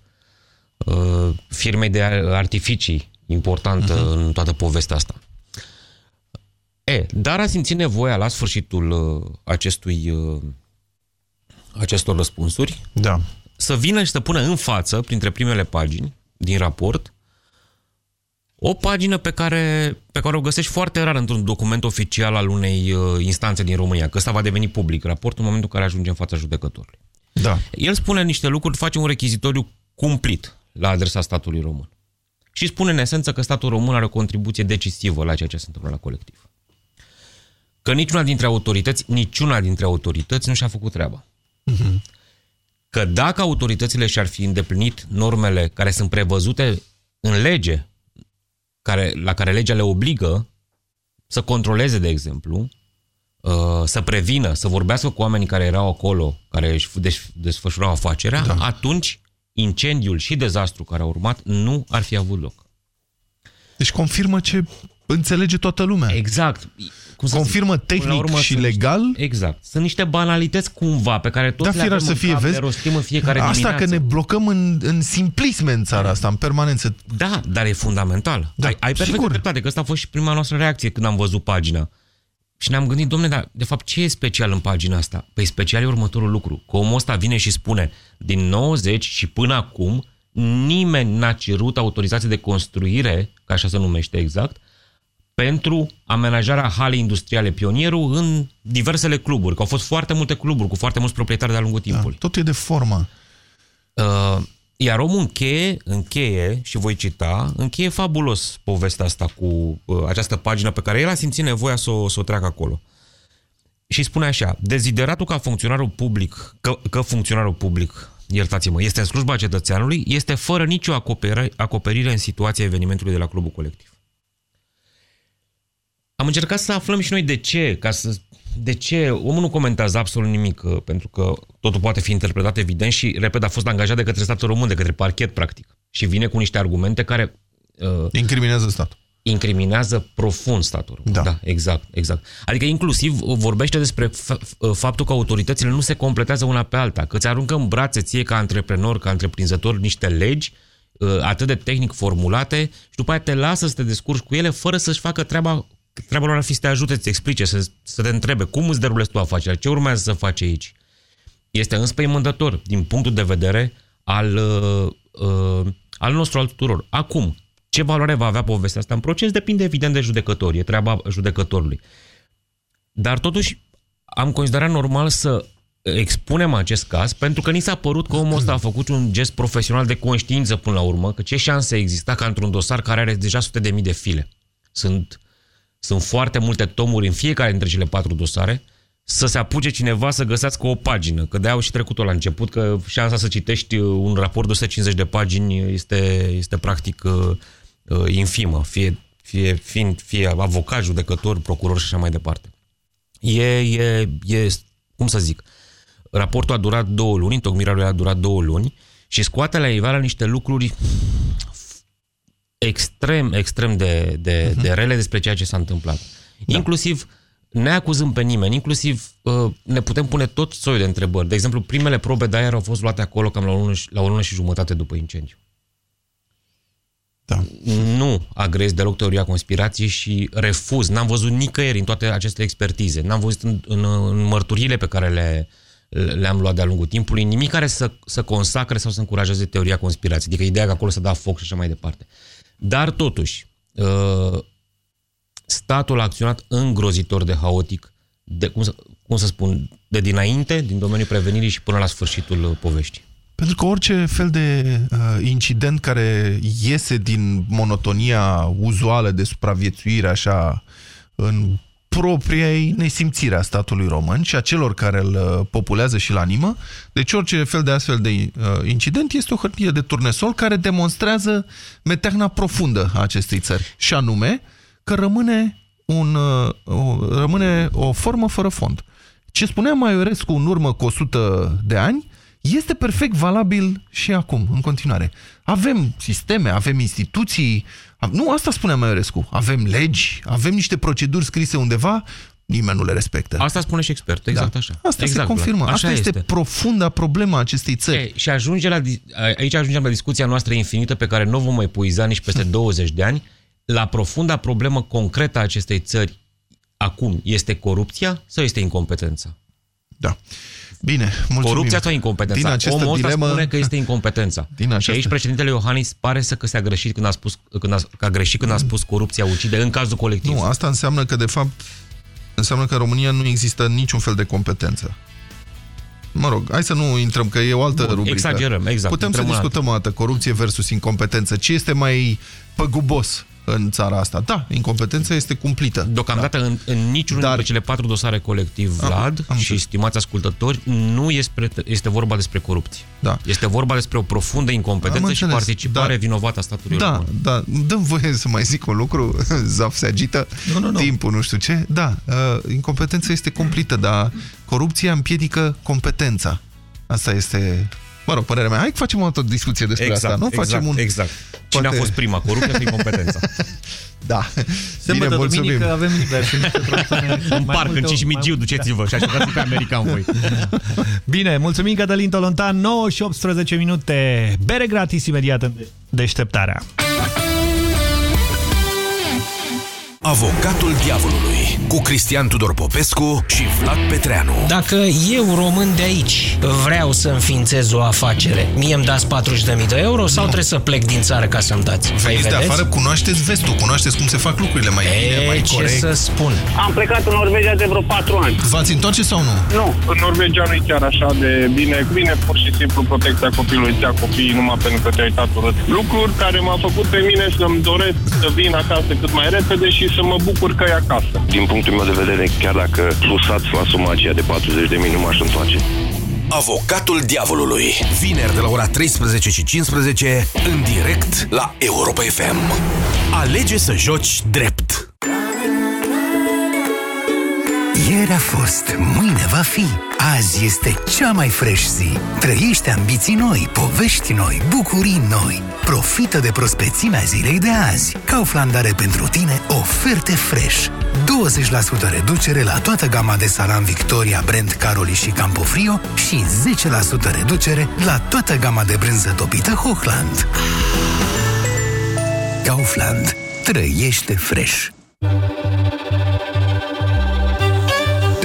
uh, firmei de artificii importantă uh-huh. în toată povestea asta. E, dar a simțit nevoia la sfârșitul uh, acestui uh, acestor răspunsuri
da.
să vină și să pună în față, printre primele pagini din raport, o pagină pe care, pe care o găsești foarte rar într-un document oficial al unei uh, instanțe din România, că ăsta va deveni public, raportul în momentul în care ajunge în fața judecătorului.
Da.
El spune niște lucruri, face un rechizitoriu cumplit la adresa statului român. Și spune în esență că statul român are o contribuție decisivă la ceea ce se întâmplă la colectiv. Că niciuna dintre autorități, niciuna dintre autorități nu și-a făcut treaba. Că dacă autoritățile și-ar fi îndeplinit normele care sunt prevăzute în lege, care, la care legea le obligă să controleze, de exemplu, uh, să prevină, să vorbească cu oamenii care erau acolo, care își des- desfășurau afacerea, da. atunci incendiul și dezastru care a urmat nu ar fi avut loc.
Deci confirmă ce înțelege toată lumea.
Exact. Cum să
confirmă
zic, până la
tehnic
urmă
și
sunt
legal.
Niște, exact. Sunt niște banalități cumva pe care toți
Da,
le
firar
avem
să
în
fie,
cap,
vezi?
le rostim în fiecare
Asta
dimineață.
că ne blocăm în, în simplisme în țara asta, în permanență.
Da, dar e fundamental. Da, ai, ai perfect
sigur.
dreptate, că asta a fost și prima noastră reacție când am văzut pagina. Și ne-am gândit, domne, dar de fapt ce e special în pagina asta? Păi special e următorul lucru, că omul ăsta vine și spune, din 90 și până acum, nimeni n-a cerut autorizație de construire, ca așa se numește exact, pentru amenajarea halei industriale Pionierul în diversele cluburi, că au fost foarte multe cluburi cu foarte mulți proprietari de-a lungul timpului.
Da, totul e de formă.
Uh, iar omul încheie, încheie, și voi cita, încheie fabulos povestea asta cu uh, această pagină pe care el a simțit nevoia să o, să o treacă acolo. Și spune așa, dezideratul ca funcționarul public, că, că funcționarul public, iertați-mă, este în slujba cetățeanului, este fără nicio acoperire, acoperire în situația evenimentului de la clubul colectiv. Am încercat să aflăm și noi de ce, ca să de ce omul nu comentează absolut nimic, uh, pentru că totul poate fi interpretat evident și, repet, a fost angajat de către statul român, de către parchet, practic. Și vine cu niște argumente care... Uh,
incriminează statul.
Incriminează profund statul român. Da. da, exact, exact. Adică inclusiv vorbește despre f- faptul că autoritățile nu se completează una pe alta, că ți aruncă în brațe ție ca antreprenor, ca întreprinzător niște legi uh, atât de tehnic formulate și după aia te lasă să te descurci cu ele fără să-și facă treaba treaba lor ar fi să te ajute, să-ți explice, să, să te întrebe cum îți derulezi tu afacerea, ce urmează să faci aici. Este înspăimântător din punctul de vedere al, uh, uh, al nostru al tuturor. Acum, ce valoare va avea povestea asta în proces depinde evident de judecători, e treaba judecătorului. Dar totuși am considerat normal să expunem acest caz pentru că ni s-a părut că omul ăsta a făcut un gest profesional de conștiință până la urmă, că ce șanse exista ca într-un dosar care are deja sute de mii de file. Sunt, sunt foarte multe tomuri în fiecare dintre cele patru dosare, să se apuce cineva să găsească o pagină, că de-aia au și trecut-o la început, că șansa să citești un raport de 150 de pagini este, este practic uh, uh, infimă, fie, fie, fie, fie avocat, judecător, procuror și așa mai departe. E, e, e, cum să zic, raportul a durat două luni, întocmirea lui a durat două luni și scoate la iveală niște lucruri extrem, extrem de, de, uh-huh. de rele despre ceea ce s-a întâmplat. Da. Inclusiv ne acuzăm pe nimeni, inclusiv uh, ne putem pune tot soiul de întrebări. De exemplu, primele probe de aer au fost luate acolo cam la o lună și, la o lună și jumătate după incendiu.
Da.
Nu agrez deloc teoria conspirației și refuz. N-am văzut nicăieri în toate aceste expertize. N-am văzut în, în, în mărturile pe care le, le-am luat de-a lungul timpului nimic care să, să consacre sau să încurajeze teoria conspirației. Adică ideea că acolo să da foc și așa mai departe. Dar totuși, uh, statul a acționat îngrozitor de haotic, de, cum, să, cum să spun, de dinainte, din domeniul prevenirii și până la sfârșitul poveștii.
Pentru că orice fel de uh, incident care iese din monotonia uzuală de supraviețuire așa în propria nesimțire a statului român și a celor care îl uh, populează și îl animă. Deci orice fel de astfel de uh, incident este o hârtie de turnesol care demonstrează meteahna profundă a acestei țări. Și anume că rămâne, un, uh, rămâne o formă fără fond. Ce spunea Maiorescu în urmă cu 100 de ani este perfect valabil și acum, în continuare. Avem sisteme, avem instituții, nu asta spunea Maiorescu, avem legi, avem niște proceduri scrise undeva, nimeni nu le respectă.
Asta spune și expert, exact da. așa.
Asta
exact,
se confirmă.
Așa
asta este,
este
profunda problema acestei țări.
E, și ajunge la, aici ajungem la discuția noastră infinită pe care nu vom mai puiza nici peste <laughs> 20 de ani, la profunda problemă concretă a acestei țări acum. Este corupția sau este incompetența?
Da. Bine, mulțumim.
Corupția sau incompetența?
Din
Omul ăsta
dilemă...
spune că este incompetența. <laughs>
Din această...
Și aici președintele Iohannis pare să că s-a greșit când a spus, când a, că a greșit când a spus corupția ucide în cazul colectiv.
Nu, asta înseamnă că de fapt înseamnă că în România nu există niciun fel de competență. Mă rog, hai să nu intrăm, că e o altă
Bun,
rubrică.
Exagerăm, exact.
Putem să discutăm o dată corupție versus incompetență. Ce este mai păgubos în țara asta. Da, incompetența este cumplită.
Deocamdată da. în, în niciunul Dar... dintre cele patru dosare colectiv, Vlad am, am și stimați ascultători, nu este, este vorba despre corupție.
Da.
Este vorba despre o profundă incompetență și participare da. vinovată a statului
Da,
român.
da. Dăm voie să mai zic un lucru, <laughs> Zaf se agită,
nu, nu, nu.
timpul, nu știu ce. Da, uh, incompetența este cumplită, dar corupția împiedică competența. Asta este Mă rog, părerea mea. Hai că facem o altă discuție despre
exact,
asta. Nu
exact,
facem un...
exact. Cine Poate... a fost prima, corupția sau incompetența? <laughs>
da.
Sâmbătă, duminică avem liber. <laughs>
În parc, în Cismigiu, duceți-vă și așteptați pe american voi. <laughs>
Bine, mulțumim Cătălin Tolontan, 9 și 18 minute. Bere gratis imediat în deșteptarea.
Avocatul diavolului cu Cristian Tudor Popescu și Vlad Petreanu.
Dacă eu, român de aici, vreau să înființez o afacere, mie îmi dați 40.000 de euro sau nu. trebuie să plec din țară ca să-mi dați?
Veniți de afară, cunoașteți vestul, cunoașteți cum se fac lucrurile mai bine, mai
ce
corect.
să spun?
Am plecat în Norvegia de vreo 4 ani.
V-ați întoarce sau nu?
Nu, în Norvegia nu e chiar așa de bine. Bine, pur și simplu protecția copilului, ți copiii numai pentru că te-ai uitat urât. Lucruri care m-au făcut pe mine să-mi doresc să vin acasă cât mai repede și să mă bucur că e acasă.
Din punctul meu de vedere, chiar dacă plusați la suma aceea de 40 de mii, nu m-aș întoarce.
Avocatul diavolului. Vineri de la ora 13 și 15 în direct la Europa FM. Alege să joci drept.
Ieri a fost, mâine va fi. Azi este cea mai fresh zi. Trăiește ambiții noi, povești noi, bucurii noi. Profită de prospețimea zilei de azi. Kaufland are pentru tine oferte fresh. 20% reducere la toată gama de salam Victoria, Brand, Caroli și Campofrio și 10% reducere la toată gama de brânză topită Hochland. Kaufland. Trăiește fresh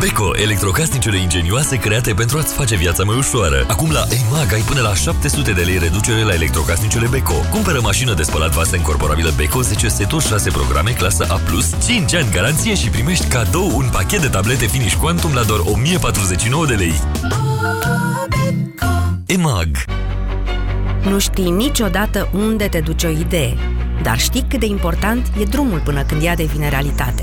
Beko, electrocasnicele ingenioase create pentru a-ți face viața mai ușoară. Acum la EMAG ai până la 700 de lei reducere la electrocasnicele Beko. Cumpără mașină de spălat vase încorporabilă Beko 10 seturi 6 programe clasă A+, 5 ani garanție și primești cadou un pachet de tablete Finish Quantum la doar 1049 de lei. EMAG
Nu știi niciodată unde te duce o idee, dar știi cât de important e drumul până când ea devine realitate.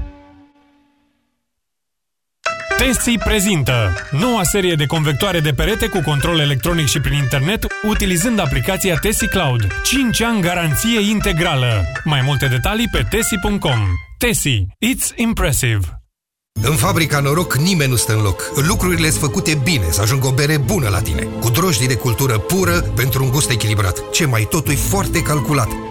Tesi prezintă noua serie de convectoare de perete cu control electronic și prin internet utilizând aplicația Tesi Cloud. 5 ani garanție integrală. Mai multe detalii pe tesi.com. Tesi. It's impressive.
În fabrica Noroc nimeni nu stă în loc. Lucrurile sunt făcute bine, să ajungă o bere bună la tine. Cu drojdii de cultură pură pentru un gust echilibrat. Ce mai totul e foarte calculat.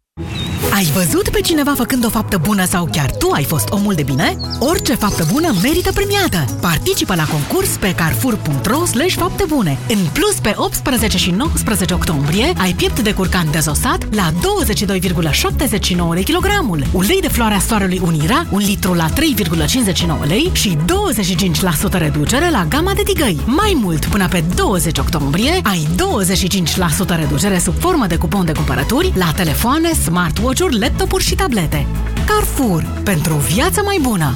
Ai văzut pe cineva făcând o faptă bună sau chiar tu ai fost omul de bine? Orice faptă bună merită premiată! Participă la concurs pe carrefour.ro slash fapte bune. În plus, pe 18 și 19 octombrie ai piept de curcan dezosat la 22,79 lei kilogramul, ulei de floarea soarelui Unira, un litru la 3,59 lei și 25% reducere la gama de tigăi. Mai mult, până pe 20 octombrie, ai 25% reducere sub formă de cupon de cumpărături la telefoane, smartwatch-uri, laptopuri și tablete. Carrefour. Pentru o viață mai bună!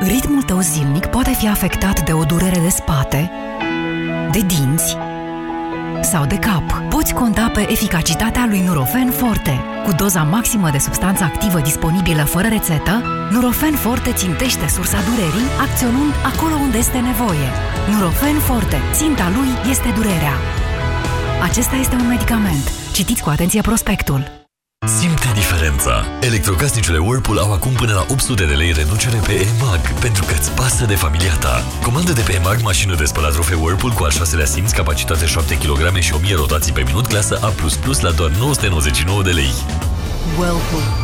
Ritmul tău zilnic poate fi afectat de o durere de spate, de dinți sau de cap. Poți conta pe eficacitatea lui Nurofen Forte. Cu doza maximă de substanță activă disponibilă fără rețetă, Nurofen Forte țintește sursa durerii, acționând acolo unde este nevoie. Nurofen Forte. Ținta lui este durerea. Acesta este un medicament. Citiți cu atenție prospectul.
Simte diferența! Electrocasnicele Whirlpool au acum până la 800 de lei reducere pe EMAG, pentru că îți pasă de familia ta. Comandă de pe EMAG mașină de spălat rufe Whirlpool cu al șaselea simț, capacitate 7 kg și 1000 rotații pe minut, clasă A++ la doar 999 de lei.
Whirlpool.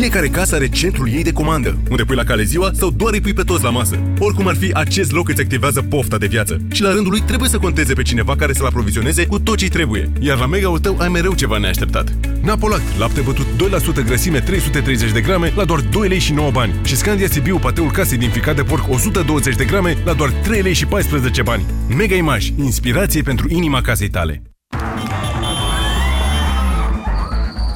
Fiecare casă are centrul ei de comandă, unde pui la cale ziua sau doar îi pui pe toți la masă. Oricum ar fi, acest loc îți activează pofta de viață. Și la rândul lui trebuie să conteze pe cineva care să-l aprovizioneze cu tot ce trebuie. Iar la mega-ul tău ai mereu ceva neașteptat. Napolact, lapte bătut 2% grăsime 330 de grame la doar 2 lei și 9 bani. Și Scandia Sibiu, pateul casei din ficat de porc 120 de grame la doar 3 lei și 14 bani. Mega Image, inspirație pentru inima casei tale.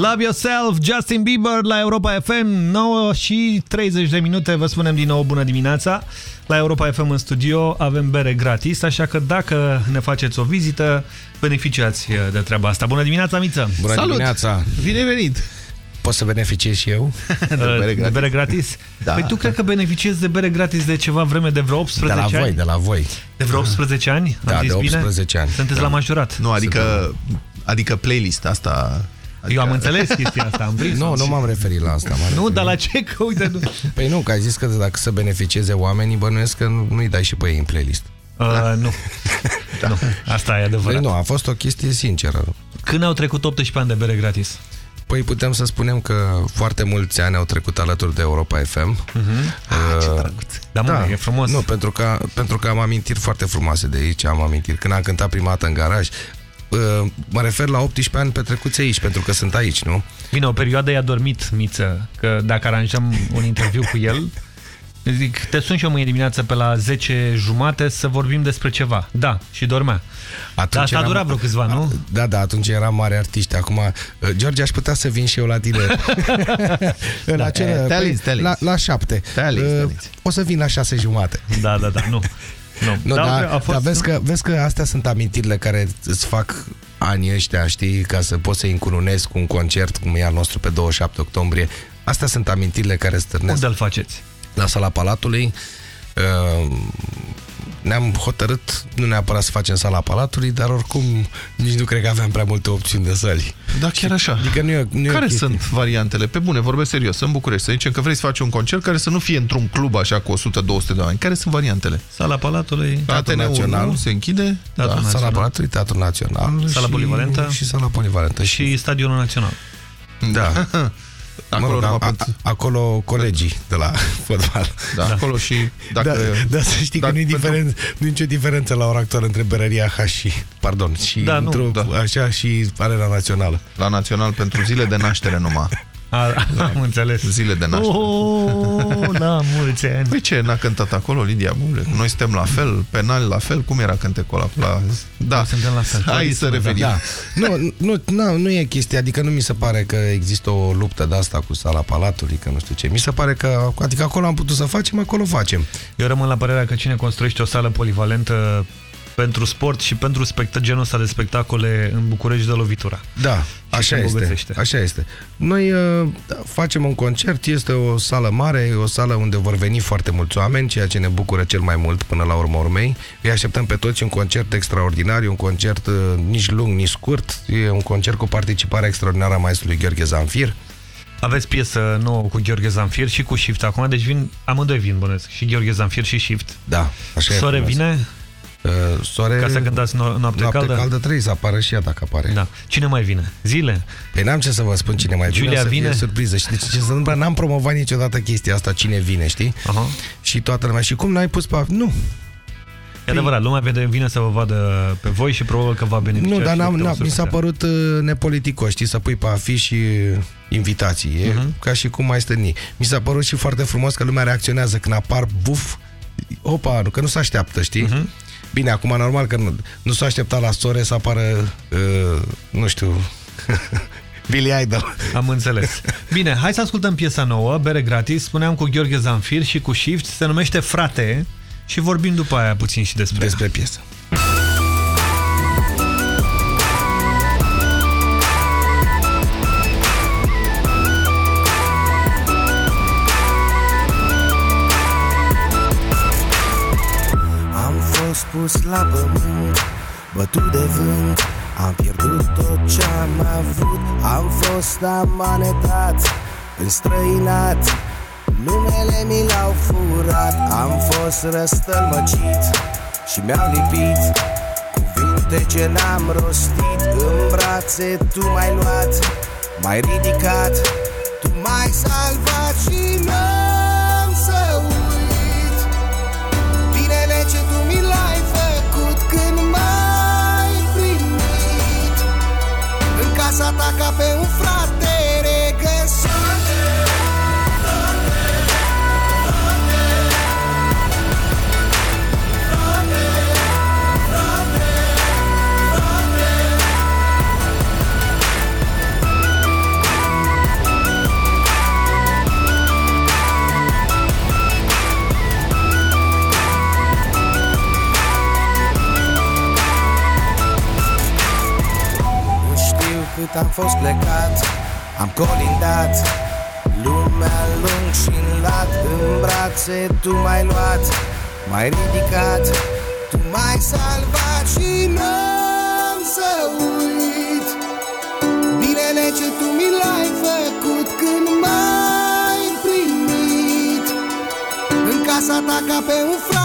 Love Yourself, Justin Bieber la Europa FM, 9 și 30 de minute, vă spunem din nou bună dimineața. La Europa FM în studio avem bere gratis, așa că dacă ne faceți o vizită, beneficiați de treaba asta. Bună dimineața, Miță!
Bună
Salut!
dimineața!
Bine venit!
Pot să beneficiez și eu? <laughs>
de bere gratis? De bere gratis?
Da.
Păi tu cred că beneficiezi de bere gratis de ceva vreme, de vreo 18
De la
ani?
voi, de la voi.
De vreo 18 ani? Am
Da,
zis
de
bine?
18 ani.
Sunteți
Da.
la majorat.
Nu, adică, adică playlist asta...
Eu am înțeles chestia asta, am prins. <laughs>
Nu, nu m-am referit la asta. m-am
Nu,
referit-
dar la ce? Că uite, nu.
Păi nu, că ai zis că dacă să beneficieze oamenii, bănuiesc că nu- nu-i dai și pe ei în playlist.
Uh, nu. <laughs> nu. Asta e adevărat.
Păi nu, a fost o chestie sinceră.
Când au trecut 18 ani de bere gratis?
Păi putem să spunem că foarte mulți ani au trecut alături de Europa FM. Uh,
Da, mă, e frumos.
Nu, pentru că, pentru că am amintiri foarte frumoase de aici, am amintiri. Când am cântat prima dată în garaj, uh, mă refer la 18 ani petrecuți aici, pentru că sunt aici, nu?
Bine, o perioadă i-a dormit Miță, că dacă aranjăm un interviu cu el, zic, te sun și eu mâine dimineață pe la 10 jumate să vorbim despre ceva. Da, și dormea. Dar asta a
eram-
durat vreo câțiva, nu?
Da, da, atunci eram mare artiști. Acum, uh, George, aș putea să vin și eu la tine. <laughs> în
Da,
acele,
te
pe-
alinți, te alinți.
La, la șapte.
Te alinți, te
Uh,
alinți.
O să vin la șase jumate.
Da, da, da, nu. <laughs> Nu,
Nu,
Dar
da,
a fost,
dar vezi,
nu?
că, vezi că astea sunt amintirile care îți fac anii ăștia, știi, ca să poți să-i încununezi cu un concert, cum e al nostru pe 27 octombrie. Astea sunt amintirile care stârnesc.
Unde îl faceți?
La sala Palatului. Uh, ne-am hotărât, nu neapărat să facem sala Palatului, dar oricum nici nu cred că aveam prea multe opțiuni de săli.
Da, chiar așa.
Adică nu e, nu e o
Care
chestie.
sunt variantele? Pe bune, vorbesc serios, în București. Să zicem că vrei să faci un concert care să nu fie într-un club așa cu 100-200 de oameni. Care sunt variantele?
Sala Palatului,
Teatrul
ATN-ul
Național.
nu se închide.
Da, sala Palatului, Teatrul Național
Sala
și,
Polivalentă.
și sala Polivalentă.
Și Stadionul Național.
Da. <laughs>
Acolo
mă rog,
numai
a, a, acolo colegii de la <laughs> fotbal.
Da, acolo și dacă...
Da, da să știi că nu e diferență, nu e nicio diferență la ora actuală între Berăria H și, pardon, și
Da, nu,
într-o,
da.
așa și Arena Națională.
La Național pentru zile de naștere numai. <laughs>
A, am înțeles.
Zile de naștere.
Oh, la mulți ani.
Păi ce, n-a cântat acolo Lidia Bule? Noi suntem la fel, penal la fel, cum era cântecul ăla? La... Da,
suntem la fel.
Hai să revenim.
Da. Nu, nu, nu, nu e chestia, adică nu mi se pare că există o luptă de asta cu sala Palatului, că nu știu ce. Mi se pare că, adică acolo am putut să facem, acolo facem.
Eu rămân la părerea că cine construiește o sală polivalentă pentru sport și pentru spect- genul ăsta de spectacole în București de lovitura.
Da,
Și
așa
se
este,
îmbogățește.
așa este. Noi uh, da, facem un concert, este o sală mare, e o sală unde vor veni foarte mulți oameni, ceea ce ne bucură cel mai mult până la urmă urmei. Îi așteptăm pe toți un concert extraordinar, e un concert uh, nici lung, nici scurt, e un concert cu participarea extraordinară a maestrului Gheorghe Zanfir.
Aveți piesă nouă cu Gheorghe Zanfir și cu Shift acum, deci vin, amândoi vin, bănesc, și Gheorghe Zanfir și Shift.
Da, așa e
Sore
frumos.
vine?
Uh, soare...
Ca să cântați no noapte,
Noapte
caldă?
caldă trebuie să apară și ea dacă apare.
Da. Cine mai vine? Zile?
Păi n-am ce să vă spun cine mai vine,
Giulia
o să
vine?
fie surpriză. Și deci ce se întâmplă? N-am promovat niciodată chestia asta, cine vine, știi?
Aha.
Și toată lumea. Și cum n-ai pus pe... Nu,
E adevărat, lumea vede, vine să vă vadă pe voi și probabil că va beneficia.
Nu, dar
și
n-am,
de o
n-am, mi s-a
surpriză.
părut uh, nepoliticos, știi, să pui pe afiș și uh, invitații. E
Mhm.
ca și cum mai stâni. Mi s-a părut și foarte frumos că lumea reacționează când apar buf. Opa, nu, că nu se așteaptă, știi?
Mhm.
Bine, acum normal că nu, nu s-a așteptat la sore să apară, uh, nu știu, <laughs> Billy Idol.
Am înțeles. Bine, hai să ascultăm piesa nouă, bere gratis. Spuneam cu Gheorghe Zanfir și cu Shift. Se numește Frate și vorbim după aia puțin și despre
Despre piesă.
Pus la pământ, bătut de vânt. Am pierdut tot ce am avut Am fost amanetat
Înstrăinat. Numele mi l-au furat Am fost răstălmăcit Și mi-au lipit Cuvinte ce n-am rostit. În brațe tu m-ai luat M-ai ridicat Tu m-ai salvat și n-am casa ta știu cât am fost plecat Am colindat. Lumea lung și în lat În brațe tu m-ai luat M-ai ridicat. Tu m-ai salvat și n-am să uit. Binele ce tu mi l-ai făcut Când m-ai primit. În casa ta ca pe un frate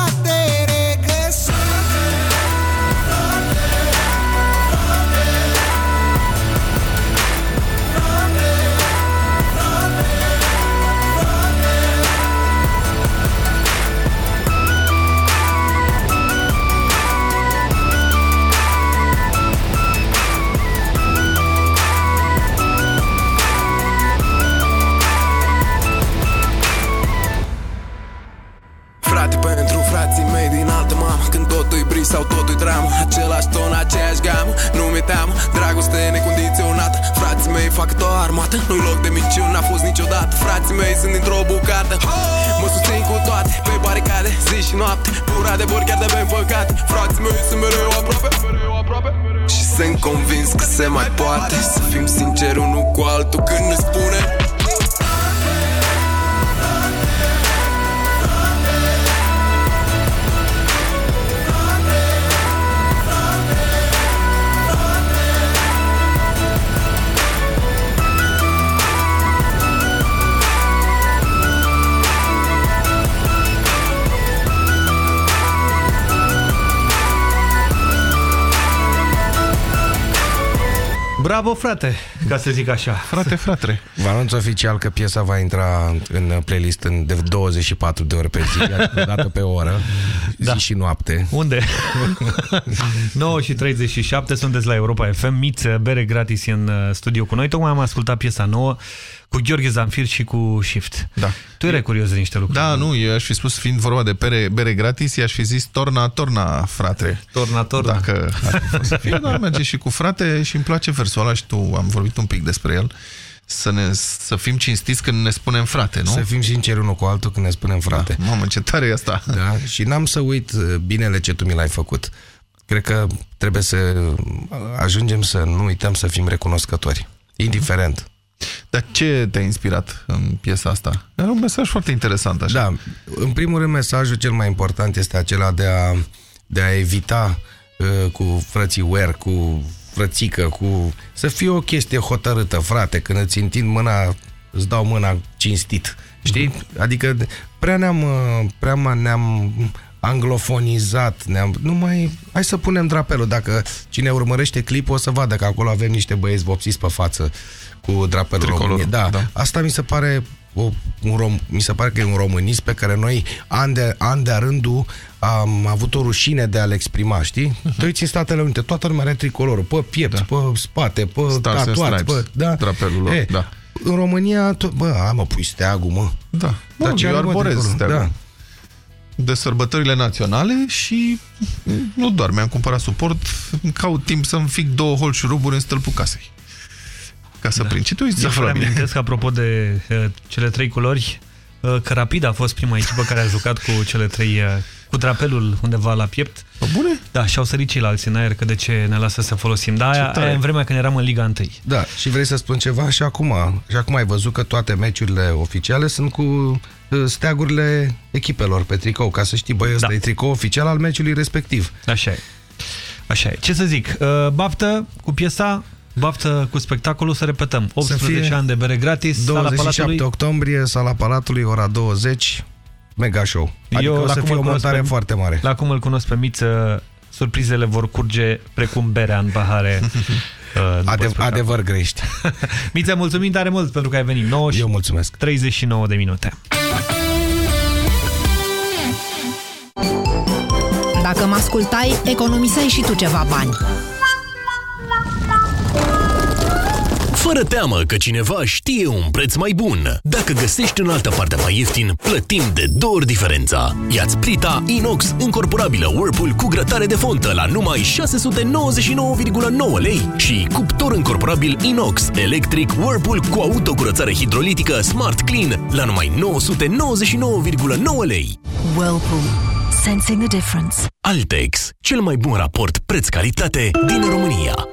fac o armată. Nu-i loc de minciuni, n-a fost niciodată. Frații mei sunt dintr-o bucată. Mă susțin cu toate, pe baricade Zi și noapte, pura de vor chiar de bem păcate Frații mei sunt mereu aproape. Și sunt convins că se mai poate. Să fim sinceri unul cu altul când ne spune
Bravo, frate, ca să zic așa.
Frate, frate.
Vă anunț oficial că piesa va intra în playlist în de 24 de ore pe zi, o dată pe oră, zi da. și noapte.
Unde? <laughs> 9 și 37, sunteți la Europa FM, Miță, bere gratis în uh, studio cu noi. Tocmai am ascultat piesa nouă cu Gheorghe Zanfir și cu Shift.
Da.
Tu erai curios de niște lucruri.
Da, nu, eu aș fi spus, fiind vorba de bere, bere gratis, i-aș fi zis torna, torna, frate.
Torna, torna.
Dacă ar fi fost să fie, dar merge și cu frate și îmi place versul ăla și tu am vorbit un pic despre el. Să, ne, să fim cinstiți când ne spunem frate, nu?
Să fim sinceri unul cu altul când ne spunem frate.
Da, mamă, ce tare e asta.
Da? Și n-am să uit uh, binele ce tu mi l-ai făcut. Cred că trebuie să ajungem să nu uităm să fim recunoscători. Indiferent.
Dar ce te-a inspirat în piesa asta? Era un mesaj foarte interesant așa.
Da, în primul rând mesajul cel mai important este acela de a, de a evita uh, cu frății Ware, cu frățică, cu... să fie o chestie hotărâtă, frate, când îți întind mâna, îți dau mâna cinstit, știi? Adică prea ne-am, uh, prea ne-am anglofonizat, ne-am, nu mai, hai să punem drapelul, dacă cine urmărește clipul o să vadă că acolo avem niște băieți vopsiți pe față cu drapelul
Tricolorul,
României. Da,
da.
asta mi se pare o, un rom, mi se pare că e un românism pe care noi an de, an de rândul am avut o rușine de a-l exprima, știi? Uh-huh. Te uiți în Statele Unite, toată lumea are tricolorul, pe piept, da. pe spate, pe
Stars and
tatuat,
Stripes,
pe, da.
drapelul lor,
e,
da.
În România, tot, bă, a, mă, pui steagul, mă.
Da,
Dar
Bă,
ce
eu
are, mă,
arborez
tricolorul?
steagul.
Da.
de sărbătorile naționale și nu doar, mi-am cumpărat suport, îmi caut timp să-mi fic două hol și ruburi în stâlpul casei. Ca să da. prind. Ce tu uiți
Eu
să
vă
mine?
amintesc, apropo de uh, cele trei culori, uh, că Rapid a fost prima echipă care a jucat cu cele trei, uh, cu drapelul undeva la piept.
Bă, bune?
Da, și au sărit ceilalți în aer, că de ce ne lasă să folosim. Da, aia,
tare.
aia în vremea când eram în Liga 1.
Da, și vrei să spun ceva? Și acum, și acum ai văzut că toate meciurile oficiale sunt cu uh, steagurile echipelor pe tricou, ca să știi, băi, ăsta da. e tricou oficial al meciului respectiv.
Așa e. Așa e. Ce să zic, uh, baftă cu piesa, baftă cu spectacolul să repetăm. 18
fie
ani de bere gratis, sala
27
Palatului.
octombrie, sala Palatului, ora 20, mega show. Adică
Eu,
o
la
să
cum
fie
îl
o
cunosc
montare
pe-
foarte mare.
La cum îl cunosc pe Miță, surprizele vor curge precum berea în pahare. <laughs> uh, după
Adev
spectacol.
adevăr grești. <laughs>
Miță, mulțumim tare mult pentru că ai venit. 9
Eu mulțumesc.
39 de minute.
Dacă mă ascultai, economiseai și tu ceva bani.
Fără teamă că cineva știe un preț mai bun. Dacă găsești în altă parte mai ieftin, plătim de două ori diferența. Iați plita inox încorporabilă Whirlpool cu grătare de fontă la numai 699,9 lei și cuptor încorporabil inox electric Whirlpool cu autocurățare hidrolitică Smart Clean la numai 999,9 lei.
Whirlpool. Sensing the difference.
Altex, cel mai bun raport preț-calitate din România.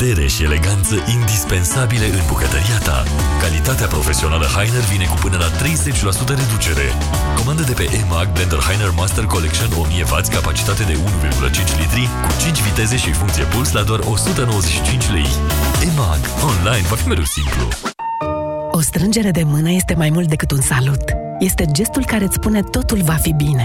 Putere și eleganță indispensabile în bucătăria ta. Calitatea profesională Heiner vine cu până la 30% reducere. Comandă de pe EMAG Blender Heiner Master Collection 1000W, capacitate de 1,5 litri, cu 5 viteze și funcție puls la doar 195 lei. EMAG. Online va fi mereu simplu.
O strângere de mână este mai mult decât un salut. Este gestul care îți spune totul va fi bine,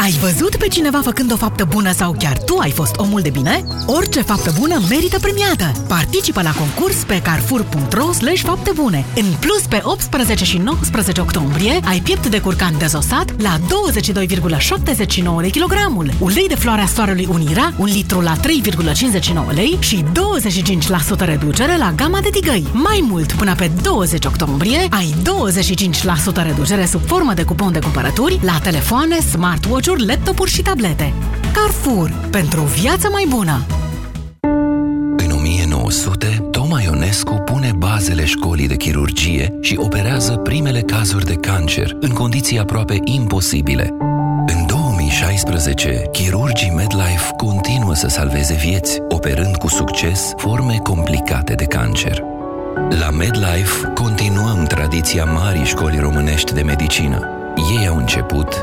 Ai văzut pe cineva făcând o faptă bună sau chiar tu ai fost omul de bine? Orice faptă bună merită premiată. Participă la concurs pe carrefour.ro slash fapte bune. În plus, pe 18 și 19 octombrie ai piept de curcan dezosat la 22,79 lei kilogramul, ulei de floarea soarelui Unira, un litru la 3,59 lei și 25% reducere la gama de tigăi. Mai mult, până pe 20 octombrie, ai 25% reducere sub formă de cupon de cumpărături la telefoane, smartwatch-uri, laptopuri și tablete. Carrefour. Pentru o viață mai bună!
În 1900, Toma Ionescu pune bazele școlii de chirurgie și operează primele cazuri de cancer în condiții aproape imposibile. În 2016, chirurgii MedLife continuă să salveze vieți, operând cu succes forme complicate de cancer. La MedLife continuăm tradiția marii școli românești de medicină. Ei au început,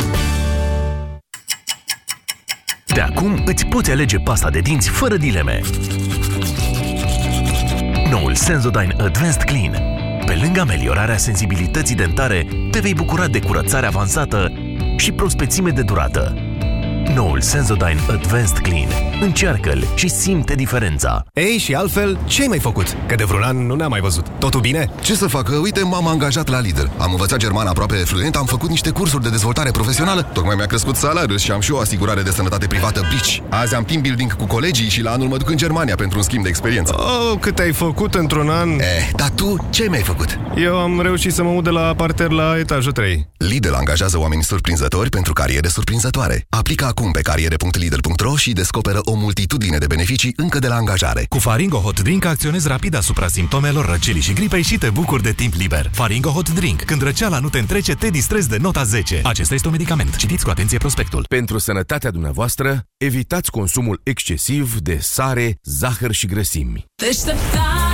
De acum îți poți alege pasta de dinți fără dileme. Noul Sensodyne Advanced Clean. Pe lângă ameliorarea sensibilității dentare, te vei bucura de curățare avansată și prospețime de durată. Noul Sensodyne Advanced Clean. Încearcă-l și simte diferența.
Ei, și altfel, ce ai mai făcut? Că de vreun an nu ne-am mai văzut. Totul bine?
Ce să facă? Uite, m-am angajat la Lidl. Am învățat germană aproape fluent, am făcut niște cursuri de dezvoltare profesională, tocmai mi-a crescut salariul și am și o asigurare de sănătate privată Bici. Azi am team building cu colegii și la anul mă duc în Germania pentru un schimb de experiență.
Oh, cât ai făcut într-un an?
Eh, dar tu ce mi-ai făcut?
Eu am reușit să mă mut de la parter la etajul 3.
Lidl angajează oameni surprinzători pentru cariere surprinzătoare. Aplică acum pe cariere.lidl.ro și descoperă o multitudine de beneficii încă de la angajare.
Cu Faringo Hot Drink acționezi rapid asupra simptomelor răcelii și gripei și te bucuri de timp liber. Faringo Hot Drink. Când răceala nu te întrece, te distrezi de nota 10. Acesta este un medicament. Citiți cu atenție prospectul.
Pentru sănătatea dumneavoastră, evitați consumul excesiv de sare, zahăr și grăsimi.
Deșteptarea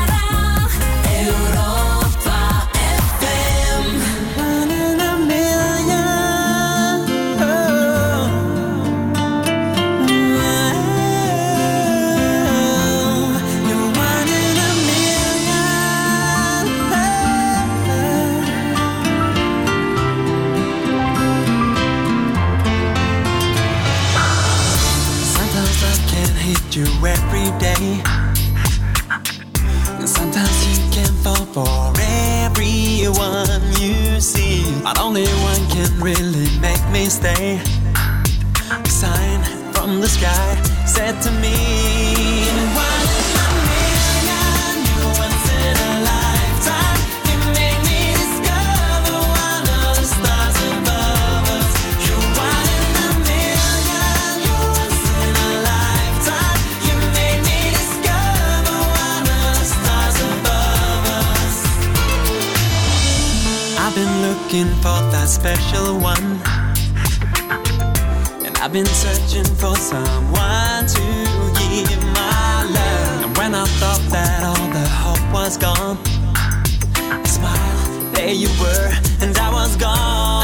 you every day and sometimes you can fall for everyone you see. But only one can really make me stay. A sign from the sky said to me, looking for that special one. And I've been searching for someone to give my love. And when I thought that all the hope was gone, I smiled, there you were, and I was gone.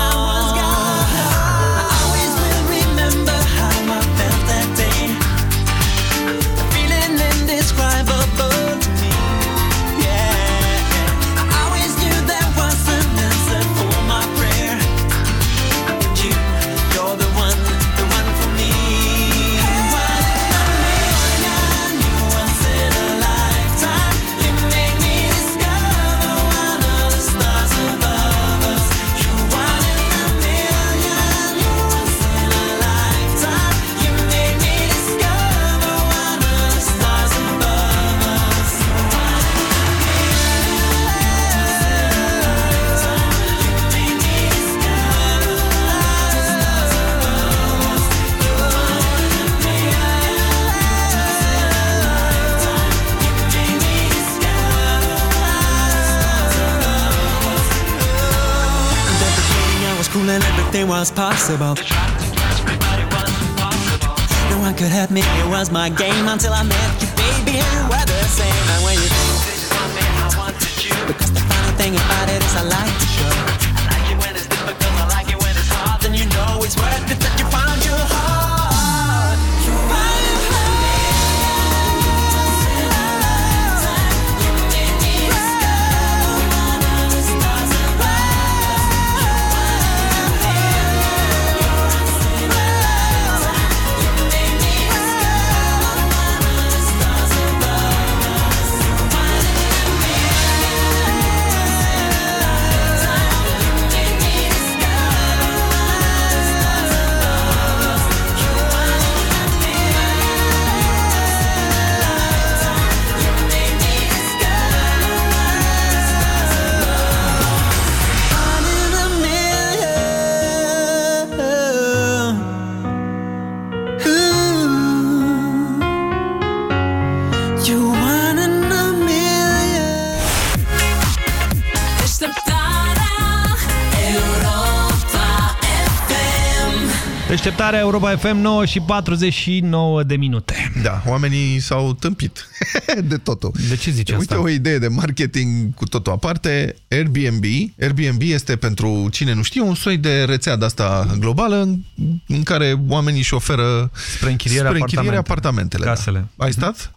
Everything was possible. No one could hurt me, it was my game until I met you, baby. and You were the same. And when you because the funny thing about it is I like to show. I like it when it's difficult, I like it when it's hard. Then you know it's worth it
Deșteptarea Europa FM 9 și 49 de minute.
Da, oamenii s-au tâmpit <laughs> de totul.
De ce zici
Uite
asta?
o idee de marketing cu totul aparte. Airbnb. Airbnb este pentru cine nu știe un soi de rețea de asta globală în, în care oamenii își oferă
spre închiriere,
spre închiriere apartamentele.
Casele.
Da. Ai stat?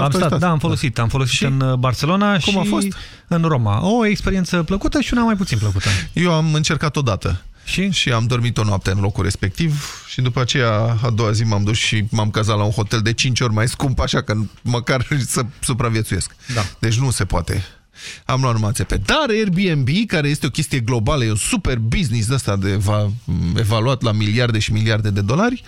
Am stat, da, am folosit. Am folosit
Și?
în uh, Barcelona
Cum
și
a fost?
în Roma. O experiență plăcută și una mai puțin plăcută.
Eu am încercat odată.
Și?
Și am dormit o noapte în locul respectiv și după aceea a doua zi m-am dus și m-am cazat la un hotel de 5 ori mai scump, așa că măcar <laughs> să supraviețuiesc.
Da.
Deci nu se poate. Am luat numai țepe. Dar Airbnb, care este o chestie globală, e un super business de ăsta de eva evaluat la miliarde și miliarde de dolari,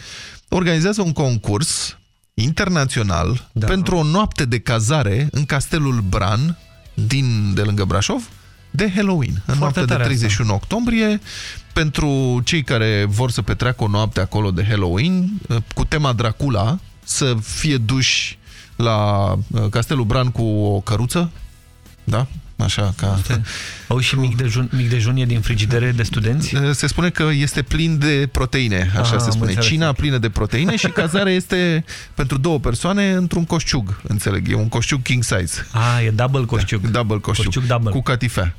organizează un concurs internațional da. pentru o noapte de cazare în castelul Bran din de lângă Brașov de Halloween, în noaptea de
tare
31 octombrie, pentru cei care vor să petreacă o noapte acolo de Halloween, cu tema Dracula, să fie duși la uh, Castelul Bran cu o căruță, da? Așa ca...
Au și mic dejun, mic dejun e din frigidere de studenți?
Se spune că este plin de proteine, așa
Ah,
se
am
spune.
înțeles.
Cina plină de proteine și cazarea este pentru două persoane într-un coșciug, înțeleg. E un coșciug king size.
Ah, e double coșciug.
Da, double coșciug.
Coșciug double.
Cu catifea.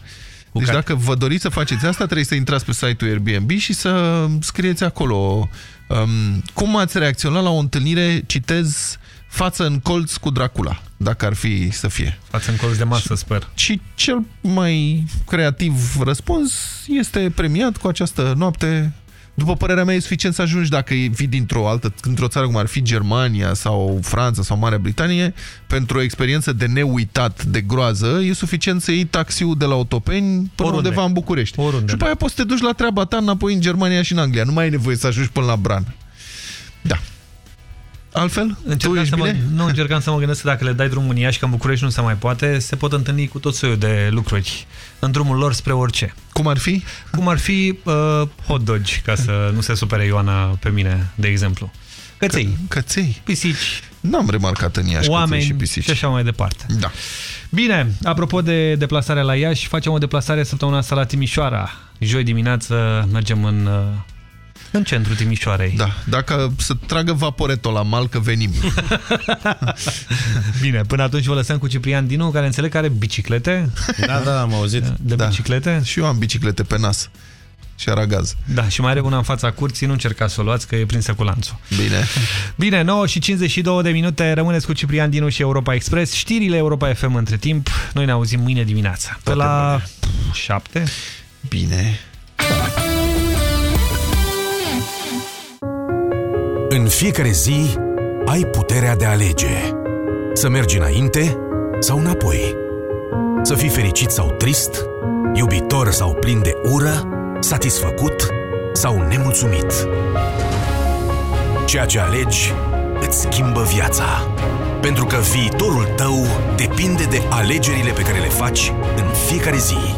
Deci
cat-
dacă vă doriți să faceți asta, trebuie să intrați pe site-ul Airbnb și să scrieți acolo um, cum ați reacționat la o întâlnire, citez, față în colț cu Dracula, dacă ar fi să fie.
Față în colț de masă, sper.
Și cel mai creativ răspuns este premiat cu această noapte. După părerea mea, e suficient să ajungi dacă vii dintr-o altă, într-o țară cum ar fi Germania sau Franța sau Marea Britanie, pentru o experiență de neuitat, de groază, e suficient să iei taxiul de la Otopeni până
Oriunde.
undeva în București.
Oriunde,
și după aia poți să te duci la treaba ta înapoi în Germania și în Anglia. Nu mai ai nevoie să ajungi până la Bran. Da. Altfel?
Încercam să mă, nu încercam să mă gândesc că dacă le dai drumul în Iași, că în București nu se mai poate, se pot întâlni cu tot soiul de lucruri în drumul lor spre orice.
Cum ar fi?
Cum ar fi uh, hot dogi, ca să nu se supere Ioana pe mine, de exemplu. Căței.
Că, căței.
Pisici.
N-am remarcat în Iași
Oameni
căței și pisici.
și așa mai departe.
Da.
Bine, apropo de deplasarea la Iași, facem o deplasare săptămâna asta la Timișoara. Joi dimineață mergem în, uh, în centrul Timișoarei.
Da, dacă să tragă vaporetul la mal, că venim. <laughs>
Bine, până atunci vă lăsăm cu Ciprian Dinu, care înțeleg că are biciclete.
Da, da, am auzit.
De
Da.
biciclete?
Și eu am biciclete pe nas. Și aragaz.
Da, și mai are una în fața curții, nu încercați să o luați, că e prinsă cu lanțul.
Bine. <laughs>
Bine, 9 și 52 de minute, rămâneți cu Ciprian Dinu și Europa Express. Știrile Europa FM între timp, noi ne auzim mâine dimineața. Pe la 7.
Bine.
În fiecare zi ai puterea de a alege. Să mergi înainte sau înapoi. Să fii fericit sau trist, iubitor sau plin de ură, satisfăcut sau nemulțumit. Ceea ce alegi îți schimbă viața. Pentru că viitorul tău depinde de alegerile pe care le faci în fiecare zi.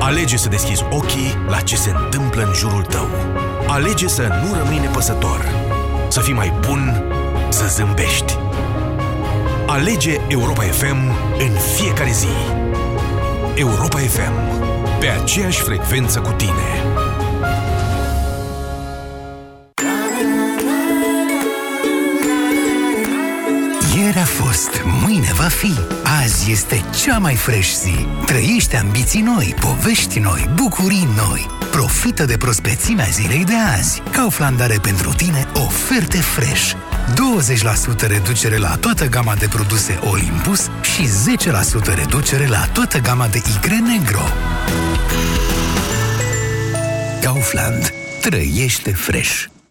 Alege să deschizi ochii la ce se întâmplă în jurul tău. Alege să nu rămâi nepăsător. Să fii mai bun, să zâmbești. Alege Europa FM în fiecare zi. Europa FM. Pe aceeași frecvență cu tine.
Ieri a fost, mâine va fi. Azi este cea mai fresh zi. Trăiește ambiții noi, povești noi, bucurii noi. Profită de prospețimea zilei de azi. Kaufland are pentru tine oferte fresh. 20% reducere la toată gama de produse Olympus și 10% reducere la toată gama de Icre Negro. Kaufland. Trăiește fresh.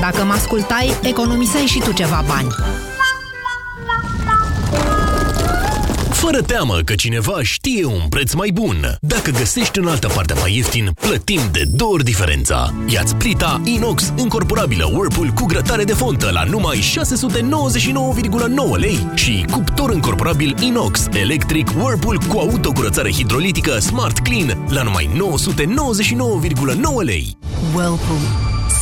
Dacă mă ascultai, economiseai și tu ceva bani.
Fără teamă că cineva știe un preț mai bun. Dacă găsești în altă parte mai ieftin, plătim de două ori diferența. Iați plita inox încorporabilă Whirlpool cu grătare de fontă la numai 699,9 lei și cuptor încorporabil inox electric Whirlpool cu autocurățare hidrolitică Smart Clean la numai 999,9 lei.
Whirlpool.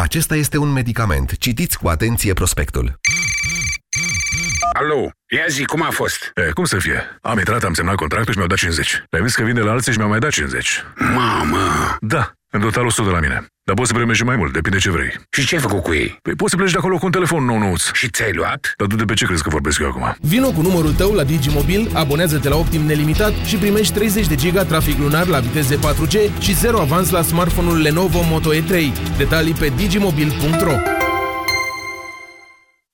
Acesta este un medicament. Citiți cu atenție prospectul.
Alo, ia zi, cum a fost?
E, cum să fie? Am intrat, am semnat contractul și mi-au dat 50. Le-am zis că vin de la alții și mi-au mai dat 50.
Mamă!
Da, în total 100 de la mine. Dar poți să primești și mai mult, depinde ce vrei.
Și ce ai făcut cu ei?
Păi poți să pleci de acolo cu un telefon nou nouț.
Și ți-ai luat?
Dar tu de pe ce crezi că vorbesc eu acum?
Vino cu numărul tău la Digimobil, abonează-te la Optim Nelimitat și primești 30 de giga trafic lunar la viteze 4G și 0 avans la smartphone-ul Lenovo Moto E3. Detalii pe digimobil.ro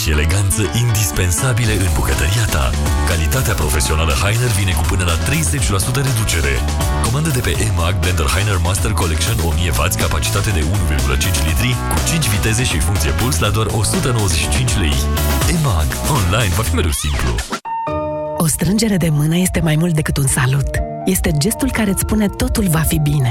Putere și eleganță indispensabile în bucătăria ta. Calitatea profesională Heiner vine cu până la 30% reducere. Comandă de pe EMAG Blender Heiner Master Collection 1000W, capacitate de 1,5 litri, cu 5 viteze și funcție puls la doar 195 lei. EMAG. Online va fi mereu simplu.
O strângere de mână este mai mult decât un salut. Este gestul care îți spune totul va fi bine,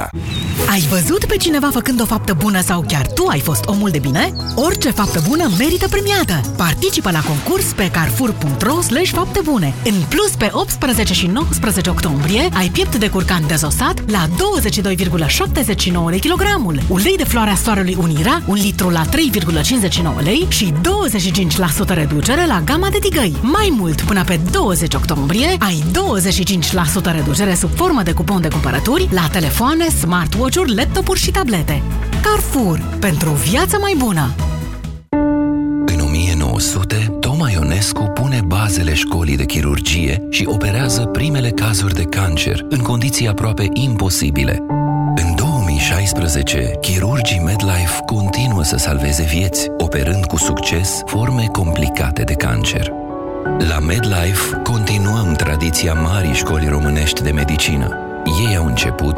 Ai văzut pe cineva făcând o faptă bună sau chiar tu ai fost omul de bine? Orice faptă bună merită premiată. Participă la concurs pe carrefour.ro slash fapte bune. În plus, pe 18 și 19 octombrie ai piept de curcan dezosat la 22,79 lei kilogramul, ulei de floarea soarelui Unira, un litru la 3,59 lei și 25% reducere la gama de tigăi. Mai mult, până pe 20 octombrie, ai 25% reducere sub formă de cupon de cumpărături la telefoane, smartwatch-uri, laptopuri și tablete. Carrefour. Pentru o viață mai bună!
În 1900, Toma Ionescu pune bazele școlii de chirurgie și operează primele cazuri de cancer în condiții aproape imposibile. În 2016, chirurgii MedLife continuă să salveze vieți, operând cu succes forme complicate de cancer. La MedLife continuăm tradiția marii școli românești de medicină. Ei au început,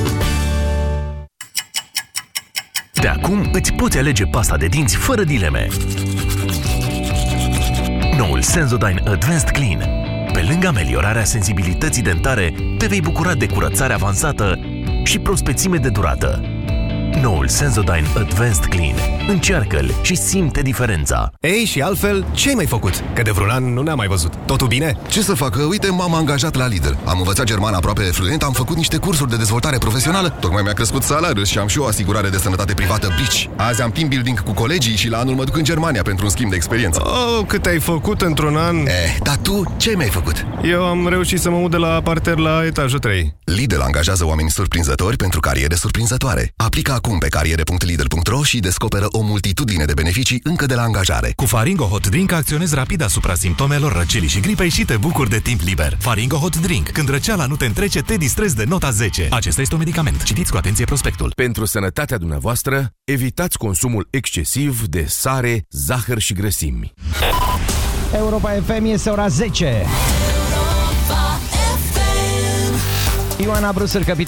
De acum îți poți alege pasta de dinți fără dileme. Noul Sensodyne Advanced Clean. Pe lângă ameliorarea sensibilității dentare, te vei bucura de curățare avansată și prospețime de durată. Noul Sensodyne Advanced Clean. Încearcă-l și simte diferența.
Ei, și altfel, ce ai mai făcut? Că de vreun an nu ne-am mai văzut. Totul bine?
Ce să fac? Uite, m-am angajat la Lidl. Am învățat german aproape fluent, am făcut niște cursuri de dezvoltare profesională, tocmai mi-a crescut salariul și am și o asigurare de sănătate privată Bici. Azi am team building cu colegii și la anul mă duc în Germania pentru un schimb de experiență.
Oh, cât ai făcut într-un an?
Eh, dar tu ce mi-ai făcut?
Eu am reușit să mă mut de la parter la etajul 3.
Lidl angajează oameni surprinzători pentru cariere surprinzătoare. Aplică acum pe cariere.lidl.ro și descoperă o multitudine de beneficii încă de la angajare.
Cu Faringo Hot Drink acționezi rapid asupra simptomelor răcelii și gripei și te bucuri de timp liber. Faringo Hot Drink. Când răceala nu te întrece, te distrezi de nota 10. Acesta este un medicament. Citiți cu atenție prospectul.
Pentru sănătatea dumneavoastră, evitați consumul excesiv de sare, zahăr și grăsimi.
Europa FM este ora 10. Ioana Brusăr, capitan